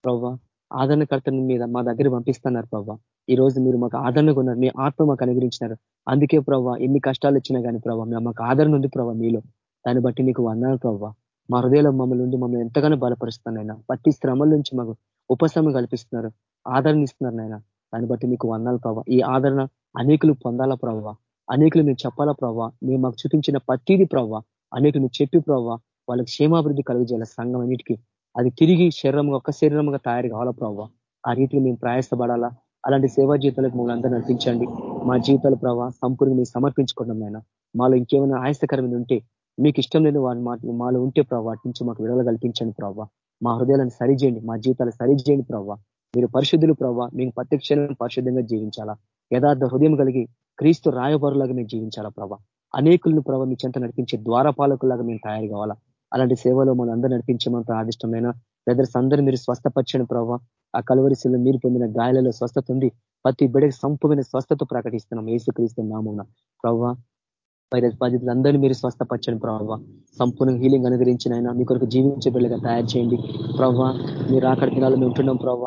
ప్రవ్వ ఆదరణకర్త మీద మా దగ్గర పంపిస్తున్నారు ప్రవ్వ. ఈ రోజు మీరు మాకు ఆదరణగా ఉన్నారు మీ ఆత్మ మాకు అనుగ్రహించినారు. అందుకే ప్రవ్వ ఎన్ని కష్టాలు వచ్చినా కానీ ప్రవ్వ మాకు ఆదరణ ఉంది ప్రవ్వ మీలో. దాన్ని బట్టి నీకు వందాలు ప్రవ్వ. మా హృదయంలో మమ్మల్ని ఉండి మమ్మల్ని ఎంతగానో బలపరుస్తున్నాయినా ప్రతి శ్రమల నుంచి మాకు ఉపశమనం కల్పిస్తున్నారు ఆదరణ ఇస్తున్నారు నాయన. దాన్ని బట్టి మీకు వందాలు ప్రభావ ఈ ఆదరణ అనేకులు పొందాలా ప్రవ్వ? అనేకులు మేము చెప్పాలా ప్రవ్వా? మేము మాకు చూపించిన ప్రతిది ప్రవ్వా. అనేకులు చెప్పి ప్రవ్వా వాళ్ళకి క్షేమాభివృద్ధి కలుగజేయాల సంఘం అన్నిటికీ? అది తిరిగి శరీరం ఒక్క శరీరంగా తయారు కావాలా ప్రవ్వా? ఆ రీతిలో మేము ప్రయాసపడాలా? అలాంటి సేవా జీవితాలకు మమ్మల్ని అందరూ నడిపించండి. మా జీవితాల ప్రభావ సంపూర్ణ మీరు సమర్పించుకుంటాం నాయన. మాలో ఇంకేమైనా ఆయాసకరమైన ఉంటే మీకు ఇష్టం లేని వారి మాటలు మాలో ఉంటే ప్రభావ వాటి నుంచి మాకు విడుదల కల్పించండి ప్రభావ మా హృదయాలను సరిచేయండి మా జీవితాలు సరిచేయండి ప్రభావ మీరు పరిశుద్ధులు ప్రభావ మేము ప్రత్యక్ష పరిశుద్ధంగా జీవించాలా? యథార్థ హృదయం కలిగి క్రీస్తు రాయబారులాగా మేము జీవించాలా ప్రభా? అనేకులను ప్రభావ మీ చెంత నడిపించే ద్వారపాలకులాగా మేము తయారు కావాలా? అలాంటి సేవలో మనం అందరూ నడిపించమని ప్రాదిష్టమైన బ్రదర్స్ అందరూ మీరు స్వస్థపచ్చని ప్రభావ ఆ కలవరిశీలు మీరు పొందిన గాయాలలో స్వస్థత ఉంది ప్రతి బిడకి సంపూర్ణ స్వస్థత ప్రకటిస్తున్నాం. ఏసుక్రీస్తు నామం ప్రభావ వైరస్ బాధితులందరినీ మీరు స్వస్థపరచండి ప్రభావ సంపూర్ణ హీలింగ్ అనుగ్రహించిన ఆయన మీ కొరకు జీవించే బిడ్డగా తయారు చేయండి. ప్రవ్వ మీరు అక్కడ దినాలు మేము ఉంటున్నాం ప్రవ్వ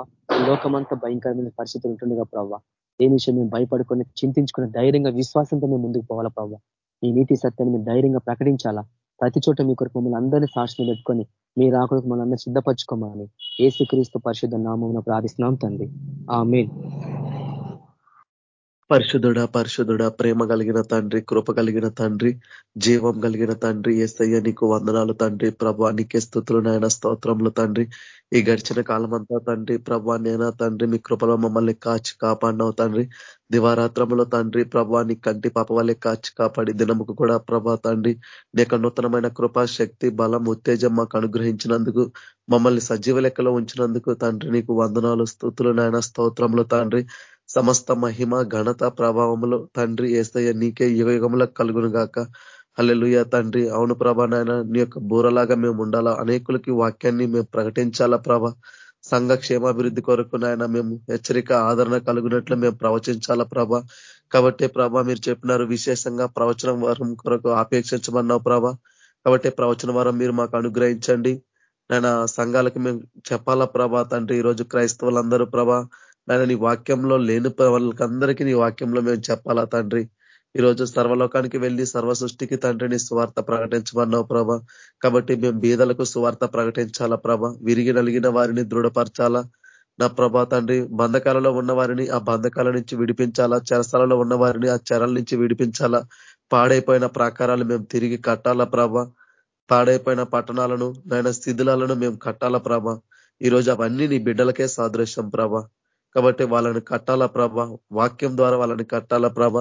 లోకమంతా భయంకరమైన పరిస్థితులు ఉంటుండగా ప్రవ్వ ఏ విషయం మేము భయపడుకొని చింతించుకుని ధైర్యంగా విశ్వాసంతో మేము ముందుకు పోవాలా ప్రవ్వ ఈ నీతి సత్యాన్ని మేము ధైర్యంగా ప్రకటించాలా? ప్రతి చోట మీ కొరకు మమ్మల్ని అందరినీ సాక్షిని పెట్టుకొని మీ రాకడానికి మమ్మల్ని అందరూ సిద్ధపరచుకోమని ఏసుక్రీస్తు పరిశుద్ధ నామం ప్రార్థిస్తున్నాం తండ్రి. ఆ మెయిన్ పరిశుద్ధుడ పరిశుద్ధుడ ప్రేమ కలిగిన తండ్రి కృప కలిగిన తండ్రి జీవం కలిగిన తండ్రి ఏసయ్య నీకు వందనాలు తండ్రి ప్రభా నీకే స్థుతులు నాయన స్తోత్రములు తండ్రి. ఈ గడిచిన కాలం అంతా తండ్రి ప్రభా నేనా తండ్రి మీ కృపలో మమ్మల్ని కాచి కాపాడినావు తండ్రి. దివారాత్రములో తండ్రి ప్రభా నీ కంటి పాప వల్లే కాచి కాపాడి దినముకు కూడా ప్రభా తండ్రి నీ నూతనమైన కృపా శక్తి బలం ఉత్తేజం మాకు అనుగ్రహించినందుకు మమ్మల్ని సజీవ లెక్కలో ఉంచినందుకు తండ్రి నీకు వందనాలు స్థుతులు నాయన స్తోత్రములు తండ్రి. సమస్త మహిమ ఘనత ప్రభావములు తండ్రి ఏస్తయ్య నీకే యుగయుగముల కలుగును గాక అల్లెలుయ తండ్రి. అవును ప్రభా నాయన నీ యొక్క బూరలాగా మేము ఉండాలా? అనేకులకి వాక్యాన్ని మేము ప్రకటించాలా ప్రభ? సంఘ క్షేమాభివృద్ధి కొరకు నాయన మేము హెచ్చరిక ఆదరణ కలుగునట్లు మేము ప్రవచించాలా ప్రభ? కాబట్టి ప్రభ మీరు చెప్పినారు విశేషంగా ప్రవచనం వారం కొరకు ఆపేక్షించమన్నావు ప్రభ. కాబట్టి ప్రవచన వారం మీరు మాకు అనుగ్రహించండి. నాయన సంఘాలకు మేము చెప్పాలా ప్రభా తండ్రి? ఈరోజు క్రైస్తవులందరూ ప్రభా ఆయన నీ వాక్యంలో లేని వాళ్ళకందరికీ నీ వాక్యంలో మేము చెప్పాలా తండ్రి? ఈరోజు సర్వలోకానికి వెళ్ళి సర్వ సృష్టికి తండ్రిని సువార్త ప్రకటించమన్నావు ప్రభ. కాబట్టి మేము బీదలకు సువార్త ప్రకటించాలా ప్రభ? విరిగి నలిగిన వారిని దృఢపరచాలా? నా ప్రభా తండ్రి బంధకాలలో ఉన్న వారిని ఆ బంధకాల నుంచి విడిపించాలా? చెరసాలలో ఉన్న వారిని ఆ చెరల నుంచి విడిపించాలా? పాడైపోయిన ప్రాకారాలు మేము తిరిగి కట్టాలా ప్రభ? పాడైపోయిన పట్టణాలను నాయన శిథిలాలను మేము కట్టాలా ప్రభ? ఈరోజు అవన్నీ నీ బిడ్డలకే సాదృశ్యం ప్రభ. కాబట్టి వాళ్ళని కట్టాలా ప్రభ? వాక్యం ద్వారా వాళ్ళని కట్టాలా ప్రభ?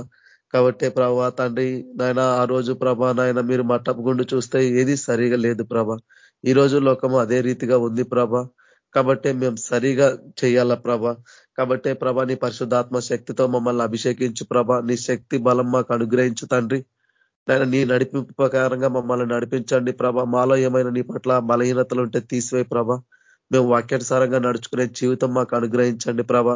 కాబట్టి ప్రభా తండ్రి నాయన ఆ రోజు ప్రభ నాయన మీరు మట్టపు గుండు చూస్తే ఏది సరిగా లేదు ప్రభ. ఈ రోజు లోకము అదే రీతిగా ఉంది ప్రభ. కాబట్టి మేము సరిగా చేయాలా ప్రభ? కాబట్టి ప్రభ నీ పరిశుద్ధాత్మ శక్తితో మమ్మల్ని అభిషేకించు ప్రభ. నీ శక్తి బలం మాకు అనుగ్రహించు తండ్రి. నాయన నీ నడిపింపు ప్రకారంగా మమ్మల్ని నడిపించండి ప్రభ. మాలో ఏమైనా నీ పట్ల బలహీనతలు ఉంటే తీసివే ప్రభ. మేము వాక్యానుసారంగా నడుచుకునే జీవితం మాకు అనుగ్రహించండి ప్రభా.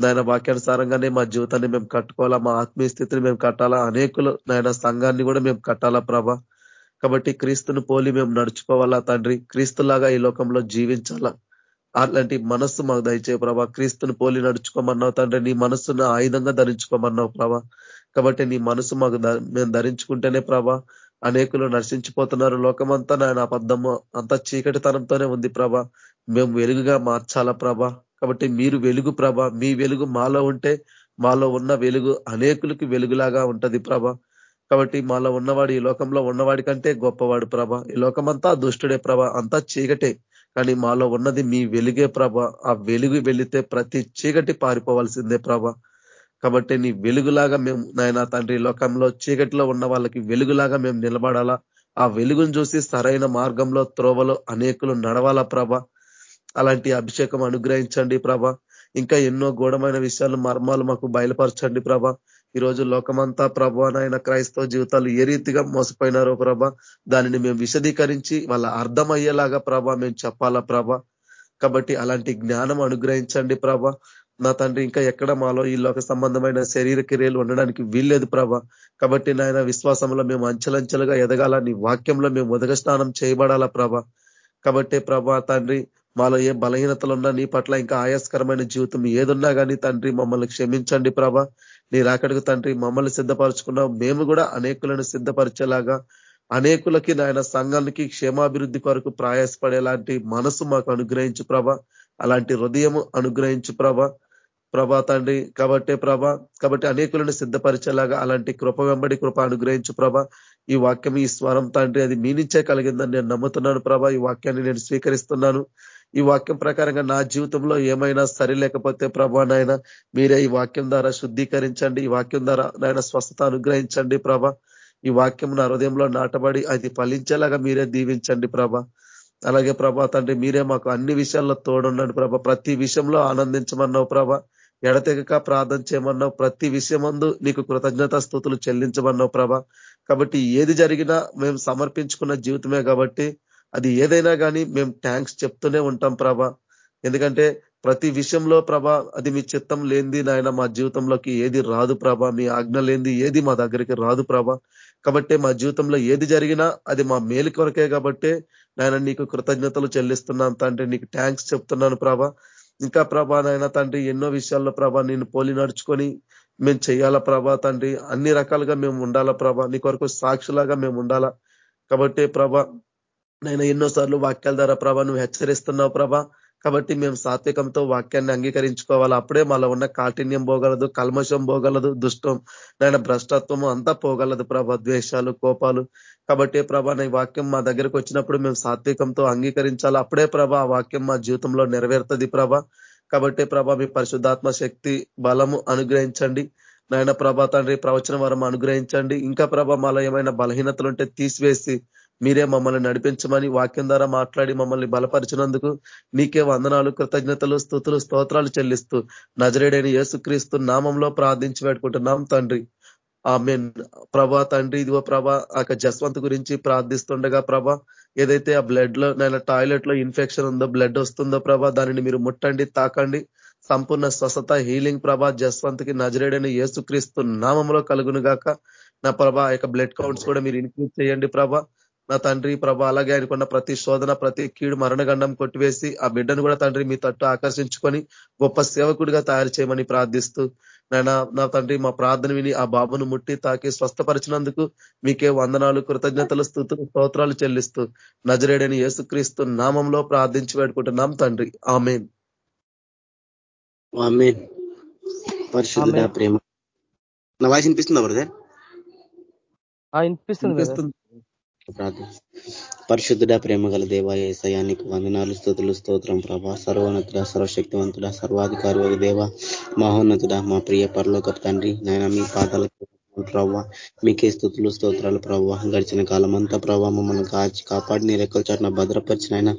నాయన వాక్యానుసారంగానే మా జీవితాన్ని మేము కట్టుకోవాలా మా ఆత్మీయ స్థితిని మేము కట్టాలా అనేకులు నాయన సంఘాన్ని కూడా మేము కట్టాలా ప్రభ. కాబట్టి క్రీస్తును పోలి మేము నడుచుకోవాలా తండ్రి. క్రీస్తులాగా ఈ లోకంలో జీవించాలా. అలాంటి మనస్సు మాకు దయచే ప్రభా. క్రీస్తుని పోలి నడుచుకోమన్నావు తండ్రి. నీ మనస్సును ఆయుధంగా ధరించుకోమన్నావు ప్రభా. కాబట్టి నీ మనసు మాకు మేము ధరించుకుంటేనే ప్రభా అనేకులు నశించిపోతున్నారు. లోకమంతా నాయన అబద్ధము అంతా చీకటితనంతోనే ఉంది ప్రభ. మేము వెలుగుగా మార్చాలా ప్రభ. కాబట్టి మీరు వెలుగు ప్రభ. మీ వెలుగు మాలో ఉంటే మాలో ఉన్న వెలుగు అనేకులకి వెలుగులాగా ఉంటది ప్రభ. కాబట్టి మాలో ఉన్నవాడు ఈ లోకంలో ఉన్నవాడి కంటే గొప్పవాడు ప్రభ. ఈ లోకమంతా దుష్టుడే ప్రభ. అంతా చీకటే. కానీ మాలో ఉన్నది మీ వెలుగే ప్రభ. ఆ వెలుగు వెళితే ప్రతి చీకటి పారిపోవాల్సిందే ప్రభ. కాబట్టి నీ వెలుగులాగా మేము నాయన తండ్రి లోకంలో చీకటిలో ఉన్న వాళ్ళకి వెలుగులాగా మేము నిలబడాలా? ఆ వెలుగును చూసి సరైన మార్గంలో త్రోవలో అనేకులు నడవాలా ప్రభ? అలాంటి అభిషేకం అనుగ్రహించండి ప్రభ. ఇంకా ఎన్నో గూఢమైన విషయాలు మర్మాలు మాకు బయలుపరచండి ప్రభ. ఈరోజు లోకమంతా ప్రభ నాయన క్రైస్తవ జీవితాలు ఏ రీతిగా మోసపోయినారో ప్రభ దానిని మేము విశదీకరించి వాళ్ళ అర్థమయ్యేలాగా ప్రభ మేము చెప్పాలా ప్రభ? కాబట్టి అలాంటి జ్ఞానం అనుగ్రహించండి ప్రభ. నా తండ్రి ఇంకా ఎక్కడ మాలో ఈ లోక సంబంధమైన శరీర క్రియలు ఉండడానికి వీల్లేదు ప్రభ. కాబట్టి నాయన విశ్వాసంలో మేము అంచెలంచెలుగా ఎదగాల. నీ వాక్యంలో మేము ఉదగ స్నానం చేయబడాలా ప్రభ. కాబట్టి ప్రభా తండ్రి మాలో ఏ బలహీనతలు ఉన్నా నీ పట్ల ఇంకా ఆయాస్కరమైన జీవితం ఏదున్నా కానీ తండ్రి మమ్మల్ని క్షమించండి ప్రభ. నీ రాకడికి తండ్రి మమ్మల్ని సిద్ధపరచుకున్నావు. మేము కూడా అనేకులను సిద్ధపరిచేలాగా అనేకులకి నాయన సంఘానికి క్షేమాభివృద్ధి కొరకు ప్రయాసపడేలాంటి మనసు మాకు అనుగ్రహించు ప్రభ. అలాంటి హృదయము అనుగ్రహించు ప్రభ. ప్రభా తండ్రి కాబట్టే ప్రభ కాబట్టి అనేకులను సిద్ధపరిచేలాగా అలాంటి కృప వెంబడి కృప అనుగ్రహించు ప్రభ. ఈ వాక్యం ఈ స్వరం తండ్రి అది మీ నుంచే కలిగిందని నేను నమ్ముతున్నాను ప్రభ. ఈ వాక్యాన్ని నేను స్వీకరిస్తున్నాను. ఈ వాక్యం ప్రకారంగా నా జీవితంలో ఏమైనా సరి లేకపోతే ప్రభా నాయన మీరే ఈ వాక్యం ద్వారా శుద్ధీకరించండి. ఈ వాక్యం ద్వారా నాయన స్వస్థత అనుగ్రహించండి ప్రభ. ఈ వాక్యం నా హృదయంలో నాటబడి అది ఫలించేలాగా మీరే దీవించండి ప్రభ. అలాగే ప్రభా తండ్రి మీరే మాకు అన్ని విషయాల్లో తోడుండండి ప్రభ. ప్రతి విషయంలో ఆనందించమన్నావు ప్రభ. ఎడతెగక ప్రార్థన చేయమన్నావు. ప్రతి విషయమందు నీకు కృతజ్ఞత స్థుతులు చెల్లించమన్నావు ప్రభ. కాబట్టి ఏది జరిగినా మేము సమర్పించుకున్న జీవితమే కాబట్టి అది ఏదైనా కానీ మేము థ్యాంక్స్ చెప్తూనే ఉంటాం ప్రభ. ఎందుకంటే ప్రతి విషయంలో ప్రభ అది మీ చిత్తం లేనిది నాయన మా జీవితంలోకి ఏది రాదు ప్రభ. మీ ఆజ్ఞ లేనిది ఏది మా దగ్గరికి రాదు ప్రభ. కాబట్టి మా జీవితంలో ఏది జరిగినా అది మా మేలు కొరకే కాబట్టి నాయన నీకు కృతజ్ఞతలు చెల్లిస్తున్నాను తండ్రి. నీకు థ్యాంక్స్ చెప్తున్నాను ప్రభ. ఇంకా ప్రభా నాయన తండ్రి ఎన్నో విషయాల్లో ప్రభా నేను పోలి నడుచుకొని మేము చేయాలా ప్రభా తండ్రి? అన్ని రకాలుగా మేము ఉండాలా ప్రభా? నీ కొరకు సాక్షులాగా మేము ఉండాలా? కాబట్టి ప్రభా నేను ఎన్నోసార్లు వాక్యాల ద్వారా ప్రభా నువ్వు హెచ్చరిస్తున్నావు ప్రభా. కాబట్టి మేము సాత్వికంతో వాక్యాన్ని అంగీకరించుకోవాలి. అప్పుడే మాలో ఉన్న కాఠిన్యం పోగలదు కల్మషం పోగలదు దుష్టం నాయన భ్రష్టత్వము అంతా పోగలదు ప్రభ. ద్వేషాలు కోపాలు కాబట్టి ప్రభా నీ వాక్యం మా దగ్గరకు వచ్చినప్పుడు మేము సాత్వికంతో అంగీకరించాలి. అప్పుడే ప్రభ ఆ వాక్యం మా జీవితంలో నెరవేరుతుంది ప్రభ. కాబట్టి ప్రభ మీ పరిశుద్ధాత్మ శక్తి బలము అనుగ్రహించండి. నాయన ప్రభా తండ్రి ప్రవచన వరం అనుగ్రహించండి. ఇంకా ప్రభ మాలో ఏమైనా బలహీనతలు ఉంటే తీసివేసి మీరే మమ్మల్ని నడిపించమని వాక్యం ద్వారా మాట్లాడి మమ్మల్ని బలపరిచినందుకు నీకే వందనాలు కృతజ్ఞతలు స్థుతులు స్తోత్రాలు చెల్లిస్తూ నజరేడైన యేసుక్రీస్తు నామంలో ప్రార్థించి పెట్టుకుంటున్నాం తండ్రి. ఆమె ప్రభా తండ్రి ఇదిగో ప్రభా ఆ జస్వంత్ గురించి ప్రార్థిస్తుండగా ప్రభ ఏదైతే ఆ బ్లడ్లో నేను టాయిలెట్లో ఇన్ఫెక్షన్ ఉందో బ్లడ్ వస్తుందో ప్రభా దానిని మీరు ముట్టండి తాకండి. సంపూర్ణ స్వస్థత హీలింగ్ ప్రభా జస్వంత్కి నజరేడని ఏసుక్రీస్తు నామంలో కలుగును గాక నా ప్రభా యొక్క బ్లడ్ కౌంట్స్ కూడా మీరు ఇన్క్రీజ్ చేయండి ప్రభా. నా తండ్రి ప్రభ అలాగే ఆయనకున్న ప్రతి శోధన ప్రతి కీడు మరణగండం కొట్టివేసి ఆ బిడ్డను కూడా తండ్రి మీ తట్టు ఆకర్షించుకొని గొప్ప సేవకుడిగా తయారు చేయమని ప్రార్థిస్తూ నాయన నా తండ్రి మా ప్రార్థన విని ఆ బాబును ముట్టి తాకి స్వస్థపరిచినందుకు మీకే వందనాలు కృతజ్ఞతలు స్థుతులు స్తోత్రాలు చెల్లిస్తూ నజరేడని యేసుక్రీస్తు నామంలో ప్రార్థించి పెట్టుకుంటున్నాం తండ్రి. ఆమెన్. పరిశుద్ధ ప్రేమ. నా వాయిస్ వినిపిస్తుందా బ్రదర్. వినిపిస్తుంది. పరిశుద్ధుడ ప్రేమ గల దేవ ఏసయానికి వందనాలు స్థుతులు స్తోత్రం ప్రభా. సర్వోన్నతుడ సర్వశక్తివంతుడ సర్వాధికారి దేవ మహోన్నతుడ మా ప్రియ పరలోక తండ్రి నాయన మీ పాదాలకు ప్రభావ మీకే స్థుతులు స్తోత్రాలు ప్రభావ గడిచిన కాలం అంతా ప్రభావ మమ్మల్ని కాచి కాపాడి నీ రెక్కల చాటున భద్రపరిచిన ఆయన.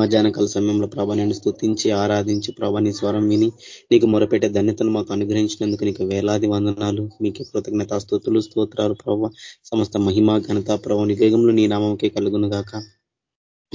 మధ్యాహ్నకాల సమయంలో ప్రభా నేను స్థుతించి ఆరాధించి ప్రభా నీ స్వరం విని నీకు మొరపెట్టే ధన్యతను మాకు అనుగ్రహించినందుకు నీకు వేలాది వందనాలు. మీకే కృతజ్ఞత స్థుతులు స్తోత్రాలు ప్రభావ సమస్త మహిమా ఘనత ప్రభావ నివేగంలో నీ నామంకే కలుగును గాక.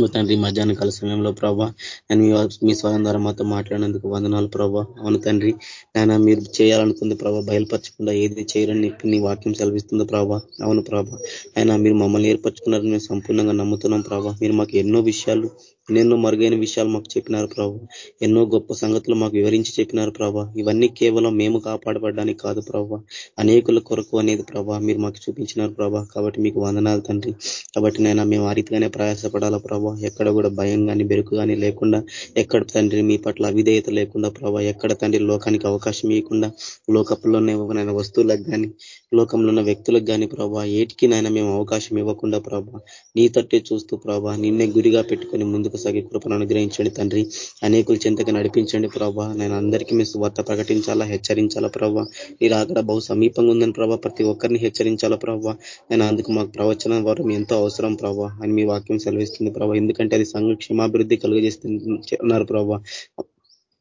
తండ్రి మధ్యాహ్న కాల సమయంలో ప్రభా నేను మీ స్వయం ద్వారా మాతో మాట్లాడినందుకు వందనాలు ప్రభా. అవును తండ్రి నాయన మీరు చేయాలనుకుంది ప్రభా బయలుపరచకుండా ఏది చేయరని నీ వాక్యం సెలవిస్తుంది ప్రభా. అవును ప్రభా. ఆయన మీరు మమ్మల్ని ఏర్పరచుకున్నారని మేము సంపూర్ణంగా నమ్ముతున్నాం ప్రభా. మీరు మాకు ఎన్నో విషయాలు ఎన్నెన్నో మరుగైన విషయాలు మాకు చెప్పినారు ప్రభు. ఎన్నో గొప్ప సంగతులు మాకు వివరించి చెప్పినారు ప్రభా. ఇవన్నీ కేవలం మేము కాపాడబడ్డానికి కాదు ప్రభా. అనేకుల కొరకు అనేది ప్రభా మీరు మాకు చూపించినారు ప్రభా. కాబట్టి మీకు వందనాలు తండ్రి. కాబట్టి నేను మేము ఆ రీతిగానే ప్రయాసపడాలా ప్రభా. ఎక్కడ కూడా భయం కానీ బెరుకు కానీ లేకుండా ఎక్కడ తండ్రి మీ పట్ల అవిధేయత లేకుండా ప్రభా ఎక్కడ తండ్రి లోకానికి అవకాశం ఇవ్వకుండా లోకపుల్లోనే నేను వస్తువులకు కానీ లోకంలో ఉన్న వ్యక్తులకు కానీ ప్రభా ఏటికి నాయన మేము అవకాశం ఇవ్వకుండా ప్రభా నీ తట్టే చూస్తూ ప్రభా నిన్నే గురిగా పెట్టుకొని ముందుకు సాగి కృపను అనుగ్రహించండి తండ్రి. అనేకులు చింతగా నడిపించండి ప్రభావ నేను అందరికీ మీ వార్త ప్రకటించాలా హెచ్చరించాలా ప్రభావ మీరు అక్కడ బహు సమీపంగా ఉందని ప్రభా. ప్రతి ఒక్కరిని హెచ్చరించాలా ప్రభావ నేను అందుకు మాకు ప్రవచన వరం ఎంతో అవసరం ప్రభావ అని మీ వాక్యం సెలవిస్తుంది ప్రభావ ఎందుకంటే అది సంఘ క్షమాభివృద్ధి కలుగజేస్తున్నారు ప్రభా.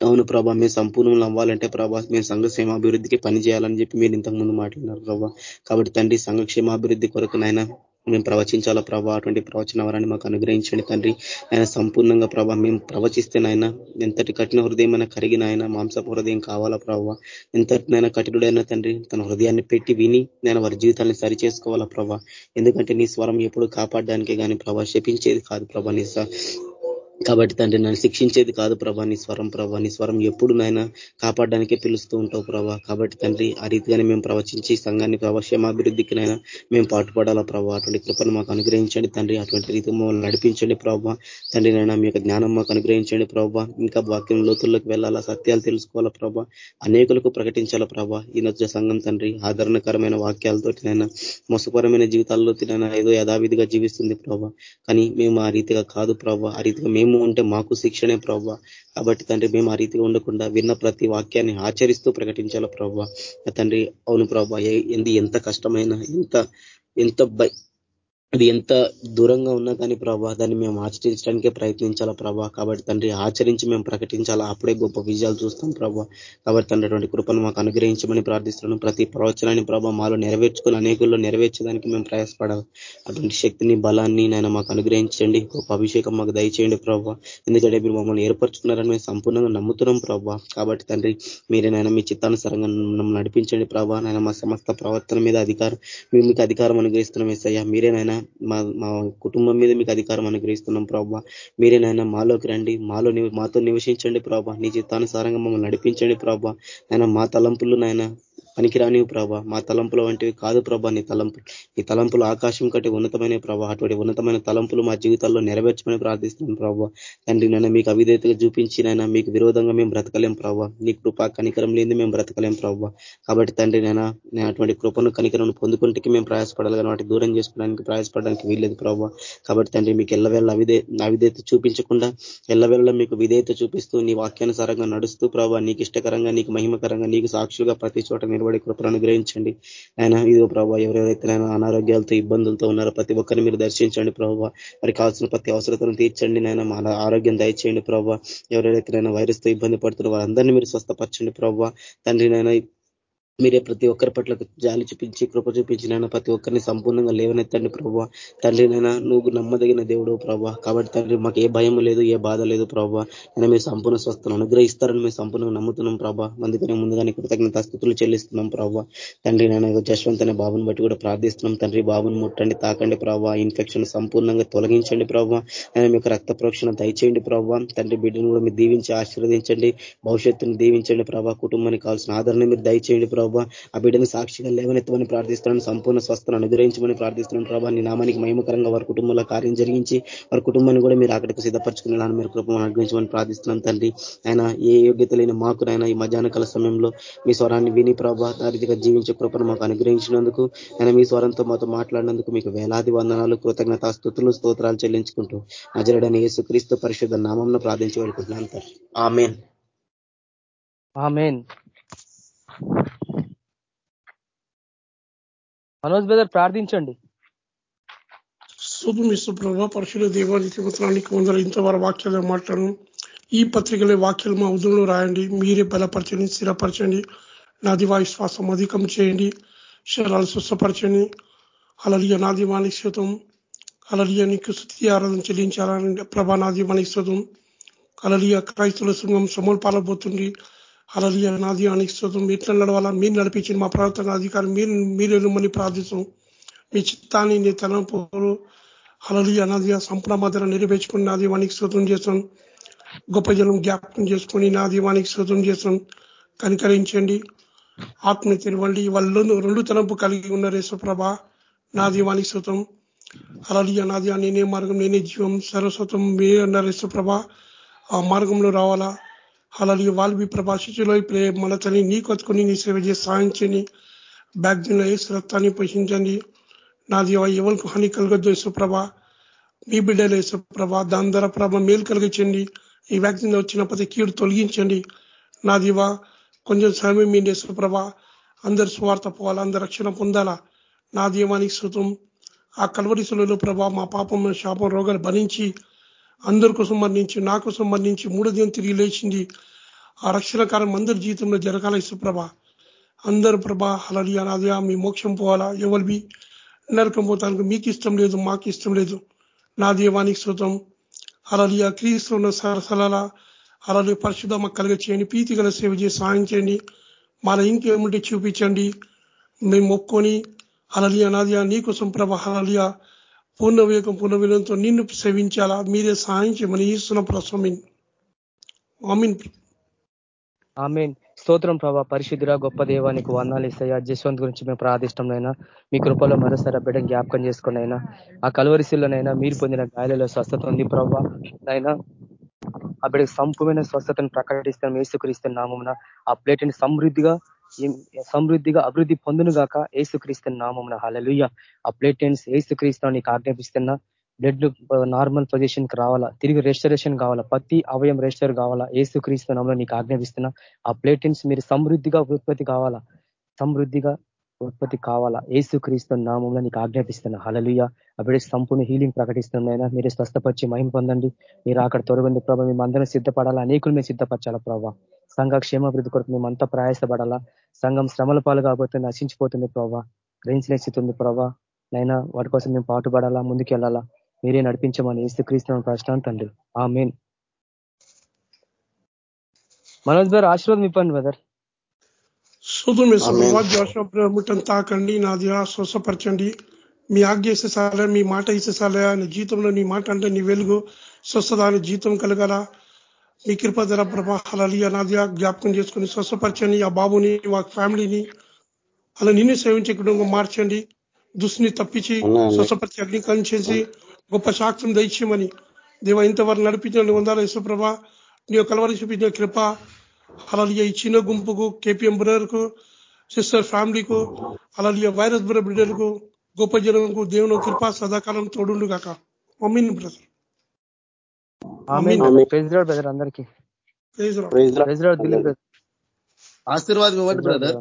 అవును ప్రభా మేము సంపూర్ణంలో అవ్వాలంటే ప్రభా మేము సంఘక్షేమాభివృద్ధికి పనిచేయాలని చెప్పి మీరు ఇంతకు ముందు మాట్లాడినారు ప్రభా. కాబట్టి తండ్రి సంఘక్షేమాభివృద్ధి కొరకు నాయన మేము ప్రవచించాలా ప్రభా? అటువంటి ప్రవచన వరాన్ని మాకు అనుగ్రహించండి తండ్రి. ఆయన సంపూర్ణంగా ప్రభా మేము ప్రవచిస్తే నాయన ఎంతటి కఠిన హృదయమైన కరిగిన ఆయన మాంసపు హృదయం కావాలా ప్రభావ ఎంతటినైనా కఠినుడైనా తండ్రి తన హృదయాన్ని పెట్టి విని నేను వారి జీవితాన్ని సరి చేసుకోవాలా ప్రభా? ఎందుకంటే నీ స్వరం ఎప్పుడు కాపాడడానికే కానీ ప్రభా శపించేది కాదు ప్రభా నీ కాబట్టి తండ్రి నన్ను శిక్షించేది కాదు ప్రభా నీ స్వరం ప్రభా నీ స్వరం ఎప్పుడు నాయన కాపాడడానికే పిలుస్తూ ఉంటావు ప్రభా. కాబట్టి తండ్రి ఆ రీతిగానే మేము ప్రవచించి సంఘాన్ని ప్రవక్షేమాభివృద్ధికి నైనా మేము పాటుపడాలా ప్రభావ అటువంటి కృపను మాకు అనుగ్రహించండి తండ్రి. అటువంటి రీతి మమ్మల్ని నడిపించండి ప్రభావ తండ్రి నైనా మీ జ్ఞానం మాకు అనుగ్రహించండి ప్రభా. ఇంకా వాక్యం లోతుల్లోకి వెళ్ళాలా సత్యాలు తెలుసుకోవాలా ప్రభా. అనేకులకు ప్రకటించాలా ప్రభా. ఈ నచ్చ సంఘం తండ్రి ఆదరణకరమైన వాక్యాలతోటినైనా మోసపరమైన జీవితాల్లో తినైనా ఏదో యథావిధిగా జీవిస్తుంది ప్రభా. కానీ మేము ఆ రీతిగా కాదు ప్రభా. ఆ రీతిగా మేము మేము ఉంటే మాకు శిక్షణే ప్రవ్వ. కాబట్టి తండ్రి మేము ఆ రీతిగా ఉండకుండా విన్న ప్రతి వాక్యాన్ని ఆచరిస్తూ ప్రకటించాల ప్రవ్వ? తండ్రి అవును ప్రభావ ఎంత కష్టమైన ఎంత ఎంత అది ఎంత దూరంగా ఉన్నా కానీ ప్రభా దాన్ని మేము ఆచరించడానికే ప్రయత్నించాలా ప్రభా? కాబట్టి తండ్రి ఆచరించి మేము ప్రకటించాలా? అప్పుడే గొప్ప విజయాలు చూస్తాం ప్రభా. కాబట్టి తండ్రి అటువంటి కృపను మాకు అనుగ్రహించమని ప్రార్థిస్తున్నాను ప్రతి ప్రవచనాన్ని ప్రభా మాలో నెరవేర్చుకుని అనేకుల్లో నెరవేర్చడానికి మేము ప్రయాసపడాలి. అటువంటి శక్తిని బలాన్ని నాయన మాకు అనుగ్రహించండి. గొప్ప అభిషేకం మాకు దయచేయండి ప్రభా. ఎందుకంటే మీరు మమ్మల్ని ఏర్పరచుకున్నారని మేము సంపూర్ణంగా నమ్ముతున్నాం ప్రభావ కాబట్టి తండ్రి మీరే నాయన మీ చిత్తానుసారంగా మమ్మల్ని నడిపించండి ప్రభా. నాయన మా సమస్త ప్రవర్తన మీద అధికారం మేము మీకు అధికారం అనుగ్రహిస్తున్నాం ఎస్సయ్యా మీరేనైనా మా మా కుటుంబం మీద మీకు అధికారం అనుగ్రహిస్తున్నాం ప్రభావ నాయన మాలోకి రండి. మాలో మాతో నివసించండి ప్రభావ నీ చిత్తానుసారంగా మమ్మల్ని నడిపించండి ప్రభావ ఆయన మా తలంపులు నాయన పనికిరానివి ప్రభా. మా తలంపుల వంటివి కాదు ప్రభా నీ తలంపులు నీ తలంపులు ఆకాశం కంటే ఉన్నతమైన ప్రభా. అటువంటి ఉన్నతమైన తలంపులు మా జీవితాల్లో నెరవేర్చమని ప్రార్థిస్తున్నాం ప్రభావ తండ్రి నైనా మీకు అవిధేతగా చూపించి నైనా మీకు విరోధంగా మేము బ్రతకలేం ప్రభావ నీ కృప కనికరం లేని మేము బ్రతకలేం ప్రభావ కాబట్టి తండ్రి నైనా నేను అటువంటి కృపను కనికరం పొందుకుంటే మేము ప్రయాసపడాలి. కానీ వాటి దూరం చేసుకోవడానికి ప్రయాసపడడానికి వీల్లేదు ప్రభావ కాబట్టి తండ్రి మీకు ఎల్లవేళ అవిధే అవిధేత చూపించకుండా ఎల్లవేళ మీకు విధేయత చూపిస్తూ నీ వాక్యానుసారంగా నడుస్తూ ప్రభావ నీకు ఇష్టకరంగా నీకు మహిమకరంగా నీకు సాక్షులుగా ప్రతి చోట నిలబడే కృపను అనుగ్రహించండి. ఆయన ఇదో ప్రభావ ఎవరెవరైతే అనారోగ్యాలతో ఇబ్బందులతో ఉన్నారో ప్రతి ఒక్కరిని మీరు దర్శించండి ప్రభావ మరి కావాల్సిన ప్రతి అవసరతను తీర్చండి నాయన. మన ఆరోగ్యం దయచేయండి ప్రభావ ఎవరెవరైతే వైరస్తో ఇబ్బంది పడుతున్న వారందరినీ మీరు స్వస్థపరచండి ప్రభావ తండ్రి నాయన మీరే ప్రతి ఒక్కరి పట్ల జాలి చూపించి కృప చూపించినైనా ప్రతి ఒక్కరిని సంపూర్ణంగా లేవనెత్తండి ప్రభావ తండ్రినైనా నువ్వు నమ్మదగిన దేవుడు ప్రభావ కాబట్టి తండ్రి మాకు ఏ భయం లేదు ఏ బాధ లేదు ప్రభావ నేను మీరు సంపూర్ణ స్వస్థను అనుగ్రహిస్తారని మేము సంపూర్ణంగా నమ్ముతున్నాం ప్రభావ అందుకనే ముందుగానే కృతజ్ఞత స్థితులు చెల్లిస్తున్నాం ప్రభావ తండ్రి నేను జశ్వంత్ అనే బాబుని బట్టి కూడా ప్రార్థిస్తున్నాం. తండ్రి బాబుని ముట్టండి తాకండి ప్రభావ ఇన్ఫెక్షన్ సంపూర్ణంగా తొలగించండి ప్రభావ నేను మీకు రక్త ప్రోక్షణ దయచేయండి ప్రభావ తండ్రి బిడ్డను కూడా మీరు దీవించి ఆశీర్వదించండి. భవిష్యత్తును దీవించండి ప్రభావ కుటుంబానికి కావాల్సిన ఆదరణ మీరు దయచేయండి ప్రభావ ప్రభావ ఆ బిడ్డను సాక్షిగా లేవనెత్తమని ప్రార్థిస్తున్నాను. సంపూర్ణ స్వస్థను అనుగ్రహించమని ప్రార్థిస్తున్నాను ప్రభావ నీ నామానికి మహిమకరంగా వారి కుటుంబంలో కార్యం జరిగించి వారి కుటుంబాన్ని కూడా మీరు అక్కడికి సిద్ధపరచుకునేలాని మీరు కృపను అనుగ్రహించమని ప్రార్థిస్తున్నాను తండ్రి ఆయన ఏ యోగ్యత లేని మాకు నాయన ఈ మధ్యాహ్న కాల సమయంలో మీ స్వరాన్ని విని ప్రభా రీతిగా జీవించే కృపను మాకు అనుగ్రహించినందుకు ఆయన మీ స్వరంతో మాతో మాట్లాడినందుకు మీకు వేలాది వందనాలు కృతజ్ఞత స్థుతులు స్తోత్రాలు చెల్లించుకుంటూ నజరడని యేసుక్రీస్తు పరిశుద్ధ నామం ప్రార్థించి వేడుకుంటున్నాను ఆమెన్. ఆమెన్. మనోజ్ బ్రదర్ ప్రార్థించండి. శుభమిస్తు ప్రభ పరుషుల దేవాది తిరుగుతానికి వందలు. ఇంతవరకు వాక్యాలు మాట్లాడను ఈ పత్రికలే వాక్యాలు మా ఉదయంలో రాయండి. మీరే బలపరచండి స్థిరపరచండి. నా దివా విశ్వాసం అధికం చేయండి. శరాలు స్వస్థపరచండి. అలలియ నా దివానికి శతం అలలియ నీకు స్థుతి ఆరాధన చెల్లించాలని ప్రభా నా దివానికి శతం అలలియ క్రైస్తుల సంఘం సమూలు పాలబోతుంది అలలియ నా దీవానికి స్తోత్రం ఎట్లా నడవాలా? మీరు నడిపించిన మా ప్రవర్తన అధికారం. మీరు మీరు ప్రార్థిస్తాం మీ చిత్తాన్ని నీ తలంపులు అలలి నాదిగా సంపూర్ణ మధ్య నెరవేర్చుకుని నా దీవానికి స్తోత్రం చేస్తాం గొప్ప జనం జ్ఞాపకం చేసుకొని నా దీవానికి స్తోత్రం చేస్తాం కనికరించండి. ఆత్మ తెరవండి. వాళ్ళు రెండు తలంపు కలిగి ఉన్న రేసుప్రభ నా దీవానికి శోతం అలలి అనాది నేనే మార్గం నేనే జీవం. సరస్వతం మీరు అన్న రేసుప్రభ ఆ మార్గంలో రావాలా? అలాగే వాల్వి మీ శిశులో మనతని నీ కొత్తుకొని నీ సేవ చేసి సాధించండి బ్యాగ్జిన్లో ఏ రక్తాన్ని పోషించండి. నా దేవ ఎవరికి హాని కలగద్దు యశ్వ్రభ మీ బిడ్డలు యశ్వ్రభ దాని ద్వారా ప్రభ మేలు కలిగించండి. ఈ వ్యాక్సిన్ వచ్చిన ప్రతి కీడు తొలగించండి. నా దివ కొంచెం సమయం మీ యశ్వ్రభ అందరు స్వార్థ పోవాలా అందరు రక్షణ పొందాలా? నా దీవానికి శృతం ఆ కలవరిశులలో ప్రభా మా పాపం శాపం రోగాలు భరించి అందరి కోసం మరణించి నా కోసం మరణించి మూడో దినం తిరిగి లేచింది. ఆ రక్షణ కాలం అందరి జీవితంలో జరగాల ఇసుప్రభ అందరు ప్రభా అలడి అనాదిగా మీ మోక్షం పోవాలా? ఎవరి నరకం పోతానికి మీకు ఇష్టం లేదు మాకు ఇష్టం లేదు. నా దేవానికి శృతం అలలియ క్రీస్తున్న సరసల అలలి పరిశుద్ధమ కలిగ చేయండి ప్రీతి గల సేవ చేసి సాయం చేయండి. మన ఇంకేముంటే చూపించండి. మేము మొక్కొని అలలియ నాదియా నీకోసం ప్రభ అలలియ పూర్ణ వివేకం పూర్ణ వివేకంతో నిన్ను సేవించాలా? మీరే సహాయం చేయమని ఇస్తున్న ప్రస్వామిన్ ఆమీన్. ఆమెన్. స్తోత్రం ప్రభా పరిశుద్ధిరా గొప్ప దేవానికి వందాలు ఇస్తాయా? జశ్వంత్ గురించి మేము ప్రార్థిష్టంనైనా మీ కృపలో మరోసారి బిడ్డ జ్ఞాపకం చేసుకున్నైనా ఆ కలవరిశీల్లోనైనా మీరు పొందిన గాయాలలో స్వస్థత ఉంది ప్రభా. అయినా ఆ బిడ్డకి సంపూర్ణ స్వస్థతను ప్రకటిస్తాం ఏసుక్రీస్తున్న నామమున ఆ ప్లేట్ని సమృద్ధిగా సమృద్ధిగా అభివృద్ధి పొందును గాక ఏసుక్రీస్తున్న నామమున. హలలుయ్య ఆ ప్లేటెన్స్ ఏసుక్రీస్తు నీకు ఆజ్ఞాపిస్తున్నా బ్లడ్ నార్మల్ పొజిషన్కి రావాలా? తిరిగి రెస్టరేషన్ కావాలా? ప్రతి అవయం రెస్టర్ కావాలా? ఏసుక్రీస్తునంలో నీకు ఆజ్ఞాపిస్తున్నా ఆ ప్లేటెన్స్ మీరు సమృద్ధిగా ఉత్పత్తి కావాలా? సమృద్ధిగా ఉత్పత్తి కావాలా? ఏసుక్రీస్తు నామంలో నీకు ఆజ్ఞాపిస్తున్నా. హలలుయ అప్పుడే సంపూర్ణ హీలింగ్ ప్రకటిస్తున్నాయినా మీరు స్వస్థపరిచి మహిం పొందండి. మీరు అక్కడ తొలగింది ప్రభావ మేము అందరం సిద్ధపడాలా? అనేకులు మేము సిద్ధపరచాలా ప్రభావ సంఘ క్షేమాభివృద్ధి కొరకు మేము అంతా ప్రయాసపడాలా? సంఘం శ్రమల పాలు కాబోతుంది నశించిపోతుంది ప్రభావ గ్రహించిన స్థితి ఉంది ప్రభావ నైనా వాటి కోసం మేము పాటుపడాలా? ముందుకు వెళ్ళాలా మీరే నడిపించమని ఏసుక్రీస్తు ప్రశ్న తండ్రి. ఆ మెయిన్ మనోజ్ గారు ఆశీర్వాదం ఇవ్వండి బ్రదర్. ముట్టని తాకండి నాది స్వస్థపరచండి. మీ ఆజ్ఞ ఇసేసాలే మీ మాట ఇసేసాలే ఆయన జీవితంలో నీ మాట అంటే నీ వెలుగు. స్వస్థత జీతం కలగాల? మీ కృపధర ప్రభాహాలి అనాదిగా జ్ఞాపకం చేసుకుని స్వస్థపరచండి. ఆ బాబుని వా ఫ్యామిలీని అలా నిన్ను సేవించకుండా మార్చండి. దుస్తుని తప్పించి స్వస్థపరిచి అగ్నికరణ చేసి గొప్ప సాక్ష్యం దయచేయమని దేవ ఇంతవరకు నడిపించిన వందాల యశ్వ్రభ నీ కలవరి చూపించిన కృప అలాగే ఈ చిన్న గుంపుకు కేపీఎం బ్రదర్కు సిస్టర్ ఫ్యామిలీకు అలాగే వైరస్ బ్రదర్ బిడ్డలకు గొప్ప జనంకు దేవుని కృప సదాకాలం తోడుండు కాక మమ్మీని బ్రదర్ ఆశీర్వాదం ఇవ్వండి బ్రదర్.